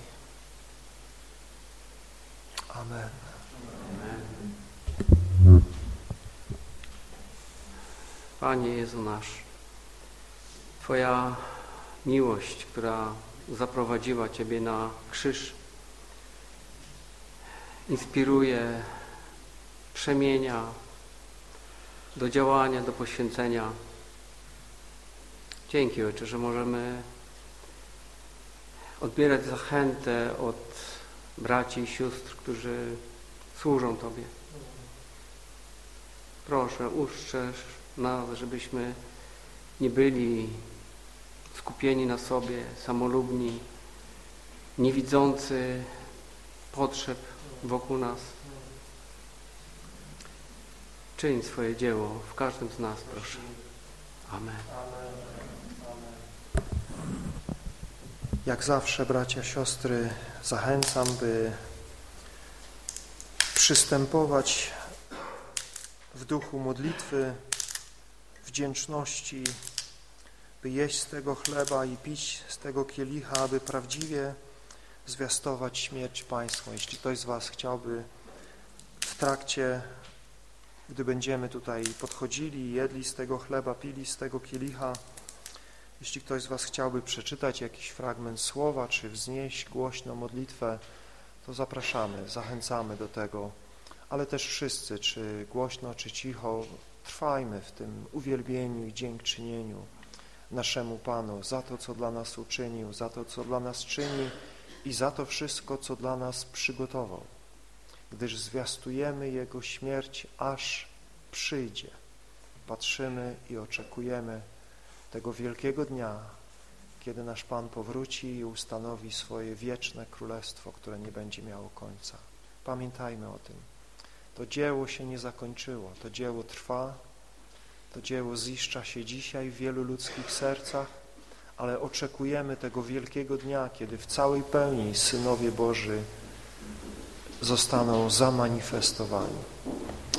Amen. Panie Jezu nasz, Twoja miłość, która zaprowadziła Ciebie na krzyż, inspiruje, przemienia do działania, do poświęcenia. Dzięki Ojcze, że możemy odbierać zachętę od braci i sióstr, którzy służą Tobie. Proszę, uszczesz nas, żebyśmy nie byli skupieni na sobie, samolubni, niewidzący potrzeb wokół nas. Czyń swoje dzieło w każdym z nas, proszę. Amen. Jak zawsze, bracia, siostry, zachęcam, by przystępować w duchu modlitwy, wdzięczności, by jeść z tego chleba i pić z tego kielicha, aby prawdziwie zwiastować śmierć Pańską. Jeśli ktoś z Was chciałby w trakcie, gdy będziemy tutaj podchodzili, jedli z tego chleba, pili z tego kielicha, jeśli ktoś z Was chciałby przeczytać jakiś fragment słowa, czy wznieść głośno modlitwę, to zapraszamy, zachęcamy do tego, ale też wszyscy, czy głośno, czy cicho, trwajmy w tym uwielbieniu i dziękczynieniu naszemu Panu za to, co dla nas uczynił, za to, co dla nas czyni i za to wszystko, co dla nas przygotował, gdyż zwiastujemy Jego śmierć, aż przyjdzie. Patrzymy i oczekujemy tego wielkiego dnia, kiedy nasz Pan powróci i ustanowi swoje wieczne królestwo, które nie będzie miało końca. Pamiętajmy o tym. To dzieło się nie zakończyło, to dzieło trwa, to dzieło ziszcza się dzisiaj w wielu ludzkich sercach, ale oczekujemy tego wielkiego dnia, kiedy w całej pełni synowie Boży zostaną zamanifestowani.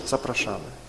Zapraszamy.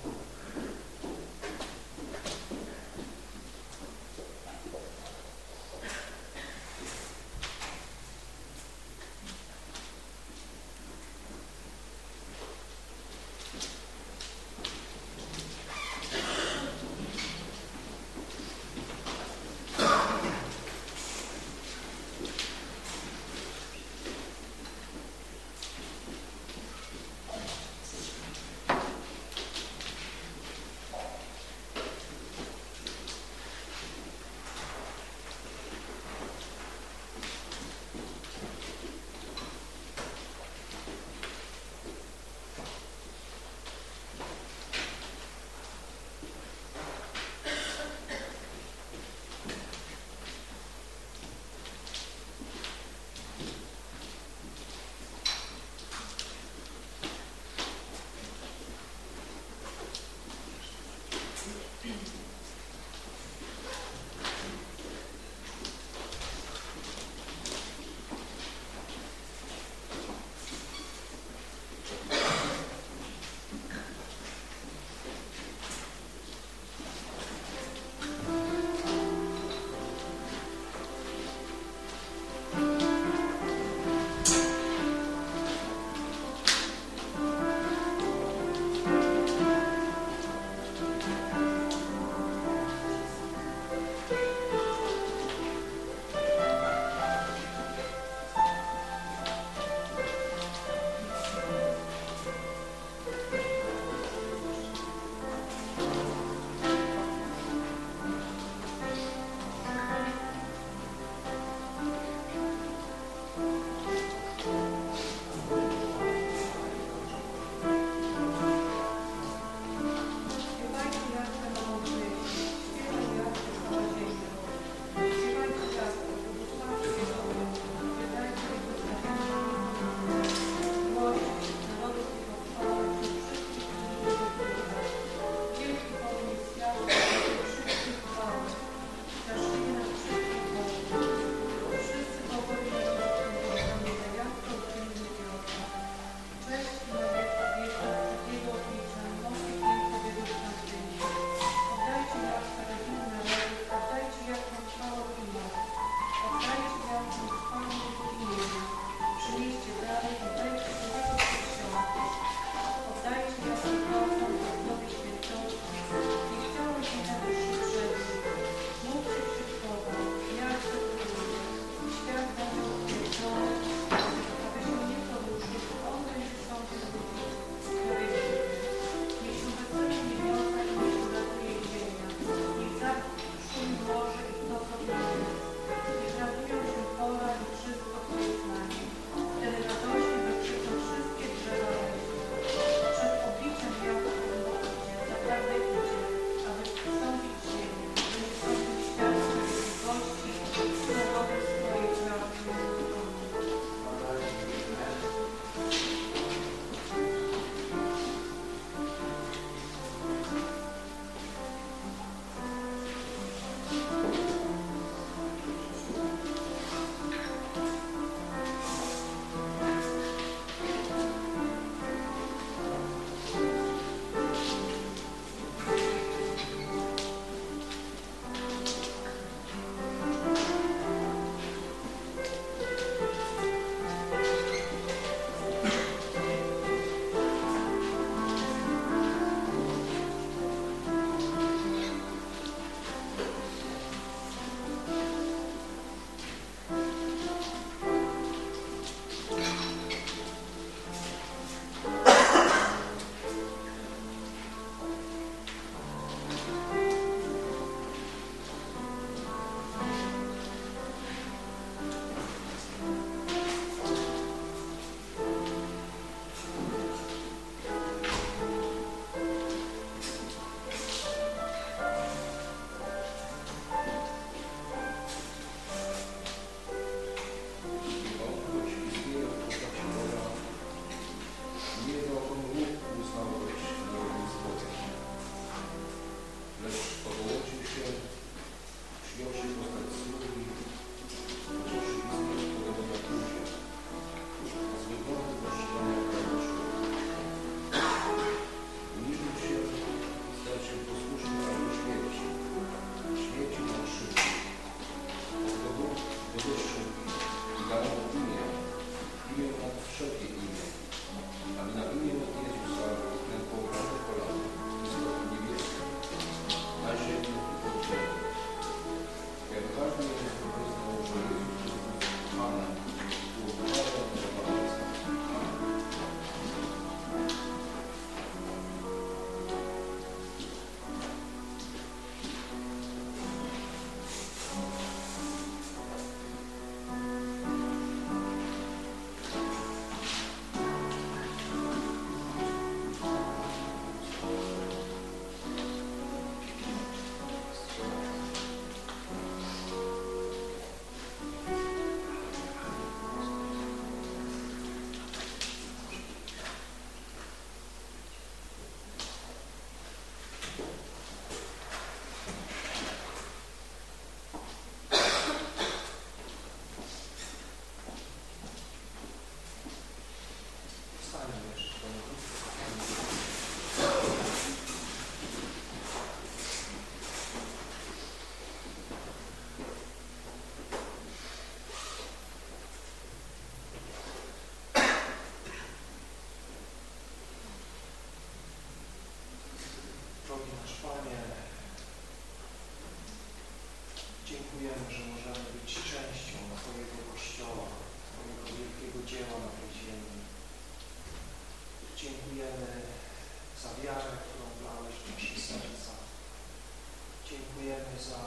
Dziękujemy za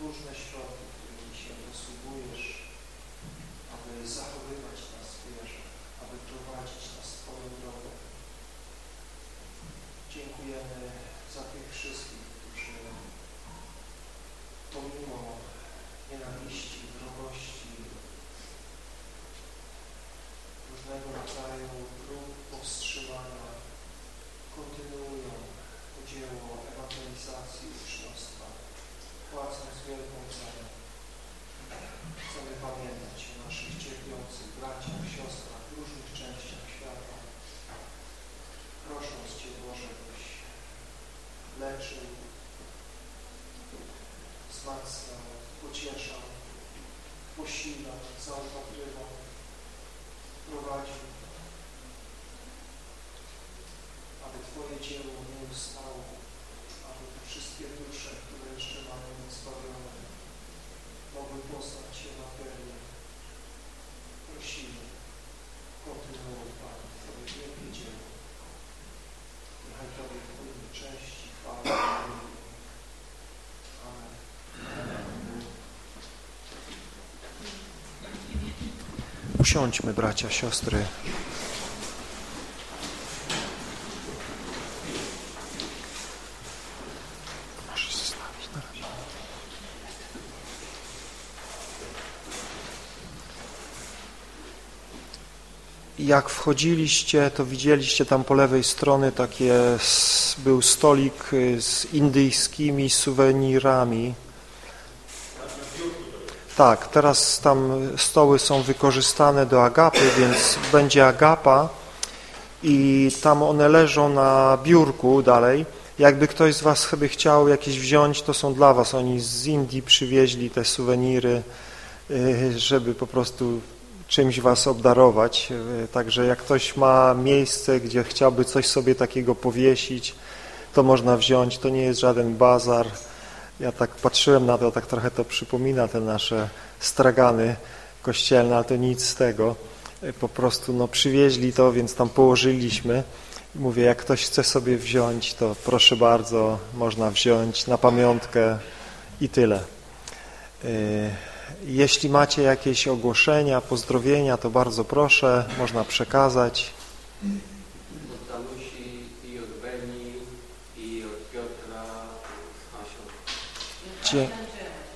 różne środki, którymi się posługujesz, aby zachowywać nas wierze, aby prowadzić nas Twoją drogą. Dziękujemy za tych wszystkich, którzy pomimo nienawiści, wrogości, różnego rodzaju prób powstrzymania, kontynuują dzieło ewangelizacji uczniostwa, płacąc wielką cenę. Chcemy pamiętać o naszych cierpiących braciach, siostrach w różnych częściach świata, prosząc Cię Boże, byś leczył, wzmacniał, pocieszał, posilał, zaopatrywał, prowadził, aby Twoje dzieło nie ustało, aby te wszystkie dusze, które jeszcze mają niezbawione, mogły poznać pełni. Prosimy, kontynuuj Panie Twoje wielkie dzieło. Niechaj Tobie wpłynie cześć i chwała. Amen. Usiądźmy, bracia, siostry. Jak wchodziliście, to widzieliście tam po lewej stronie takie, był stolik y, z indyjskimi suwenirami. Tak, teraz tam stoły są wykorzystane do agapy, więc będzie agapa i tam one leżą na biurku dalej. Jakby ktoś z Was by chciał jakieś wziąć, to są dla Was. Oni z Indii przywieźli te suweniry, y, żeby po prostu czymś Was obdarować. Y, Także jak ktoś ma miejsce, gdzie chciałby coś sobie takiego powiesić, to można wziąć. To nie jest żaden bazar. Ja tak patrzyłem na to, tak trochę to przypomina te nasze stragany kościelne, ale to nic z tego. Y, Po prostu no, przywieźli to, więc tam położyliśmy. Mówię, jak ktoś chce sobie wziąć, to proszę bardzo, można wziąć na pamiątkę i tyle. Jeśli macie jakieś ogłoszenia, pozdrowienia, to bardzo proszę, można przekazać. Od Danusi i od Beni i od Piotra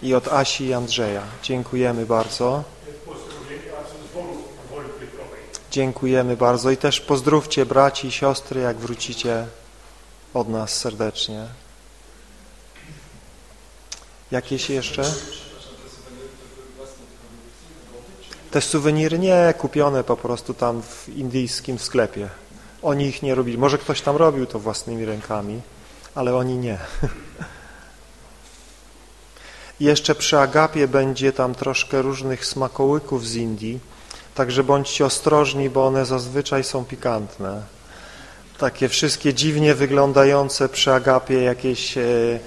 I od Asi i Andrzeja. Dziękujemy bardzo. Dziękujemy bardzo i też pozdrówcie braci i siostry, jak wrócicie od nas serdecznie. Jakieś jeszcze? Te suweniry nie, kupione po prostu tam w indyjskim sklepie. Oni ich nie robili. Może ktoś tam robił to własnymi rękami, ale oni nie. Jeszcze przy Agapie będzie tam troszkę różnych smakołyków z Indii, także bądźcie ostrożni, bo one zazwyczaj są pikantne. Takie wszystkie dziwnie wyglądające przy Agapie jakieś e, e,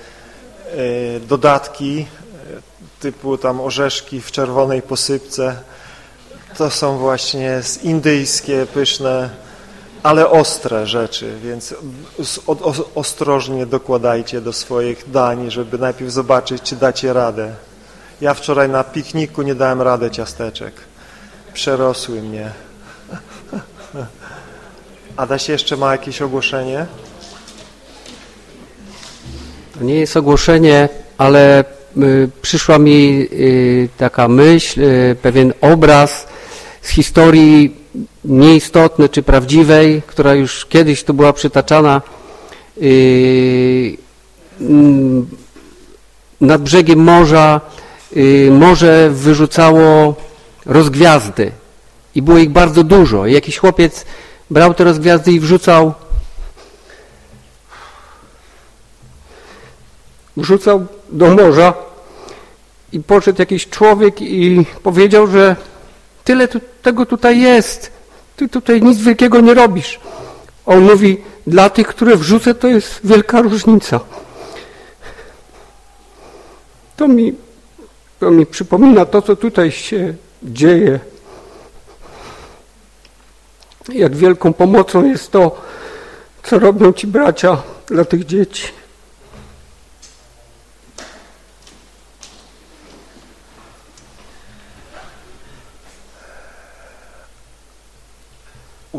dodatki, e, typu tam orzeszki w czerwonej posypce. To są właśnie indyjskie, pyszne, ale ostre rzeczy, więc ostrożnie dokładajcie do swoich dań, żeby najpierw zobaczyć, czy dacie radę. Ja wczoraj na pikniku nie dałem rady ciasteczek. Przerosły mnie. Adaś jeszcze ma jakieś ogłoszenie? To nie jest ogłoszenie, ale y, przyszła mi y, taka myśl, y, pewien obraz z historii nieistotnej czy prawdziwej, która już kiedyś tu była przytaczana y, mm, nad brzegiem morza y, morze wyrzucało rozgwiazdy i było ich bardzo dużo. I jakiś chłopiec brał te rozgwiazdy i wrzucał wrzucał do morza i poszedł jakiś człowiek i powiedział, że tyle tu, tego tutaj jest. Ty tutaj nic wielkiego nie robisz. On mówi, dla tych, które wrzucę, to jest wielka różnica. To mi, to mi przypomina to, co tutaj się dzieje. Jak wielką pomocą jest to, co robią ci bracia dla tych dzieci.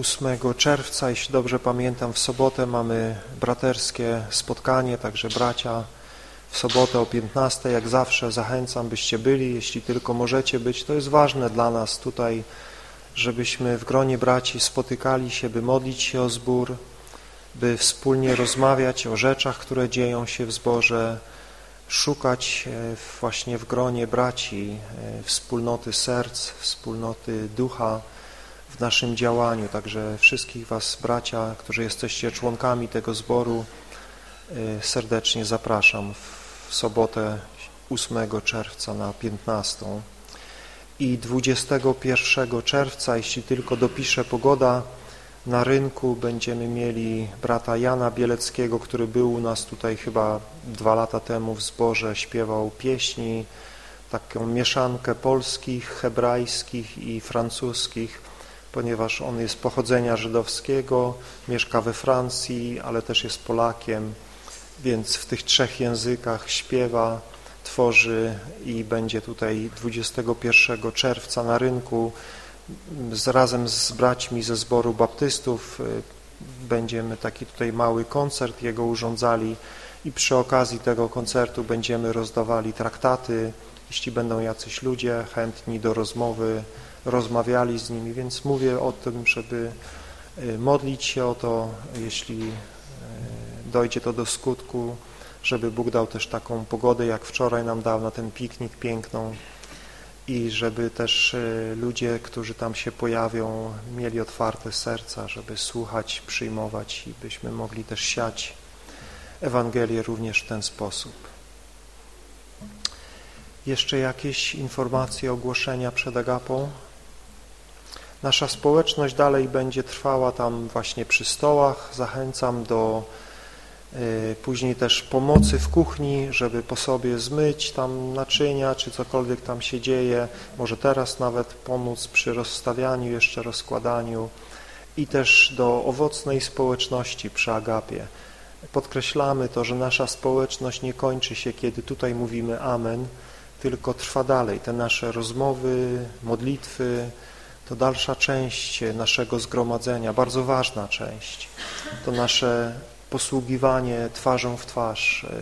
8 czerwca, jeśli dobrze pamiętam, w sobotę mamy braterskie spotkanie, także bracia w sobotę o 15, jak zawsze zachęcam, byście byli, jeśli tylko możecie być. To jest ważne dla nas tutaj, żebyśmy w gronie braci spotykali się, by modlić się o zbór, by wspólnie rozmawiać o rzeczach, które dzieją się w zborze, szukać e, właśnie w gronie braci e, wspólnoty serc, wspólnoty ducha, w naszym działaniu. Także wszystkich Was, bracia, którzy jesteście członkami tego zboru, y, serdecznie zapraszam w sobotę 8 czerwca na 15 i 21 czerwca, jeśli tylko dopisze pogoda, na rynku będziemy mieli brata Jana Bieleckiego, który był u nas tutaj chyba dwa lata temu w zborze, śpiewał pieśni, taką mieszankę polskich, hebrajskich i francuskich ponieważ on jest pochodzenia żydowskiego, mieszka we Francji, ale też jest Polakiem, więc w tych trzech językach śpiewa, tworzy i będzie tutaj 21 czerwca na rynku. Z, razem z braćmi ze zboru baptystów y, będziemy taki tutaj mały koncert jego urządzali i przy okazji tego koncertu będziemy rozdawali traktaty, jeśli będą jacyś ludzie chętni do rozmowy rozmawiali z nimi, więc mówię o tym, żeby y, modlić się o to, jeśli y, dojdzie to do skutku, żeby Bóg dał też taką pogodę, jak wczoraj nam dał na ten piknik piękną i żeby też y, ludzie, którzy tam się pojawią, mieli otwarte serca, żeby słuchać, przyjmować i byśmy mogli też siać Ewangelię również w ten sposób. Jeszcze jakieś informacje, ogłoszenia przed Agapą? Nasza społeczność dalej będzie trwała tam właśnie przy stołach. Zachęcam do y, później też pomocy w kuchni, żeby po sobie zmyć tam naczynia, czy cokolwiek tam się dzieje. Może teraz nawet pomóc przy rozstawianiu, jeszcze rozkładaniu i też do owocnej społeczności przy Agapie. Podkreślamy to, że nasza społeczność nie kończy się, kiedy tutaj mówimy Amen, tylko trwa dalej. Te nasze rozmowy, modlitwy, to dalsza część naszego zgromadzenia, bardzo ważna część. To nasze posługiwanie twarzą w twarz, e,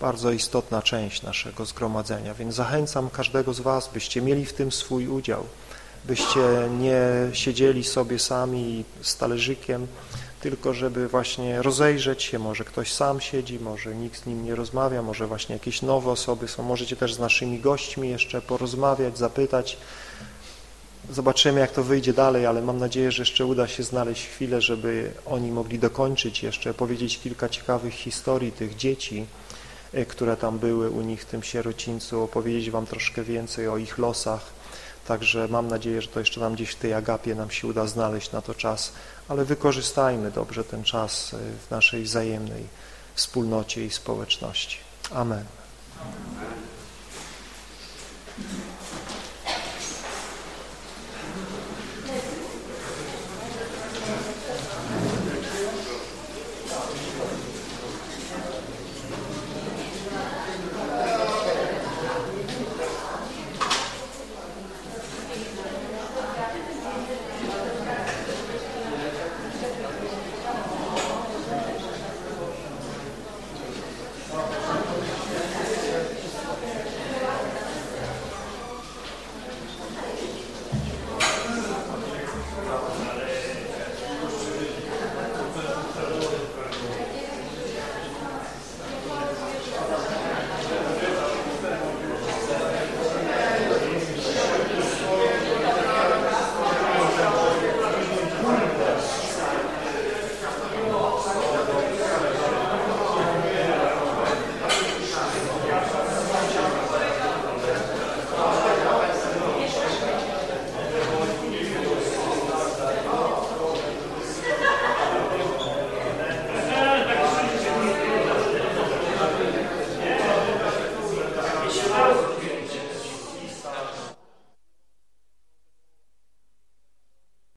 bardzo istotna część naszego zgromadzenia. Więc zachęcam każdego z Was, byście mieli w tym swój udział, byście nie siedzieli sobie sami z talerzykiem, tylko żeby właśnie rozejrzeć się, może ktoś sam siedzi, może nikt z nim nie rozmawia, może właśnie jakieś nowe osoby są, możecie też z naszymi gośćmi jeszcze porozmawiać, zapytać, Zobaczymy, jak to wyjdzie dalej, ale mam nadzieję, że jeszcze uda się znaleźć chwilę, żeby oni mogli dokończyć jeszcze, powiedzieć kilka ciekawych historii tych dzieci, e, które tam były u nich w tym sierocińcu, opowiedzieć Wam troszkę więcej o ich losach. Także mam nadzieję, że to jeszcze nam gdzieś w tej agapie nam się uda znaleźć na to czas, ale wykorzystajmy dobrze ten czas e, w naszej wzajemnej wspólnocie i społeczności. Amen.